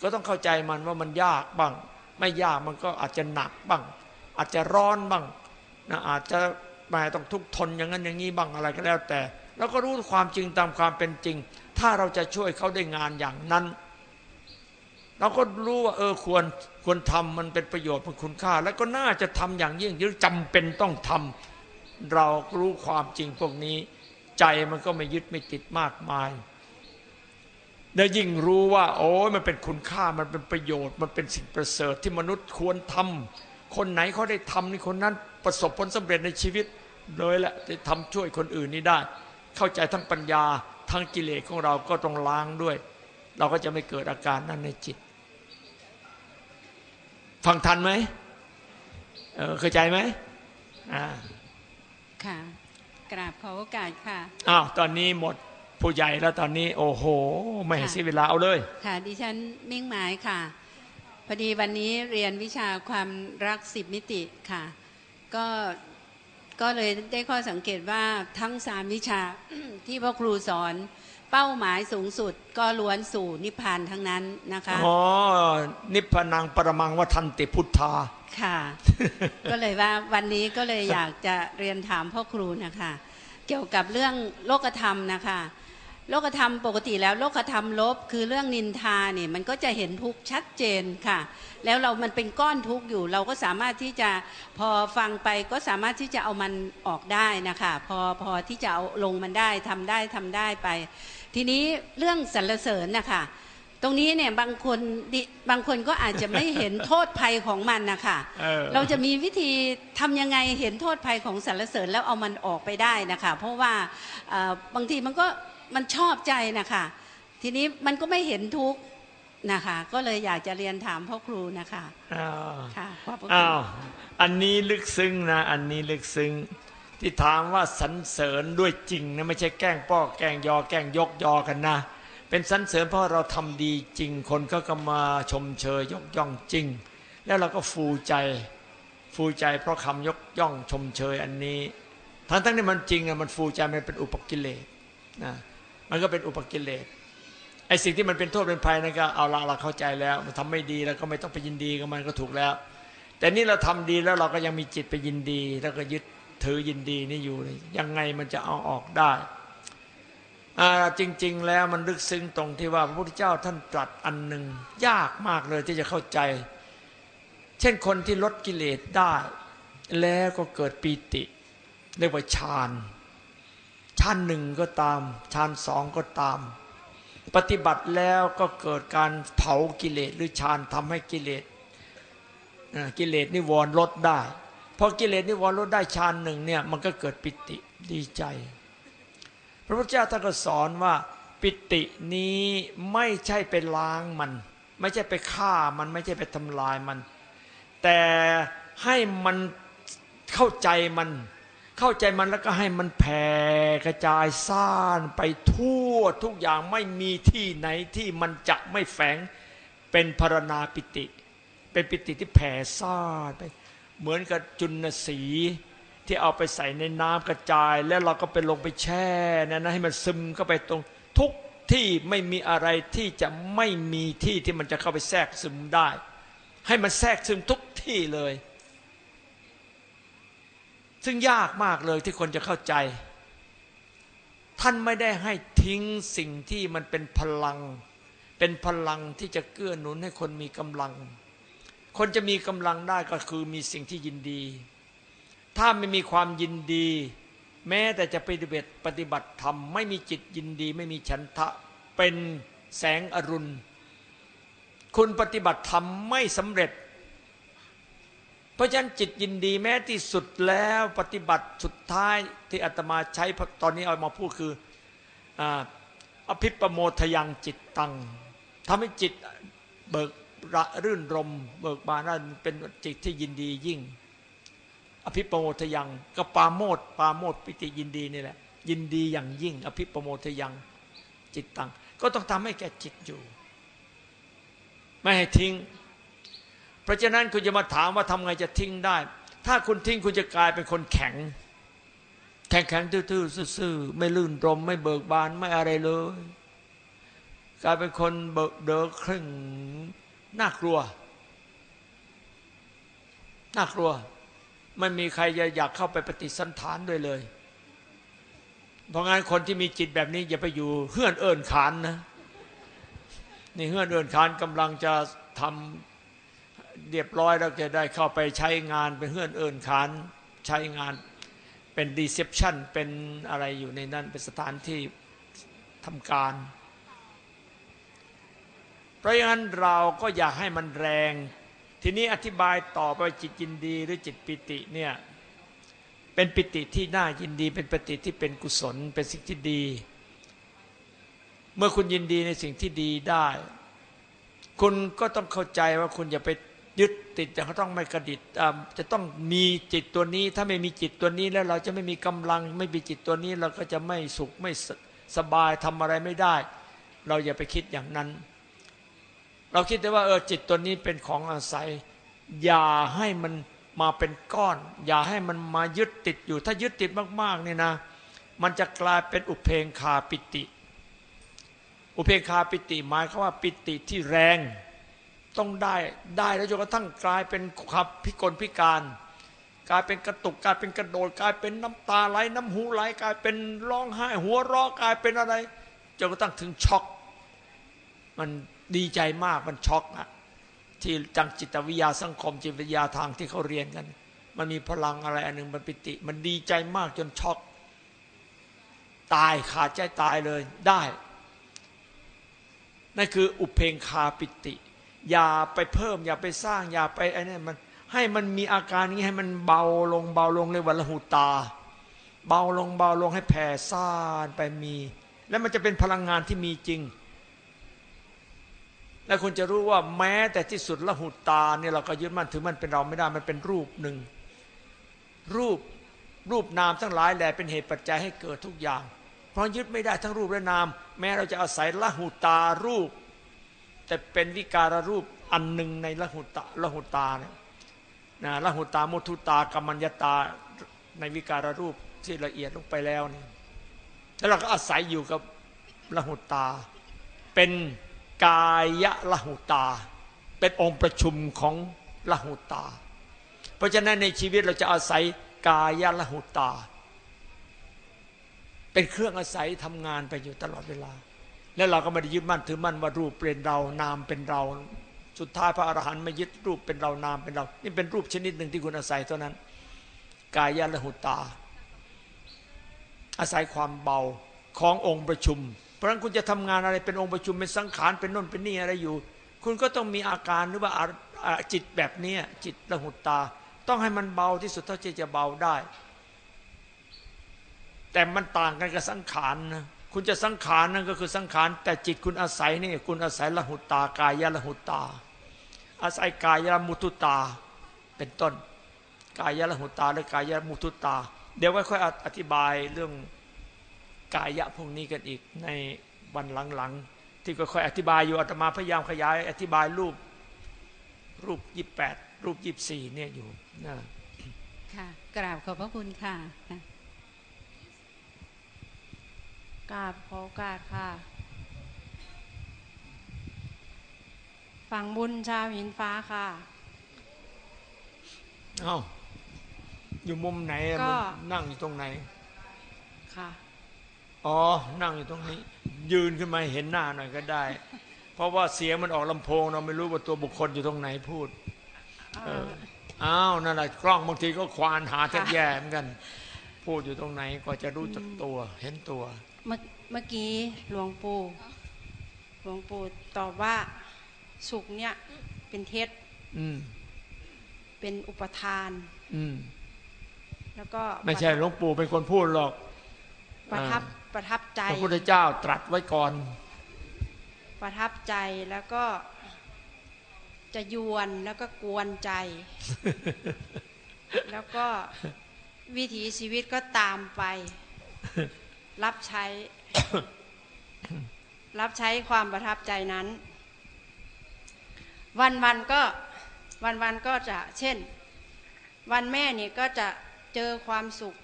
ก็ต้องเข้าใจมันว่ามันยากบ้าง ไม่ยากมันก็อาจจะหนักบ้าง อาจจะร้อนบ้างนะอาจจะ แหมต้องทุกทนอย่างนั้นอย่างนี้บ้างอะไรก็แล้วแต่ แล้วก็รู้ความจริงตามความเป็นจริง ถ้าเราจะช่วยเขาได้งานอย่างนั้นเราก็รู้ว่าเออควรควรทำมันเป็นประโยชน์เป็นคุณค่า แล้วก็น่าจะทำอย่างยิ่งหรือจำเป็นต้องทำเรารู้ความจริงพวกนี้ ใจมันก็ไม่ยึดไม่ติดมากมายแล้วยิ่งรู้ว่า โอ้ยมันเป็นคุณค่ามันเป็นประโยชน์ มันเป็นสิ่งประเสริฐที่มนุษย์ควรทำคนไหนเขาได้ทำนี่คนนั้นประสบผลสำเร็จในชีวิต เลยแหละจะทำช่วยคนอื่นนี่ได้ เข้าใจทั้งปัญญาทั้งกิเลสของเราก็ต้องล้างด้วย เราก็จะไม่เกิดอาการนั้นในจิต ฟังทันไหมเออเข้าใจไหมอ่าค่ะกราบขอโอกาสค่ะอ้าวตอนนี้หมดผู้ใหญ่แล้วตอนนี้ โอ้โห ไม่ให้ค่ะเสียเวลาเอาเลย ค่ะดิฉันมิ่งหมายค่ะ พอดีวันนี้เรียนวิชาความรักสิบมิติค่ะ ก็ ก็เลยได้ข้อสังเกตว่าทั้งสามวิชาที่พ่อครูสอนเป้าหมายสูงสุดก็ล้วนสู่นิพพานทั้งนั้นนะคะอ๋อนิพพนังปรมังวัฏันติพุทธาค่ะ ก็เลยว่าวันนี้ก็เลยอยากจะเรียนถามพ่อครูนะคะ เกี่ยวกับเรื่องโลกธรรมนะคะ โลกธรรมปกติแล้วโลกธรรมลบคือเรื่องนินทาเนี่ยมันก็จะเห็นทุกข์ชัดเจนค่ะ แล้วเรามันเป็นก้อนทุกข์อยู่ เราก็สามารถที่จะพอฟังไปก็สามารถที่จะเอามันออกได้นะคะพอพอที่จะเอาลงมันได้ทำได้ทำได้ไป ทีนี้เรื่องสรรเสริญนะคะตรงนี้เนี่ยบางคนดิบางคนก็อาจจะไม่เห็นโทษภัยของมันนะคะเออเราจะมีวิธีทำยังไงเห็นโทษภัยของสรรเสริญแล้วเอามันออกไปได้นะคะเพราะว่าเอ่อบางทีมันก็ มันชอบใจนะคะทีนี้มันก็ไม่เห็นทุกข์นะคะ ก็เลยอยากจะเรียนถามพ่อครูนะคะอ้าวค่ะขอบพระคุอ้าณวอันนี้ลึกซึ้งนะ อันนี้ลึกซึ้งที่ถามว่าสรรเสริญด้วยจริงนะไม่ใช่แกล้งป้อแกล้งยอแกล้งยกยอกันนะ เป็นสรรเสริญเพราะเราทำดีจริง คนก็ก็มาชมเชยยกย่องจริง แล้วเราก็ฟูใจฟูใจเพราะคำยกย่องชมเชยอันนี้ ทั้งทั้งที่มันจริงอะมันฟูใจมันเป็นอุปกิเลสนะ มันก็เป็นอุปกิเลสไอ้สิ่งที่มันเป็นโทษเป็นภัยนั่นก็เอาละเราเข้าใจแล้ว มันทำไม่ดีแล้วก็ไม่ต้องไปยินดีกับมันก็ถูกแล้ว แต่นี่เราทำดีแล้วเราก็ยังมีจิตไปยินดี แล้วก็ยึดถือยินดีนี่อยู่ยังไงมันจะเอาออกได้อาจริง ๆ แล้วมันลึกซึ้งตรงที่ว่าพระพุทธเจ้าท่านตรัสอันหนึ่งยากมากเลยที่จะเข้าใจ เช่นคนที่ลดกิเลสได้ แล้วก็เกิดปีติ เรียกว่าฌาน ฌานหนึ่งก็ตามฌานสองก็ตาม ปฏิบัติแล้วก็เกิดการเผากิเลสหรือฌานทำให้กิเลสกิเลสนิวรณ์ลดได้พอกิเลสนิวรณ์ลดได้ฌานหนึ่งเนี่ยมันก็เกิดปิติดีใจ พระพุทธเจ้าท่านก็สอนว่าปิตินี้ไม่ใช่ไปล้างมัน ไม่ใช่ไปฆ่ามันไม่ใช่ไปทำลายมัน แต่ให้มันเข้าใจมัน เข้าใจมันแล้วก็ให้มันแผ่กระจายซ่านไปทั่วทุกอย่างไม่มีที่ไหนที่มันจะไม่แฝงเป็นพารณาปิติ เป็นปิติที่แผ่ซ่านไป เหมือนกับจุลสีที่เอาไปใส่ในน้ำกระจาย แล้วเราก็ไปลงไปแช่เนยนะให้มันซึมเข้าไปตรงทุกที่ไม่มีอะไรที่จะไม่มีที่ที่มันจะเข้าไปแทรกซึมได้ ให้มันแทรกซึมทุกที่เลย ซึ่งยากมากเลยที่คนจะเข้าใจ ท่านไม่ได้ให้ทิ้งสิ่งที่มันเป็นพลัง เป็นพลังที่จะเกื้อหนุนให้คนมีกำลัง คนจะมีกำลังได้ก็คือมีสิ่งที่ยินดี ถ้าไม่มีความยินดี แม้แต่จะไปปฏิบัติปฏิบัติธรรมไม่มีจิตยินดี ไม่มีฉันทะเป็นแสงอรุณ คุณปฏิบัติธรรมไม่สำเร็จ เพราะฉะนั้นจิตยินดีแม้ที่สุดแล้วปฏิบัติสุดท้ายที่อาตมาใช้ตอนนี้เอามาพูดคืออ่าอภิปโมทยังจิตตังทำให้จิตเบิกระรื่นรม เบิกบานนั่นเป็นจิตที่ยินดียิ่ง อภิปโมทยังก็ปาโมดปาโมดปิติยินดีนี่แหละ ยินดีอย่างยิ่ง อภิปโมทยังจิตตัง ก็ต้องทำให้แก่จิตอยู่ ไม่ให้ทิ้ง เพราะฉะนั้นคุณจะมาถามว่าทำไงจะทิ้งได้ ถ้าคุณทิ้งคุณจะกลายเป็นคนแข็ง แข็งแข็งทื่อๆซื่อๆไม่ลื่นรม ไม่เบิกบานไม่อะไรเลย กลายเป็นคนเบิกเดอครึ่งน่ากลัว น่ากลัว ไม่มีใครจะอยากเข้าไปปฏิสันฐานด้วยเลย เพราะงั้นคนที่มีจิตแบบนี้ อย่าไปอยู่เฮื่อนเอิญขานนะนี่เฮื่อนเอิญขานกำลังจะทำ เรียบร้อยแล้วจะได้เข้าไปใช้งานเป็นเฮื่อนเอิญขานใช้งานเป็นดีเซปชันเป็นอะไรอยู่ในนั้นเป็นสถานที่ทำการ เพราะงั้นเราก็อย่าให้มันแรง ทีนี้อธิบายต่อไปจิตยินดีหรือจิตปิติเนี่ยเป็นปิติที่น่ายินดี เป็นปิติที่เป็นกุศลเป็นสิ่งที่ดี เมื่อคุณยินดีในสิ่งที่ดีได้ คุณก็ต้องเข้าใจว่าคุณอย่าไป ยึดติดจะต้องไม่กระดิษจะต้องมีจิตตัวนี้ ถ้าไม่มีจิตตัวนี้แล้วเราจะไม่มีกำลัง ไม่มีจิตตัวนี้เราก็จะไม่สุขไม่สสบายทำอะไรไม่ได้ เราอย่าไปคิดอย่างนั้น เราคิดแต่ว่าเออจิตตัวนี้เป็นของอาศัย อย่าให้มันมาเป็นก้อน อย่าให้มันมายึดติดอยู่ ถ้ายึดติดมากๆเนี่ยนะ มันจะกลายเป็นอุเพงคาปิติ อุเพงคาปิติหมายความว่าปิติที่แรง ต้องได้ได้แล้วจนกระทั่งกลายเป็นขับพิกลพิการ กลายเป็นกระตุกกลายเป็นกระโดดกลายเป็นน้ำตาไหลน้ำหูไหลกลายเป็นร้องไห้หัวเราะกลายเป็นอะไรจนกระทั่งถึงช็อกมันดีใจมากมันช็อกอะที่จังจิตวิทยาสังคมจิตวิทยาทางที่เขาเรียนกัน มันมีพลังอะไรอันหนึ่งมันปิติ มันดีใจมากจนช็อก ตายขาดใจตายเลยได้นั่นคืออุเพงคาปิติ อย่าไปเพิ่ม อย่าไปสร้าง อย่าไปไอ้นี่มันให้มันมีอาการนี้ให้มันเบาลงเบาลงเลยวันละหูตา เบาลงเบาลงให้แผ่ซ่านไปมี แล้วมันจะเป็นพลังงานที่มีจริง และคุณจะรู้ว่าแม้แต่ที่สุดละหูตาเนี่ยเราก็ยึดมั่นถือมันเป็นเราไม่ได้มันเป็นรูปหนึ่ง รูปรูปนามทั้งหลายแหละเป็นเหตุปัจจัยให้เกิดทุกอย่าง เพราะยึดไม่ได้ทั้งรูปและนาม แม้เราจะอาศัยละหูตารูป แต่เป็นวิการรูปอันหนึ่งในละหุตาละหุตาเนี่ยนะละหุตามุทุตากรรมัญญตาในวิการรูปที่ละเอียดลงไปแล้วเนี่ยแล้วเราก็อาศัยอยู่กับละหุตา เป็นกายละหุตา เป็นองค์ประชุมของละหุตา เพราะฉะนั้นในชีวิตเราจะอาศัยกายละหุตา เป็นเครื่องอาศัยทำงานไปอยู่ตลอดเวลา แล้วเราก็ไม่ได้ยึดมั่นถือมั่นว่ารูปเป็นเรานามเป็นเรา สุดท้ายพระอรหันต์ไม่ยึดรูปเป็นเรานามเป็นเรา นี่เป็นรูปชนิดหนึ่งที่คุณอาศัยเท่านั้น กายละหุตา อาศัยความเบาขององค์ประชุม เพราะฉะนั้นคุณจะทำงานอะไรเป็นองค์ประชุมเป็นสังขารเป็นน่นเป็นนี่อะไรอยู่ คุณก็ต้องมีอาการหรือว่าจิตแบบนี้จิตละหุตา ต้องให้มันเบาที่สุดเท่าที่จะเบาได้ แต่มันต่างกันกับสังขารนะ คุณจะสังขารนั่นก็คือสังขาร แต่จิตคุณอาศัยนี่คุณอาศัยละหุตากายละหุตา อาศัยกายละมุตุตา เป็นต้น กายละหุตาและกายละมุตุตา เดี๋ยวไว้ค่อยอธิบายเรื่องกายะพวกนี้กันอีกในวันหลังๆ ที่ก็ค่อยอธิบายอยู่อาตมาพยายามขยาย อธิบายรูปรูปยี่แปดรูปยี่สี่เนี่ยอยู่นะค่ะกราบขอบพระคุณค่ะค่ะ กราบขอโอกาสค่ะ ฝั่งบุญชาวหินฟ้าค่ะ เอ้า อยู่มุมไหนอะก็มุมนั่งอยู่ตรงไหน ค่ะ อ๋อ นั่งอยู่ตรงนี้ ยืนขึ้นมาเห็นหน้าหน่อยก็ได้ เพราะว่าเสียงมันออกลำโพง เราไม่รู้ว่าตัวบุคคลอยู่ตรงไหนพูด เออ อ้าวนั่นแหละกล้องบางทีก็ควานหาแทบแย่เหมือนกัน พูดอยู่ตรงไหนกว่าจะรู้จักตัว เห็นตัว เมื่อเมื่อกี้หลวงปู่หลวงปู่ตอบว่าสุขเนี่ย เป็นเท็จอืมเป็นอุปทานอืมแล้วก็ไม่ใช่หลวงปู่เป็นคนพูดหรอก ประทับอ่าประทับใจพระพุทธเจ้าตรัสไว้ก่อน ประทับใจแล้วก็จะยวนแล้วก็กวนใจ แล้วก็วิถีชีวิตก็ตามไป รับใช้ รับใช้ความประทับใจนั้น วันวันๆก็วันวันๆก็จะเช่น วันแม่นี่ก็จะเจอความสุข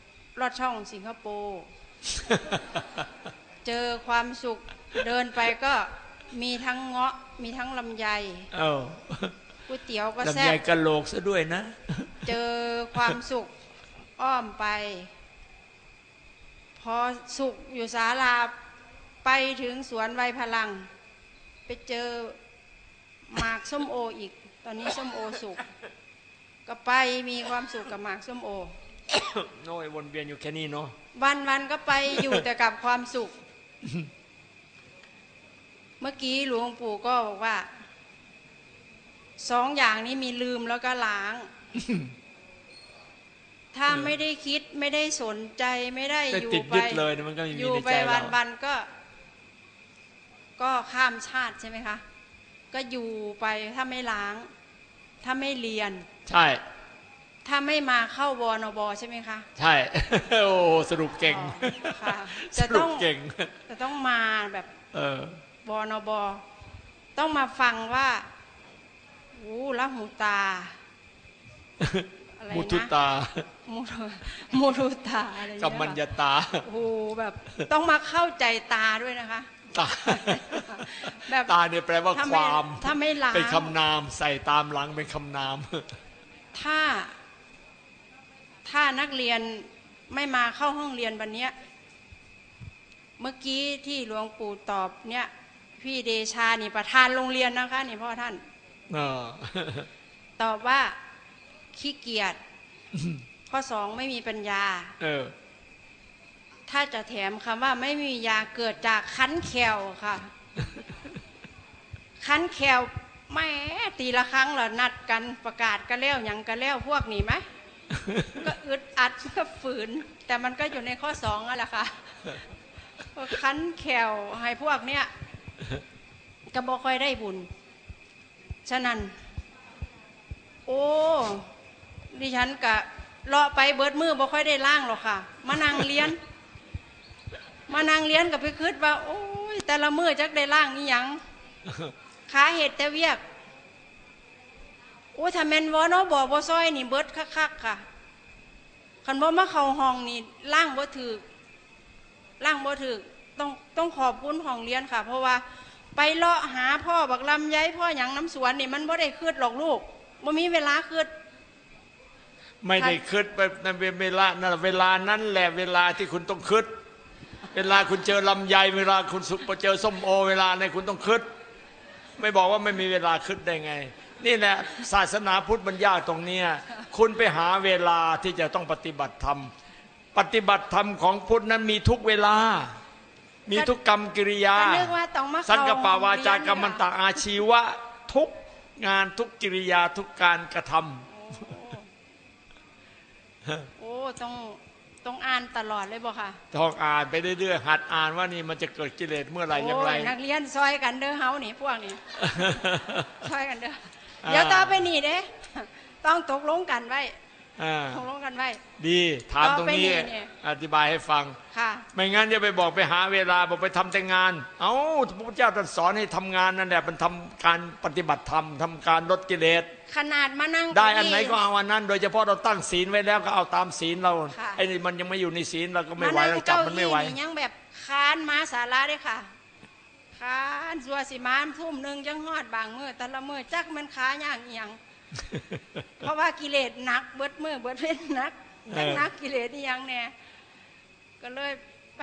ลอดช่องสิงคโปร์เจอความสุขเดินไปก็มีทั้งเงาะมีทั้งลำไยเออก๋วยเตี๋ยวก็ลำแซ่ไยบกะโหลกซะด้วยนะ เจอความสุขอ้อมไป พอสุขอยู่ศาลาไปถึงสวนไวยพลัง ไปเจอหมากส้มโออีก ตอนนี้ส้มโอสุกก็ไปมีความสุขกับหมากส้มโอโน้ยวนเวียนอยู่แค่นี้เนาะวันวันๆก็ไปอยู่แต่กับความสุข เมื่อกี้หลวงปู่ก็บอกว่า สองอย่างนี้มีลืมแล้วก็ล้าง ถ้าไม่ได้คิดไม่ได้สนใจไม่ได้ได้อยู่ติดไปยึดเลยนะมันก็ไม่มีอยู่ในไปใจวัเรานวันๆก็ ก็ข้ามชาติใช่ไหมคะ ก็อยู่ไปถ้าไม่ล้าง ถ้าไม่เรียน ใช่ ถ้าไม่มาเข้าวนบใช่ไหมคะ ใช่ โอ้สรุปเก่งอ๋อค่ะสจะรุต้ปองเก่งจะต้องมาแบบ เออวนบต้องมาฟังว่าโอ้ละหูตา อะไรนะมุทุตา มุทุมุทุตาอะไรอย่างกัเงี้มยมัญญค่ะตา โอ้โหแบบต้องมาเข้าใจตาด้วยนะคะ ตา แบบตาเนี่ยแปลว่าถ้าคไม่วาม ถ้าไม่ล้างเป็นคำนามใส่ตามหลังเป็นคำนาม ถ้า ถ้านักเรียนไม่มาเข้าห้องเรียนวันเนี้ย เมื่อกี้ที่หลวงปู่ตอบเนี่ย พี่เดชานี่ประธานโรงเรียนนะคะ นี่พ่อท่าน เออตอบว่าขี้เกียจ ข้อสองไม่มีปัญญา เออ ถ้าจะแถมคำว่าไม่มียาเกิดจากคันแคลค่ะ คันแคลแหม่ตีละครั้งเหรอนัดกันประกาศกันแล้วหยังกันแล้วพวกนี้ไหมก็อึดอัดก็ฝืน แต่มันก็อยู่ในข้อสองนั่นแหละค่ะก็คันแขวให้พวกเนี้ยก็บ่ค่อยได้บุญ ฉะนั้น โอ้ดิฉันกะ เลาะไปเบิดมือบ่ค่อยได้ล่างหรอกค่ะ มานั่งเรียน มานั่งเรียนกับไปคิดว่า โอ้ย แต่ละมือจักได้ล่างนี่ยังขาเห็ดแต่เวียกโอ้ยถ้าแมนวอเนาะบ่บ่ซอยนี่เบิดคักๆค่ะคันบ่มาเข้าห้องนี่ล่างบ่ถือล่างบ่ถือต้องต้องขอบคุณห้องเรียนค่ะ เพราะว่าไปเลาะหาพ่อบักลำไยพ่อหยังน้ำสวนนี่มันบ่ได้คืดหรอกลูกบ่มีเวลาคืด ไม่ได้คิดไปในเวลานั่นเวลานั้นแหละเวลาที่คุณต้องคิดเวลาคุณเจอลำไยเวลาคุณสุเจอส้มโอ เวลาในคุณต้องคิดไม่บอกว่าไม่มีเวลาคิดได้ไง นี่แหละศาสนาพุทธมันยากตรงเนี้ยคุณไปหาเวลาที่จะต้องปฏิบัติธรรม ปฏิบัติธรรมของพุทธนั้นมีทุกเวลา มีทุกกรรมกิริยาก็นึกว่าต้องมาสังเข้ากปาวาจาห้องเรียนกรรมันตาอาชีวะทุกงานทุกกิริยาทุกการกระทำ โอ้ต้องต้องอ่านตลอดเลยบ่ค่ะต้องอ่านไปเรื่อยๆหัดอ่านว่านี่มันจะเกิดกิเลสเมื่อไหร่อย่างไรโนักเรียนซอยกันเด้อเฮานี่พวกนี้ซอยกันเด้ออ่าเดี๋ยวต่อไปนี่เด้ต้องตกลงกันไว้อ่า ตกลงกันไว้ดีถามตรงนี้ต่อไปนี่เนี่ยอธิบายให้ฟังค่ะไม่งั้นจะไปบอกไปหาเวลาบอกไปทำแต่งาน เอ้าพระพุทธเจ้าตรัสสอนให้ทำงานนั่นแหละมันทำการปฏิบัติธรรมทำการลดกิเลสขนาดมานั่งได้อันไหนก็เอาอันนั้น โดยเฉพาะเราตั้งศีลไว้แล้วก็เอาตามศีลเราค่ะไอ้นี่มันยังไม่อยู่ในศีลเราก็ไม่ไหวนั่งเราจับมันไม่ไหวเก้าอี้ยังแบบคานมาสาระเด้ค่ะคานสัวสิมานทุ่มหนึ่งจังฮอดบางมือแต่ละมือจักมันขาย่างเอียง เพราะว่ากิเลสหนักเบิดมือเบิดเว้นหนักเออจักหนักกิเลสนี่ยังแน่ก็เลยแป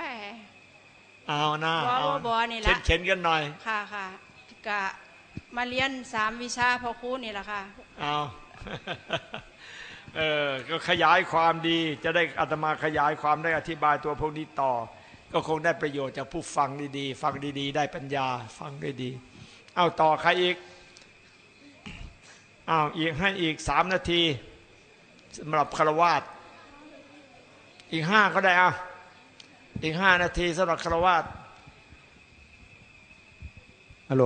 เอาหน้าบ่เอาบ่บ่นี่ละเข็นๆกันหน่อย ค่ะค่ะกะมาเรียนสามวิชาพอครูนี่แหละค่ะ เอาเออก็ขยายความดีจะได้อาตมาขยายความได้อธิบายตัวพวกนี้ต่อ ก็คงได้ประโยชน์จากผู้ฟังดีๆ ฟังดีๆ ได้ปัญญาฟังได้ดี เอาต่อใครอีก อ้าวอีกให้อีกสามนาทีสำหรับคารวาสอีกห้าก็ได้เอาอีกห้านาทีสำหรับคารวาสฮัลโหล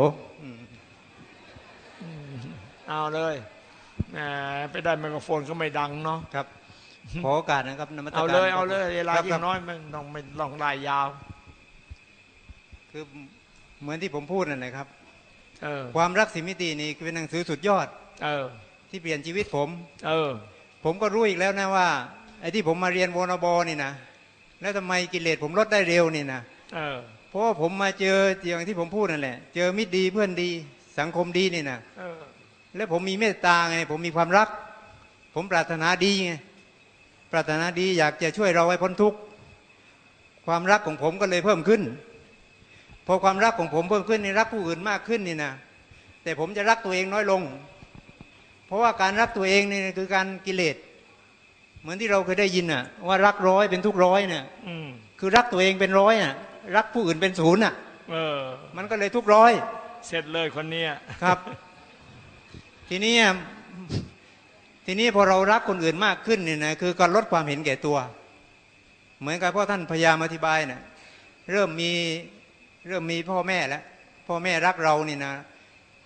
เอาเลยแหมไปได้ไมโครโฟนก็ไม่ดังเนาะครับขอโอกาสนะครับนมัสการเอาเลยเอาเลยเวลาครับยิ่ครังบน้อยมันต้องไม่ลองลายยาว คือเหมือนที่ผมพูดนั่นแหละครับเออความรักสิมิตินี่คือเป็นหนังสือสุดยอด เออ ที่เปลี่ยนชีวิตผม เออ ผมก็รู้อีกแล้วนะว่าไอ้ที่ผมมาเรียนวนบนี่นะแล้วทำไมกิเลสผมลดได้เร็วนี่นะเออเพราะว่าผมมาเจออย่างที่ผมพูดนั่นแหละ เจอมิตรดีเพื่อนดีสังคมดีนี่นะเออ แล้วผมมีเมตตาไง ผมมีความรัก ผมปรารถนาดีไงปรารถนาดีอยากจะช่วยเราให้พ้นทุกข์ความรักของผมก็เลยเพิ่มขึ้น พอความรักของผมเพิ่มขึ้นนี่รักผู้อื่นมากขึ้นนี่นะแต่ผมจะรักตัวเองน้อยลงเพ ราะว่าการรักตัวเองนี่คือการกิเลส เหมือนที่เราเคยได้ยินน่ะ ว่ารักร้อยเป็นทุกร้อยเนี่ยอืมคือรักตัวเองเป็นร้อยน่ะ รักผู้อื่นเป็นศูนย์น่ะเออมันก็เลยทุกร้อย เสร็จเลยคนเนี้ยครับ ทีนี้ทีนี้พอเรารักคนอื่นมากขึ้นเนี่ยนะคือการลดความเห็นแก่ตัว เหมือนกับพ่อท่านพยายามอธิบายนะเริ่มมีเริ่มมีพ่อแม่แล้ว พ่อแม่รักเรานี่นะ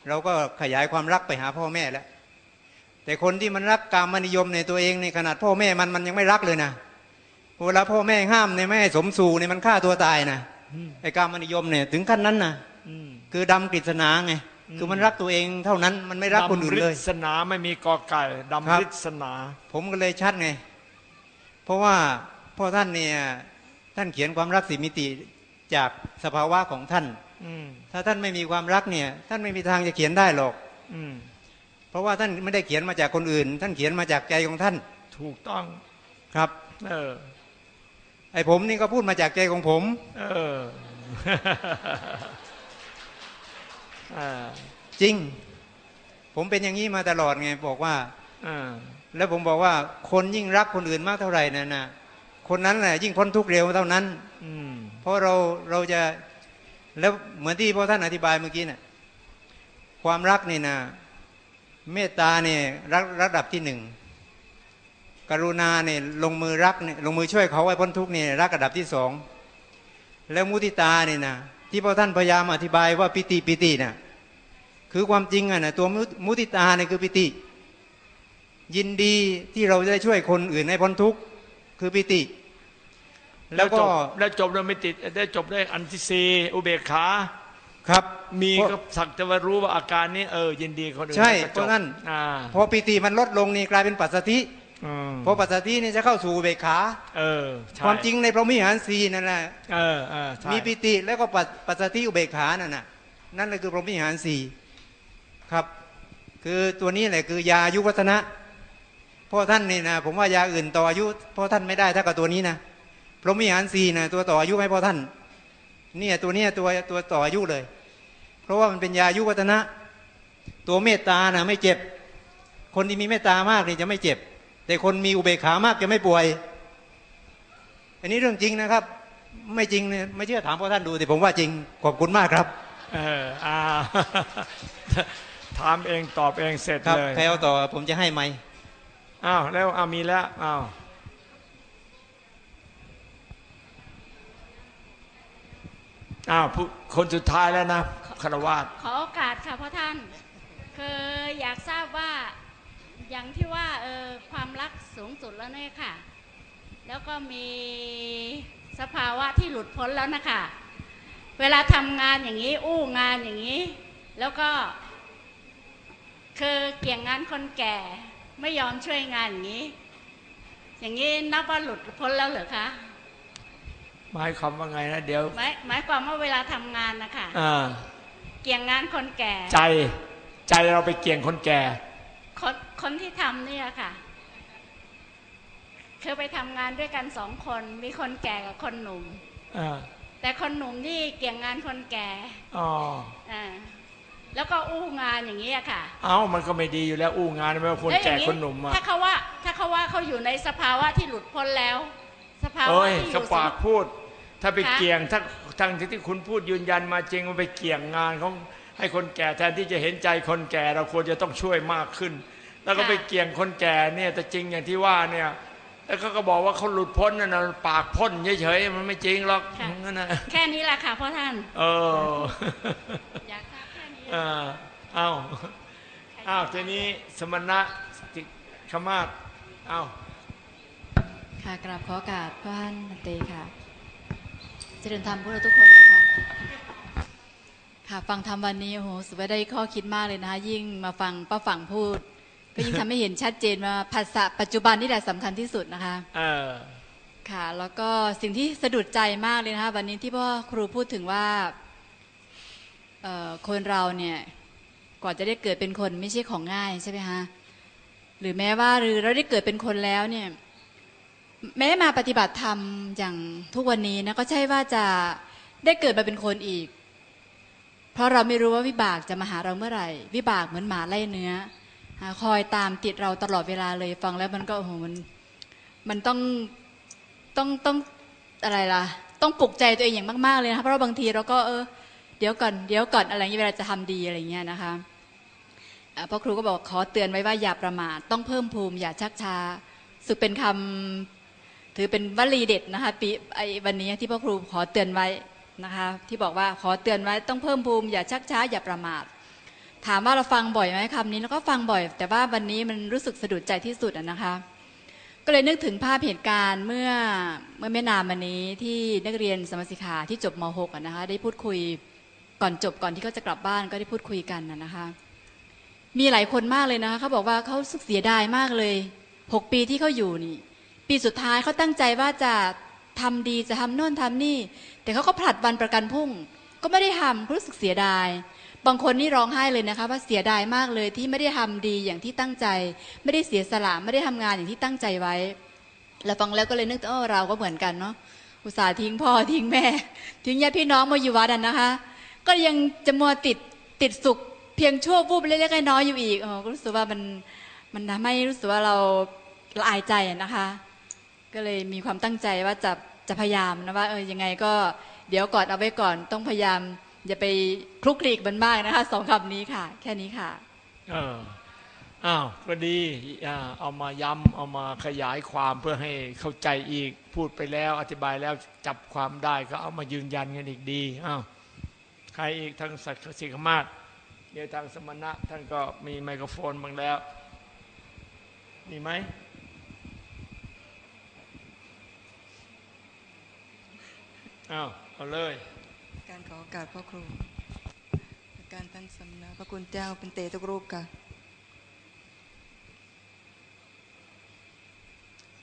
เราก็ขยายความรักไปหาพ่อแม่แล้ว แต่คนที่มันรักกามนิยมในตัวเองในขนาดพ่อแม่มันมันยังไม่รักเลยนะเวลาพ่อแม่ห้ามในยไม่ให้สมสู่เนี่ยมันฆ่าตัวตายนะไอ้กามนิยมเนี่ย ถึงขั้นนั้นนะอืมคือดำกฤษณาไงคือมันรักตัวเองเท่านั้นมันไม่รักคนอื่นเลยดำริศนาไม่มีกอไก่ครัดำบริศนาผมก็เลยชัดไง เพราะว่าพ่อท่านเนี่ยท่านเขียนความรักสิมิติจากสภาวะของท่านอืมถ้าท่านไม่มีความรักเนี่ย ท่านไม่มีทางจะเขียนได้หรอก อืมเพ ราะว่าท่านไม่ได้เขียนมาจากคนอื่น ท่านเขียนมาจากใจของท่าน ถูกต้องครับ เออ ไอ้ผมนี่ก็พูดมาจากใจของผม เอออ่าจริง ผมเป็นอย่างนี้มาตลอดไง บอกว่าอ่าแล้วผมบอกว่า คนยิ่งรักคนอื่นมากเท่าไหร่นั่นนะคนนั้นแหละยิ่งพ้นทุกข์เร็วเท่านั้น อืมเพราะเราเราจะแล้วเหมือนที่พ่อท่านอธิบายเมื่อกี้น่ะ ความรักนี่นะ เมตตาเนี่ยรักระดับที่หนึ่งกรุณาเนี่ยลงมือรักเนี่ยลงมือช่วยเขาไว้พ้นทุกเนี่ยรักระดับที่สองแล้วมุทิตาเนี่ยนะที่พ่อท่านพยายามอธิบายว่าปิติปิติน่ะคือความจริงอะนะตัวมุมุทิตาเนี่ยคือปิติ ยินดีที่เราได้ช่วยคนอื่นให้พ้นทุกข์คือปิติ แล้วก็จบแล้วจบโดยไม่ติดได้จบได้อันที่สีอุเบกขา ครับ มีเพราะก็สักแต่ว่ารู้ว่าอาการนี้เออยินดีคนอื่นใช่ก็จบเพราะงั้น อ่าพอปีติมันลดลงนี่กลายเป็นปัสสติอืมพอปัสสตินี่จะเข้าสู่อุเบกขา เออใช่ความจริงในพระมิหารสีนั่นแหละเออเออใช่มีปิติแล้วก็ปัสปัสสติอุเบกขานั่นน่ะนั่นแหละคือพรหมิหารสีครับ คือตัวนี้แหละคือยาอายุวัฒนะพ่อท่านนี่นะผมว่ายาอื่นต่ออายุพ่อท่านไม่ได้ถ้ากับตัวนี้นะพรหมิหารสีนะตัวต่ออายุให้พ่อท่าน เนี่ยตัวเนี้ยตัวตัวต่ออายุเลย เพราะว่ามันเป็นยาอายุวัฒนะ ตัวเมตตานะไม่เจ็บ คนที่มีเมตตามากนี่จะไม่เจ็บ แต่คนมีอุเบกขามากจะไม่ป่วย อันนี้เรื่องจริงนะครับ ไม่จริงเนี่ยไม่เชื่อถามพ่อท่านดูแต่ผมว่าจริงขอบคุณมากครับ เอออ่าถามเองตอบเองเสร็จครับเลยใครเอาต่อผมจะให้ไหมค์อ้าวแล้วอ้าวมีแล้วอ้าวอ้าวผู้คนสุดท้ายแล้วนะ คารวาสขอโอกาสค่ะพ่อท่าน คืออยากทราบว่าอย่างที่ว่าเออความรักสูงสุดแล้วเนี่ยค่ะ แล้วก็มีสภาวะที่หลุดพ้นแล้วนะคะ เวลาทำงานอย่างนี้ อู้งานอย่างนี้ แล้วก็ คือเกี่ยงงานคนแก่ไม่ยอมช่วยงานอย่างนี้ อย่างนี้นับว่าหลุดพ้นแล้วเหรอคะหมายความว่าไงนะเดี๋ยวหมายหมายความว่าเวลาทำงานนะคะอ่า เกี่ยงงานคนแก่ ใจใจเราไปเกี่ยงคนแก่ คนคนที่ทำเนี่ยค่ะ คือไปทำงานด้วยกันสองคนมีคนแก่กับคนหนุ่มอ่าแต่คนหนุ่มนี่เกี่ยงงานคนแก่อ๋ออ่าแล้วก็อู้งานอย่างนี้ยค่ะ เอ้ามันก็ไม่ดีอยู่แล้วอู้งานไม่ว่าคนล้วอแก่ย่างคนหนุ่มอะถ้าเขาว่า ถ้าเขาว่าเขาอยู่ในสภาวะที่หลุดพ้นแล้ว สภาวะเอ้ยที่อก็ยู่ปากพูด ถ้าไปคะเกี่ยงถ้า ทั้งที่คุณพูดยืนยันมาจริงว่าไปเกี่ยงงานของให้คนแก่แทนที่จะเห็นใจคนแก่เราควรจะต้องช่วยมากขึ้น แล้วก็ไปเกี่ยงคนแก่เนี่ยแต่จริงอย่างที่ว่าเนี่ยแล้วเขาก็บอกว่าเขาหลุดพ้นนะนะปากพ่นเฉยๆมันไม่จริงหรอกค่ะนั่นนะแค่นี้แหละค่ะพ่อท่านเอออยากทราบแค่นี้เออเอ้าอ้าวทีนี้สมณะติขมาศเอ้าค่ะกราบขอโอกาสพระท่านนันเตค่ะเจริญธรรมพวกเราทุกคนนะคะค่ะฟังธรรมวันนี้โอ้โหสุดว่าได้ข้อคิดมากเลยนะคะยิ่งมาฟังป้าฝั่งพูด ก็ยิ่งทำให้เห็นชัดเจนว่าภาษาปัจจุบันนี่แหละสำคัญที่สุดนะคะเออค่ะ แล้วก็สิ่งที่สะดุดใจมากเลยนะคะวันนี้ที่พ่อครูพูดถึงว่าคนเราเนี่ยกว่าจะได้เกิดเป็นคนไม่ใช่ของง่ายใช่ไหมคะหรือแม้ว่าหรือเราได้เกิดเป็นคนแล้วเนี่ย แม้มาปฏิบัติธรรมอย่างทุกวันนี้นะก็ใช่ว่าจะได้เกิดมาเป็นคนอีก เพราะเราไม่รู้ว่าวิบากจะมาหาเราเมื่อไหร่ วิบากเหมือนหมาไล่เนื้อคอยตามติดเราตลอดเวลาเลยฟังแล้วมันก็โอ้โหมันมันต้องต้องต้องอะไรล่ะ ต้องปลุกใจตัวเองอย่างมากๆเลยนะเพราะบางทีเราก็เออเดี๋ยวก่อนเดี๋ยวก่อนอะไรย่างเงี้ยเวลาจะทำดีอะไรเงี้ยนะคะพ่อครูก็บอกขอเตือนไว้ว่าอย่าประมาทต้องเพิ่มภูมิอย่าชักช้าสึกเป็นคำ ถือเป็นวลีเด็ดนะคะปีไอ้วันนี้ที่พ่อครูขอเตือนไว้นะคะ ที่บอกว่าขอเตือนไว้ต้องเพิ่มภูมิอย่าชักช้าอย่าประมาท ถามว่าเราฟังบ่อยไหมคำนี้แล้วก็ฟังบ่อย แต่ว่าวันนี้มันรู้สึกสะดุดใจที่สุดนะคะ ก็เลยนึกถึงภาพเหตุการณ์เมื่อเมื่อไม่นานมานี้ที่นักเรียนสมสิกขาที่จบม .6 นะคะได้พูดคุยก่อนจบก่อนที่เขาจะกลับบ้านก็ได้พูดคุยกันนะนะคะมีหลายคนมากเลยนะคะเขาบอกว่าเขาสึกเสียดายมากเลยหกปีที่เขาอยู่นี่ ปีสุดท้ายเขาตั้งใจว่าจะทำดีจะทำโน่นทำนี่ แต่เขาก็ผลัดวันประกันพุ่ง ก็ไม่ได้ทำเขารู้สึกเสียดาย บางคนนี่ร้องไห้เลยนะคะ ว่าเสียดายมากเลยที่ไม่ได้ทำดีอย่างที่ตั้งใจ ไม่ได้เสียสละไม่ได้ทำงานอย่างที่ตั้งใจไว้ แล้วฟังแล้วก็เลยนึกถึงเออเราก็เหมือนกันเนาะอุตส่าห์ทิ้งพ่อทิ้งแม่ ทิ้งญาติพี่น้องมาอยู่วัดอะนะคะ ก็ยังจะมัวติดติดสุขเพียงชั่ววูบเล็กๆน้อยอยู่อีกอ๋อก็รู้สึกว่ามันมันทำให้รู้สึกว่าเราละอายใจนะคะ ก็เลยมีความตั้งใจว่าจะจะพยายามนะว่าเออยังไงก็เดี๋ยวก่อนเอาไว้ก่อนต้องพยายาม อย่าไปคลุกคลีกมันมากนะคะสองคำนี้ค่ะ แค่นี้ค่ะเอออ้าวก็ดีเอามาย้ำเอามาขยายความเพื่อให้เข้าใจอีกพูดไปแล้ว อธิบายแล้วจับความได้ก็เอามายืนยันกันอีกดีอ้าวใครอีกทางสักสิกมาศเดี๋ยวทางสมณะท่านก็มีไมโครโฟนบ้างแล้วมีไหม อ้าวเอาเลย การขอโอกาสพ่อครู การท่านสำนักพระคุณเจ้าเป็นเตทุกรูปค่ะ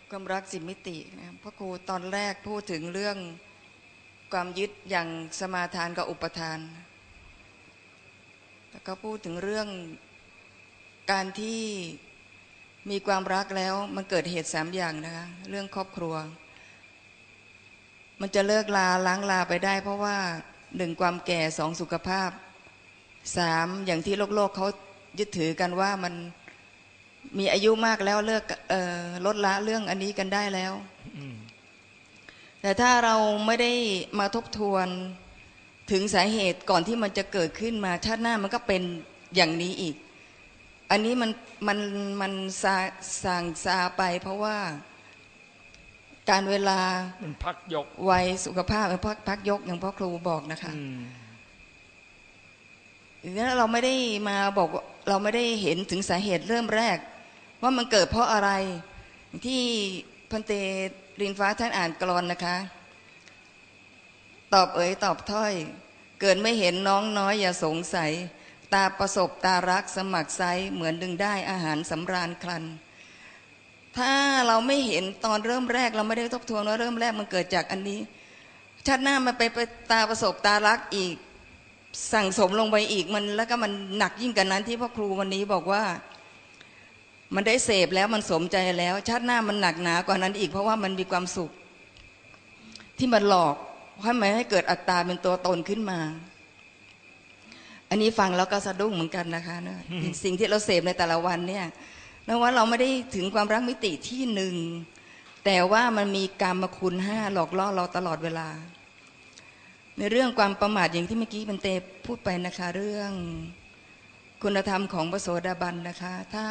ความรักสิบมิตินะครับพ่อครูตอนแรกพูดถึงเรื่องความยึดอย่างสมาทานกับอุปทาน แล้วก็พูดถึงเรื่องการที่มีความรักแล้วมันเกิดเหตุสามอย่างนะคะ เรื่องครอบครัว มันจะเลิกลาล้างลาไปได้ เพราะว่าหนึ่งความแก่สองสุขภาพสามอย่างที่โลกโลกเขายึดถือกันว่ามันมีอายุมากแล้วเลิกเอ่อลดละเรื่องอันนี้กันได้แล้วอืมแต่ถ้าเราไม่ได้มาทบทวนถึงสาเหตุก่อนที่มันจะเกิดขึ้นมาชาติหน้ามันก็เป็นอย่างนี้อีก อันนี้มันมันมันซาสั่งซาไปเพราะว่า การเวลามันพักยกวัยสุขภาพเออพักพักยกอย่างพ่อครูบอกนะคะอืมทีนี้เราไม่ได้มาบอกว่าเราไม่ได้เห็นถึงสาเหตุเริ่มแรก ว่ามันเกิดเพราะอะไร ที่พันเตรินฟ้าท่านอ่านกรอนนะคะ ตอบเอ๋ยตอบถ้อย เกิดไม่เห็นน้องน้อยอย่าสงสัย ตาประสบตารักสมัครไซเหมือนดึงได้อาหารสำราญครัน ถ้าเราไม่เห็นตอนเริ่มแรก เราไม่ได้ทบทวนว่าเริ่มแรกมันเกิดจากอันนี้ชาติหน้ามันไปไปตาประสบตารักอีก สั่งสมลงไปอีกมัน แล้วก็มันหนักยิ่งกันนั้นที่พ่อครูวันนี้บอกว่า มันได้เสพแล้วมันสมใจแล้ว ชาติหน้ามันหนักหนากว่านั้นอีก เพราะว่ามันมีความสุข ที่มันหลอกให้มันให้เกิดอัตตาเป็นตัวตนขึ้นมา อันนี้ฟังแล้วก็สะดุ้งเหมือนกันนะคะเนะสิ่งที่เราเสพในแต่ละวันเนี่ย นะว่าเราไม่ได้ถึงความรักมิติที่หนึ่งแต่ว่ามันมีกรรมคุณห้าหลอกล่อเราตลอดเวลา ในเรื่องความประมาทอย่างที่เมื่อกี้บันเตพูดไปนะคะ เรื่องคุณธรรมของพระโสดาบันนะคะ ถ้า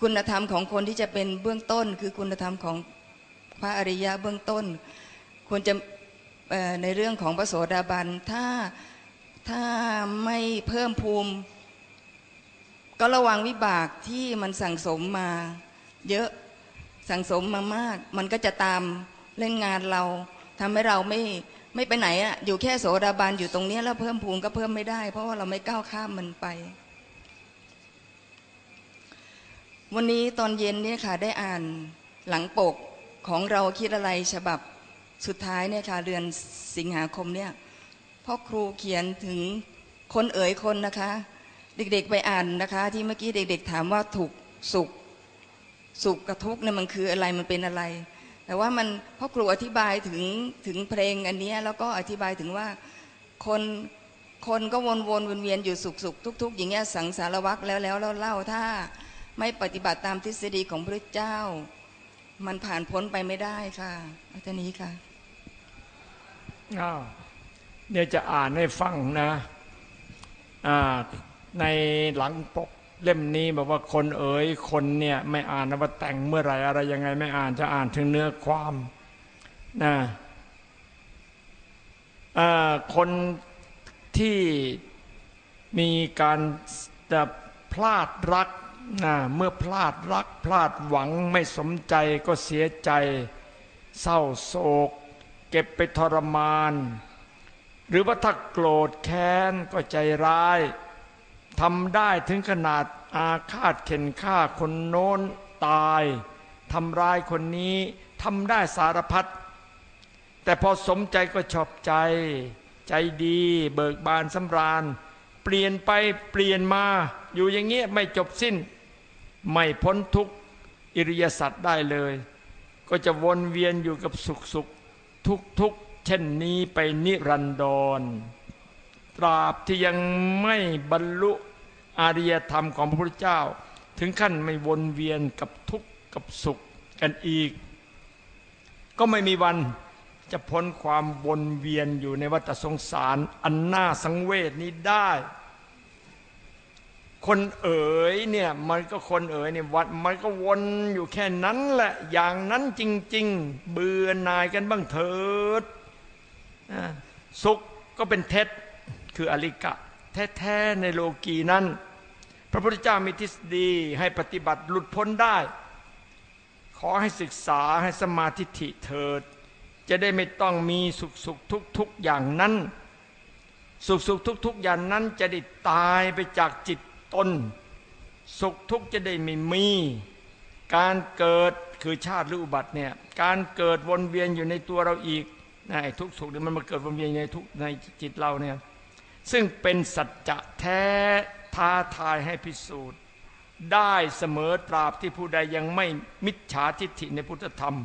คุณธรรมของคนที่จะเป็นเบื้องต้น คือคุณธรรมของพระอริยะเบื้องต้น ควรจะในเรื่องของพระโสดาบันถ้าถ้าไม่เพิ่มภูมิ ก็ระวังวิบากที่มันสั่งสมมา เยอะสั่งสมมามาก มันก็จะตามเล่นงานเราทำให้เราไม่ไม่ไปไหนอะอยู่แค่โสดาบันอยู่ตรงนี้แล้วเพิ่มภูมิก็เพิ่มไม่ได้ เพราะว่าเราไม่ก้าวข้ามมันไป วันนี้ตอนเย็นเนี่ยค่ะได้อ่านหลังปกของเราคิดอะไรฉบับสุดท้ายเนี่ยค่ะเดือนสิงหาคมเนี่ยพ่อครูเขียนถึงคนเอ๋ยคนนะคะ เด็กๆไปอ่านนะคะ ที่เมื่อกี้เด็ก ๆ ถามว่าถูกสุขสุขกับทุกข์เนี่ยมันคืออะไรมันเป็นอะไร แต่ว่ามันพ่อครูอธิบายถึงถึงเพลงอันนี้แล้วก็อธิบายถึงว่าคนคนก็วนวนเวียนเวียนอยู่สุขสุขทุกทุกๆอย่างเงี้ยสังสารวัตรแล้วแล้วแล้วเล่าถ้าไม่ปฏิบัติตามทฤษฎีของพระเจ้า มันผ่านพ้นไปไม่ได้ค่ะอาเท่านี้ค่ะอ้าวเดี๋ยวจะอ่านให้ฟังนะอ่า ในหลังปกเล่มนี้บอกว่าคนเอ๋ยคนเนี่ยไม่อ่านนะว่าแต่งเมื่อไหร่อะไรยังไง ไม่อ่านจะอ่านถึงเนื้อความนะคนที่มีการจะพลาดรักนะเมื่อพลาดรักพลาดหวังไม่สมใจก็เสียใจ เศร้าโศก เก็บไปทรมาน หรือว่าถ้าโกรธแค้นก็ใจร้าย ทำได้ถึงขนาดอาฆาตเข็นฆ่าคนโน้นตายทำร้ายคนนี้ทำได้สารพัดแต่พอสมใจก็ชอบใจ ใจดี เบิกบานสำราญ เปลี่ยนไปเปลี่ยนมา อยู่อย่างเงี้ยไม่จบสิ้น ไม่พ้นทุกอิริยาสัตว์ได้เลย ก็จะวนเวียนอยู่กับสุขสุขทุกทุกเช่นนี้ไปนิรันดร ตราบที่ยังไม่บรรลุอริยธรรมของพระพุทธเจ้า ถึงขั้นไม่วนเวียนกับทุกข์กับสุขกันอีก ก็ไม่มีวันจะพ้นความวนเวียนอยู่ในวัฏสงสารอันน่าสังเวชนี้ได้ คนเอ๋ยเนี่ยมันก็คนเอ๋ยเนี่ยวัดมันก็วนอยู่แค่นั้นแหละอย่างนั้นจริง ๆ เบื่อหน่ายกันบ้างเถิดสุขก็เป็นเท็จ คืออริกะ แท้ๆในโลกีนั้น พระพุทธเจ้ามีทฤษฎีให้ปฏิบัติหลุดพ้นได้ ขอให้ศึกษาให้สมาธิิเถิด จะได้ไม่ต้องมีสุขสุขทุกทุกอย่างนั้น สุขสุขทุกทุกอย่างนั้นจะได้ตายไปจากจิตตนสุขทุกจะได้ไม่มี การเกิดคือชาติหรืออุบัติเนี่ยการเกิดวนเวียนอยู่ในตัวเราอีกนะทุกสุขเนี่ยมันมาเกิดวนเวียนในทุกในจิตเราเนี่ย ซึ่งเป็นสัจจะแท้ท้าทายให้พิสูจน์ ได้เสมอตราบที่ผู้ใดยังไม่มิจฉาทิฏฐิในพุทธธรรม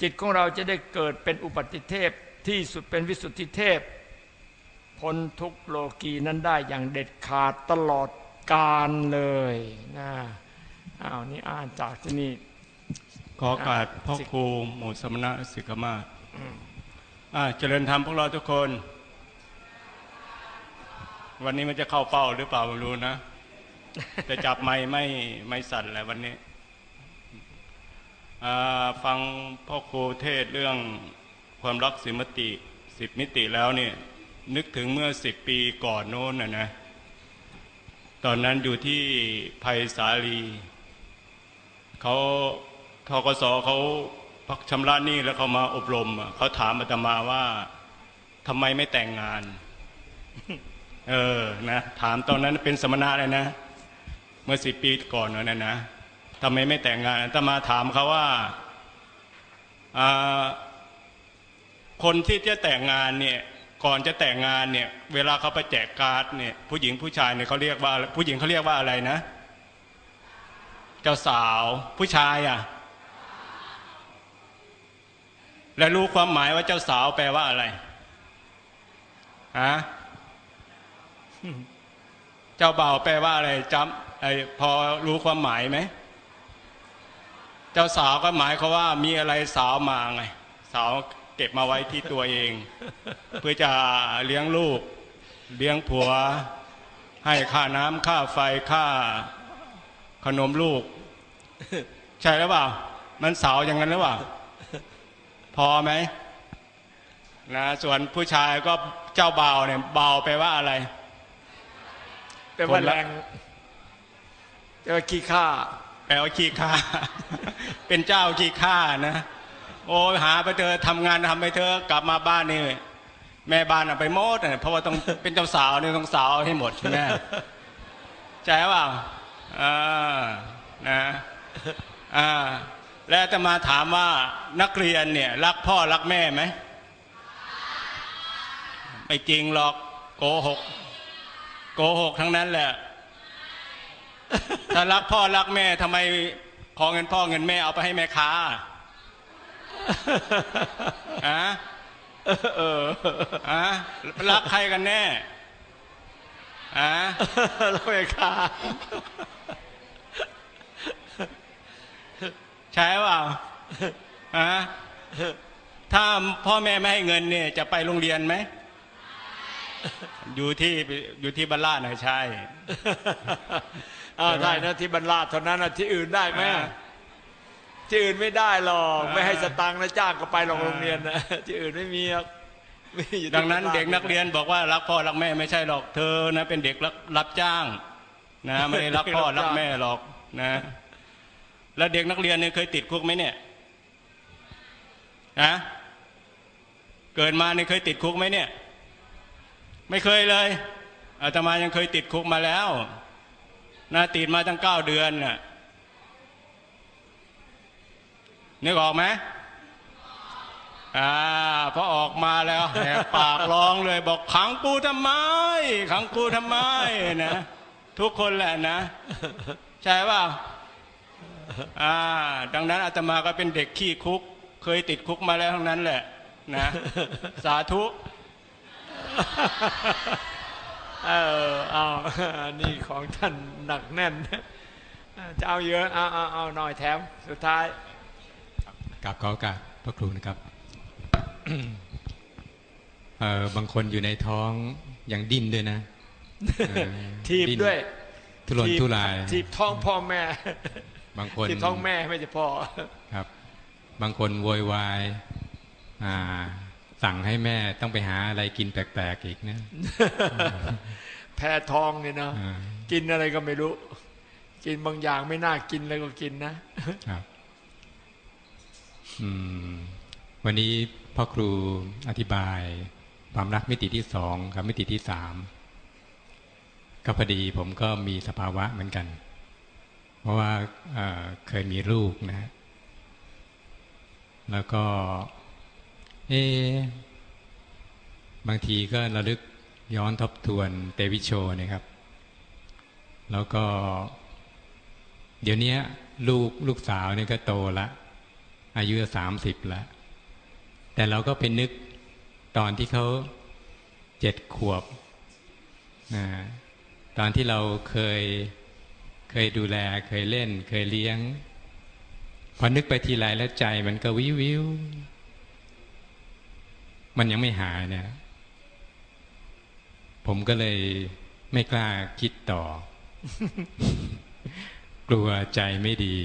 จิตของเราจะได้เกิดเป็นอุปติเทพที่สุดเป็นวิสุทธิเทพพ้นทุกโลกีนั้นได้อย่างเด็ดขาดตลอดกาลเลยนะอ้าวนี่อ่านจากที่นี่ขอโอกาสพ่อครูหมู่สมณะสิกขมาศอ่าเจริญธรรมพวกเราทุกคน วันนี้มันจะเข้าเป้าหรือเปล่าไม่รู้นะจะจับไม่ไม่ไม่สั่นแหละวันนี้ฟังพ่อครูเทศเรื่องความรักสิมติสิบมิติแล้วเนี่ย นึกถึงเมื่อสิบปีก่อนโน้นนะนะ ตอนนั้นอยู่ที่ภัยสาลีเขาทกสเขาพักชำระหนี้แล้วเขามาอบรมเขาถามอาตมาว่าทำไมไม่แต่งงาน เออนะถามตอนนั้นเป็นสมณะเลยนะ เมื่อสิบปีก่อนนั่นนะทำไมไม่แต่งงานอาตมาถามเขาว่าอ่าคนที่จะแต่งงานเนี่ยก่อนจะแต่งงานเนี่ย เวลาเขาไปแจกการ์ดเนี่ย ผู้หญิงผู้ชายเนี่ยเขาเรียกว่า ผู้หญิงเขาเรียกว่าอะไรนะ เจ้าสาวผู้ชายอะ และรู้ความหมายว่าเจ้าสาวแปลว่าอะไรฮะ เจ้าบ่าวแปลว่าอะไรจำไอพอรู้ความหมายไหม เจ้าสาวก็หมายเขามว่ามีอะไรสาวมาไง สาวเก็บมาไว้ที่ตัวเอง เพื่อจะเลี้ยงลูก เลี้ยงผัว ให้ค่าน้ำค่าไฟค่าขนมลูก ใช่หรือเปล่า มันสาวอย่างนั้นหรือเปล่า พอไหมนะส่วนผู้ชายก็เจ้าบ่าวเนี่ยเบาไปลว่าอะไร แปลว่าแรงแปลว่าขี้ข้าแปลว่าขี้ข้าเป็นเจ้าขี้ข้านะ โอ้ยหาไปเธอะทำงานทำไปเธอะกลับมาบ้านนี่แม่บ้านเอาไปหมดเนี่ยเพราะว่าต้องเป็นเจ้าสาวเนี่ยต้องสาวให้หมดใช่ไหมใจเปล่าอ่านะอ่าแล้วจะมาถามว่านักเรียนเนี่ย รักพ่อรักแม่ไหมไม่จริงหรอกโกหก โกหกทั้งนั้นแหละ ถ้ารักพ่อรักแม่ทำไมขอเงินพ่อเงินแม่เอาไปให้แม่ค้าอะเอออะรักใครกันแน่อะรักแม่ค้าใช่เปล่าอะถ้าพ่อแม่ไม่ให้เงินเนี่ย จะไปโรงเรียนไหม อยู่ที่อยู่ที่บ้านลาดนะใช่อ่าได้นะที่บรรลาดเท่านั้นนะที่อื่นได้ไหมที่อื่นไม่ได้หรอกไม่ให้สตังค์นะจ้างก็ไปโรงโรงเรียนนะที่อื่นไม่มีหรอกดังนั้นเด็กนักเรียนบอกว่ารักพ่อรักแม่ไม่ใช่หรอกเธอนะเป็นเด็กรับรับจ้าง นะไม่ได้รักพ่อรักแม่หรอกนะ แล้วเด็กนักเรียนเนี่ยเคยติดคุกไหมเนี่ยนะเกิดมาเนี่ยเคยติดคุกไหมเนี่ย ไม่เคยเลยอาตมายังเคยติดคุกมาแล้วนะติดมาตั้งเก้าเดือนน่ะนึกออกไหมอ่าพอออกมาแล้วแหกปากร้องเลย บอกขังกูทำไม ขังกูทำไมนะทุกคนแหละนะ ใช่ป่ะอ่า ดังนั้นอาตมาก็เป็นเด็กขี้คุก เคยติดคุกมาแล้วทั้งนั้นแหละ นะ สาธุ เออเอานี่ของท่านหนักแน่น จะเอาเยอะ เอาเอาเอาหน่อยแถม สุดท้ายกับขอโอกาสพระครูนะครับเอ่อบางคนอยู่ในท้องยังดิ้นด้วยนะเออทีบดิ้นด้วย ทุรนทีบทุราย ทีบท้องพ่อแม่ บางคนทีบท้องแม่ไม่ใช่พ่อครับ บางคนโวยวายอ่า สั่งให้แม่ต้องไปหาอะไรกินแปลกๆอีกนะแพ้ท้องเนี่ยเนาะอ่ากินอะไรก็ไม่รู้ กินบางอย่างไม่น่ากินแล้วก็กินนะครับ อืม วันนี้พ่อครูอธิบายความรักมิติที่สองกับมิติที่สามก็พอดีผมก็มีสภาวะเหมือนกัน เพราะว่าเอ่อเคยมีลูกนะฮะแล้วก็ เอะบางทีก็ระลึกย้อนทบทวนเตวิโชนะครับ แล้วก็ เดี๋ยวนี้ลูกลูกสาวเนี่ยก็โตละอายุสามสิบละแต่เราก็ไปนึกตอนที่เขาเจ็ดขวบอตอนที่เราเคยเคยดูแล เคยเล่น เคยเลี้ยง พอนึกไปทีไรแล้วใจมันก็วิววิว มันยังไม่หายเนี่ย ผมก็เลยไม่กล้าคิดต่อ กลัวใจไม่ดี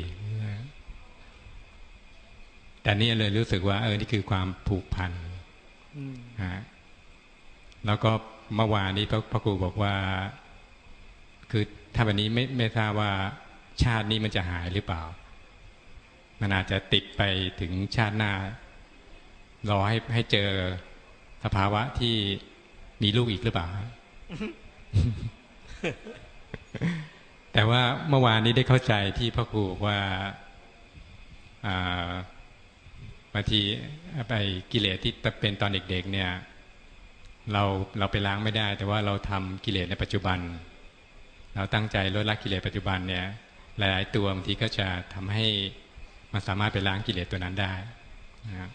แต่นี่เลยรู้สึกว่า เออ นี่คือความผูกพันอืมฮะแล้วก็เมื่อวานนี้พระพระครูบอกว่า คือถ้าวันนี้ไม่ไม่ทราบว่าชาตินี้มันจะหายหรือเปล่า มันอาจจะติดไปถึงชาติหน้า รอให้ให้เจอสภาวะที่มีลูกอีกหรือเปล่า แต่ว่าเมื่อวานนี้ได้เข้าใจที่พ่อครูบอกว่าบางทีไปกิเลสที่เป็นตอนเด็ก ๆ เนี่ย เราเราไปล้างไม่ได้ แต่ว่าเราทำกิเลสในปัจจุบัน เราตั้งใจลดละกิเลสปัจจุบันเนี่ย หลาย ๆ ตัวบางทีก็จะทำให้มันสามารถไปล้างกิเลสตัวนั้นได้นะครับ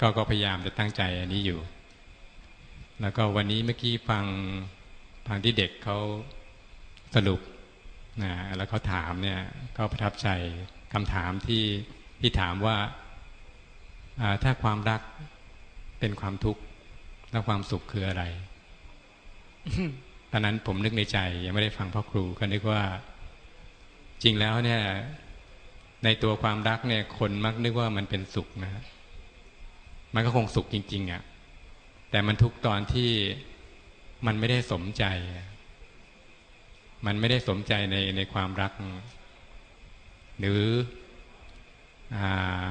ก็ก็พยายามจะตั้งใจอันนี้อยู่ แล้วก็วันนี้เมื่อกี้ฟังฟังที่เด็กเขาสรุปนะแล้วเขาถามเนี่ยก็ประทับใจคำถามที่ที่ถามว่าถ้าความรักเป็นความทุกข์แล้วความสุขคืออะไร ตอนนั้นผมนึกในใจ ยังไม่ได้ฟังพ่อครูก็นึกว่า จริงแล้วเนี่ย ในตัวความรักเนี่ย คนมักนึกว่ามันเป็นสุขนะ มันก็คงสุขจริง ๆอะ่ะแต่มันทุกตอนที่มันไม่ได้สมใจ มันไม่ได้สมใจในในความรัก หรืออ่า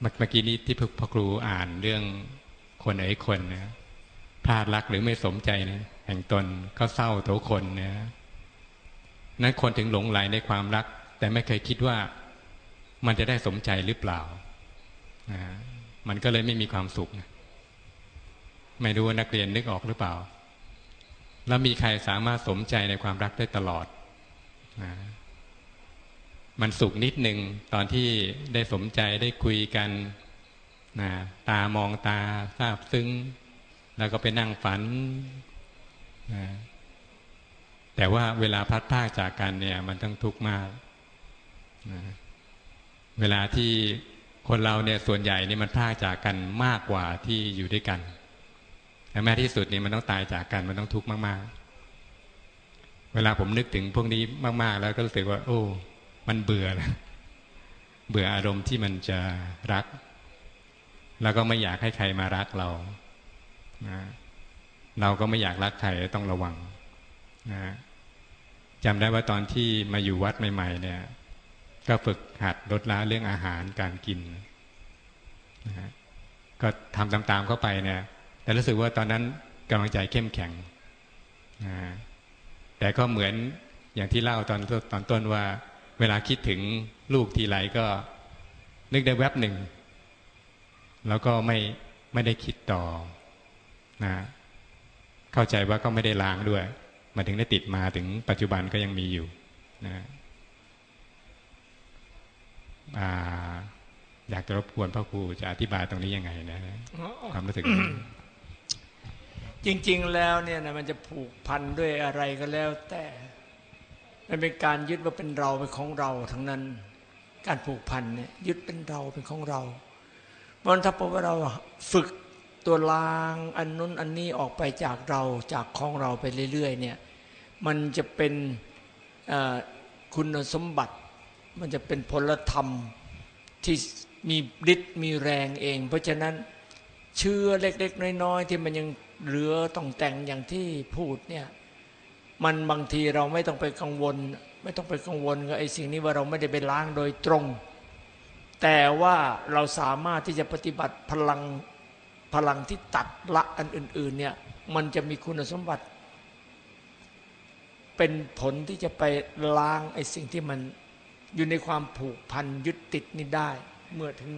เมื่อกี้นี้ที่พ่อครูอ่านเรื่องคนเอ๋ยคนนะพลาดรักหรือไม่สมใจนะแห่งตนก็เศร้าโถคนนะนั้นคนถึงหลงไหลในความรัก แต่ไม่เคยคิดว่ามันจะได้สมใจหรือเปล่า นะมันก็เลยไม่มีความสุขนะไม่รู้ว่านักเรียนนึกออกหรือเปล่า แล้วมีใครสามารถสมใจในความรักได้ตลอดนะมันสุขนิดหนึ่งตอนที่ได้สมใจได้คุยกันนะตามองตาทราบซึ้ง แล้วก็ไปนั่งฝันนะแต่ว่าเวลาพัดพากจากกันเนี่ย มันต้องทุกข์มากนะเวลาที่ คนเราเนี่ยส่วนใหญ่นี่มันพรากจากกันมากกว่าที่อยู่ด้วยกันแต่แม้ที่สุดนี่มันต้องตายจากกันมันต้องทุกข์มากๆ เวลาผมนึกถึงพวกนี้มาก ๆ แล้วก็รู้สึกว่า โอ้ มันเบื่อนะเบื่ออารมณ์ที่มันจะรัก แล้วก็ไม่อยากให้ใครมารักเรานะเราก็ไม่อยากรักใครต้องระวังนะจำได้ว่าตอนที่มาอยู่วัดใหม่ ๆ เนี่ย ก็ฝึก หัดลดละเรื่องอาหารการกินนะฮะก็ทำตามๆเข้าไปเนี่ย แต่รู้สึกว่าตอนนั้นกำลังใจเข้มแข็งนะแต่ก็เหมือนอย่างที่เล่าตอนตอนต้นว่า เวลาคิดถึงลูกทีไรก็นึกได้แวบหนึ่ง แล้วก็ไม่ไม่ได้คิดต่อนะเข้าใจว่าก็ไม่ได้ล้างด้วย มาถึงได้ติดมาถึงปัจจุบันก็ยังมีอยู่นะ อ่าอยากจะรบกวนพ่อครูจะอธิบายตรงนี้ยังไงนะอ๋อความรู้สึกจริง ๆ แล้วเนี่ยนะมันจะผูกพันด้วยอะไรก็แล้วแต่มันเป็นการยึดว่าเป็นเราเป็นของเราทั้งนั้น การผูกพันเนี่ยยึดเป็นเราเป็นของเราเพราะฉะนั้นถ้าพบว่าเราฝึกตัวลางอันนู้นอันนี้ออกไปจากเราจากของเราไปเรื่อย ๆ เนี่ย มันจะเป็นเอ่อคุณสมบัติ มันจะเป็นพลธรรมที่มีฤทธิ์มีแรงเอง เพราะฉะนั้นเชื้อเล็ก ๆ น้อยๆที่มันยังเหลือต้องแต่งอย่างที่พูดเนี่ยมันบางทีเราไม่ต้องไปกังวล ไม่ต้องไปกังวลกับไอ้สิ่งนี้ว่าเราไม่ได้ไปล้างโดยตรง แต่ว่าเราสามารถที่จะปฏิบัติพลังพลังที่ตัดละอันอื่น ๆ เนี่ยมันจะมีคุณสมบัติ เป็นผลที่จะไปล้างไอ้สิ่งที่มัน อยู่ในความผูกพันยึดติดนี่ได้ เมื่อถึง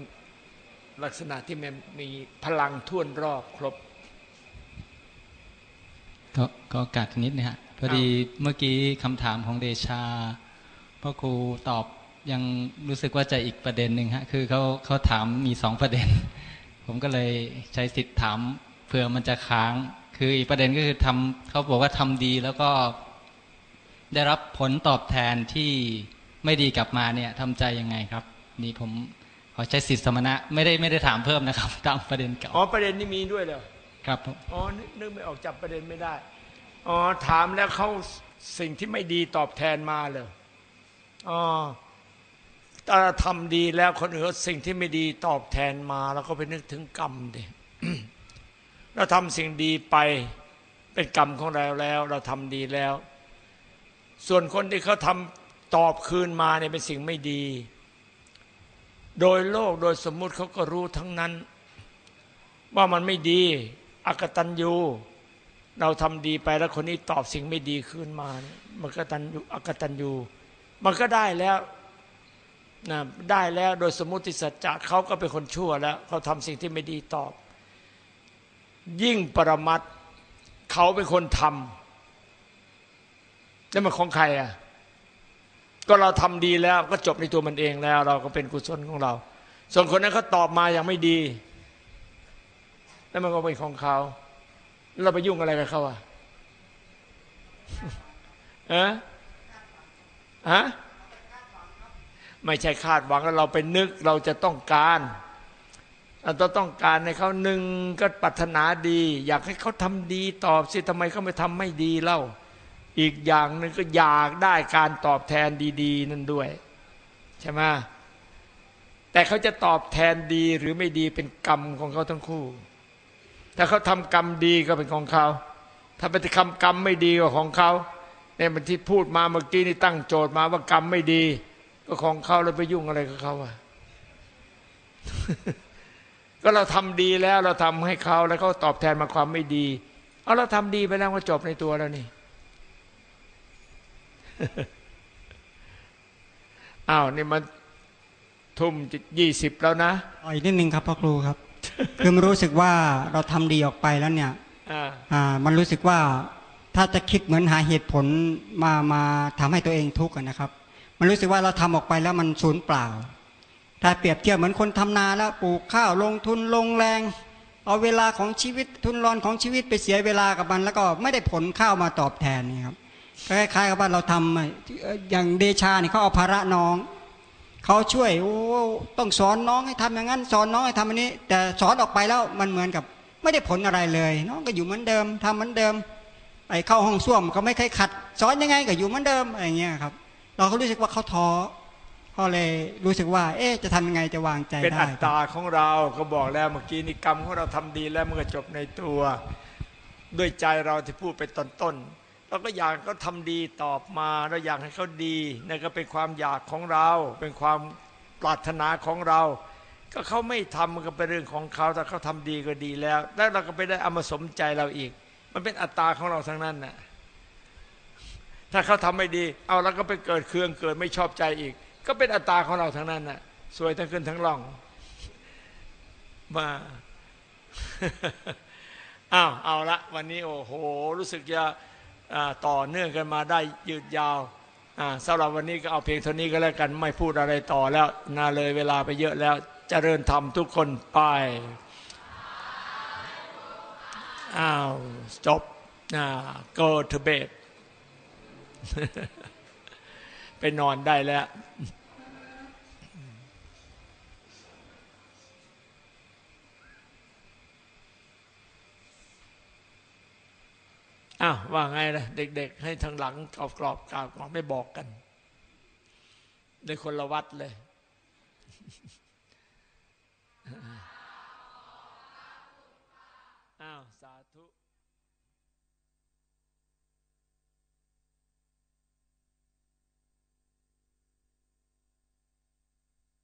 ลักษณะที่มันมีพลังท่วนรอบครบ ก็ก็กัดนิดนะฮะพอดีเมื่อกี้คำถามของเดชาพ่อครูตอบยังรู้สึกว่าจะอีกประเด็นหนึ่งฮะคือเขาเขาถามมีสองประเด็น ผมก็เลยใช้สิทธิ์ถามเผื่อมันจะค้าง คืออีกประเด็นก็คือทำเขาบอกว่าทำดีแล้วก็ได้รับผลตอบแทนที่ ไม่ดีกลับมาเนี่ยทำใจยังไงครับ นี่ผมขอใช้สิทธิสมณะไม่ได้ไม่ได้ถามเพิ่มนะครับตามประเด็นเก่าอ๋อประเด็นนี้มีด้วยเหรอครับอ๋อนึกนึกไม่ออกจับประเด็นไม่ได้อ๋อถามแล้วเขาสิ่งที่ไม่ดีตอบแทนมาเลยอ๋อถ้าทำดีแล้วคนอื่นสิ่งที่ไม่ดีตอบแทนมา แล้วก็ไปนึกถึงกรรมดิเราทำสิ่งดีไปเป็นกรรมของเราแล้ว เราทำดีแล้ว ส่วนคนที่เขาทำ ตอบคืนมาเนี่ยเป็นสิ่งไม่ดี โดยโลกโดยสมมุติเขาก็รู้ทั้งนั้น ว่ามันไม่ดี อกตัญญูเราทำดีไปแล้วคนนี้ตอบสิ่งไม่ดีขึ้นมาเนี่ยมันก็ตัญญูอกตัญญูมันก็ได้แล้วนะได้แล้วโดยสมมุติสัจจะเขาก็เป็นคนชั่วแล้วเขาทำสิ่งที่ไม่ดีตอบ ยิ่งปรมัตถ์เขาเป็นคนทำแล้วมันของใครอะ ก็เราทำดีแล้วก็จบในตัวมันเองแล้ว เราก็เป็นกุศลของเรา ส่วนคนนั้นเขาตอบมาอย่างไม่ดี แล้วมันก็เป็นของเขาเราไปยุ่งอะไรกับเขาอะเอะฮะไม่ใช่คาดหวังแล้วเราไปนึกเราจะต้องการเราต้องการในเขาหนึ่งก็ปรารถนาดี อยากให้เขาทำดีตอบสิทำไมเขาไม่ทำไม่ดีเล่า อีกอย่างหนึ่งก็อยากได้การตอบแทนดี ๆ นั่นด้วย ใช่ไหมแต่เขาจะตอบแทนดีหรือไม่ดีเป็นกรรมของเขาทั้งคู่ ถ้าเขาทำกรรมดีก็เป็นของเขา ถ้าเป็นคำกรรมไม่ดีก็ของเขาเนี่ยมันที่พูดมาเมื่อกี้นี่ตั้งโจทย์มาว่ากรรมไม่ดี ก็ของเขาแล้วไปยุ่งอะไรกับเขาอะก็เราทำดีแล้วเราทำให้เขาแล้วเขาตอบแทนมาความไม่ดี เอาเราทำดีไปแล้วก็จบในตัวแล้วนี่ อ้าวนี่มันทุ่มยี่สิบแล้วนะอ๋ออีกนิดนึงครับพ่อครูครับ คือมันรู้สึกว่าเราทำดีออกไปแล้วเนี่ยอ่าอ่ามันรู้สึกว่าถ้าจะคิดเหมือนหาเหตุผลมามาทำให้ตัวเองทุกข์อะนะครับ มันรู้สึกว่าเราทำออกไปแล้วมันสูญเปล่า ถ้าเปรียบเทียบเหมือนคนทำนาแล้วปลูกข้าวลงทุนลงแรง เอาเวลาของชีวิตทุนรอนของชีวิตไปเสียเวลากับมัน แล้วก็ไม่ได้ผลข้าวมาตอบแทนนี่ครับก็ คล้ายๆกับว่าเราทำอย่างเดชาเนี่ยเขาเอาภาระน้องเขาช่วยโอ้ต้องสอนน้องให้ทำอย่างนั้น สอนน้องให้ทำอันนี้ แต่สอนออกไปแล้วมันเหมือนกับ ไม่ได้ผลอะไรเลย น้องก็อยู่เหมือนเดิมทำเหมือนเดิมไปเข้าห้องส้วมก็ไม่เคยขัด สอนยังไงก็อยู่เหมือนเดิมอะไรเงี้ยครับ เราก็รู้สึกว่าเขาท้อก็เลยรู้สึกว่า เอ๊ะจะทำยังไงจะวางใจเป็นได้อัตตาของเราก็บอกแล้วเมื่อกี้นี่กรรมของเราทำดีแล้วมันก็จบในตัว ด้วยใจเราที่พูดไปตอนต้น เราก็อยากเขาทำดีตอบมา เราอยากให้เขาดีนั่นก็เป็นความอยากของเรา เป็นความปรารถนาของเรา ก็เขาไม่ทำมันก็เป็นเรื่องของเขาแต่เขาทำดีก็ดีแล้ว แล้วเราก็ไปได้อามาสมใจเราอีก มันเป็นอัตตาของเราทั้งนั้นน่ะถ้าเขาทำไม่ดี เอาแล้วก็ไปเกิดเครื่องเกิดไม่ชอบใจอีก ก็เป็นอัตตาของเราทั้งนั้นน่ะสวยทั้งขึ้นทั้งล่องมาอ้าวเอาละวันนี้โอ้โห รู้สึกจะอ่า ต่อเนื่องกันมาได้ยืดยาวอ่าสำหรับวันนี้ก็เอาเพียงเท่านี้ก็แล้วกันไม่พูดอะไรต่อแล้วนาเลยเวลาไปเยอะแล้วจเจริญธรรมทุกคนไปอ้าวจบอ่า go to bed ไปนอนได้แล้ว อ้าวว่าไงล่ะ เด็ก ๆ ให้ทางหลังกรอบกรอบกล่าวก่อนไม่บอกกัน ในคนละวัดเลย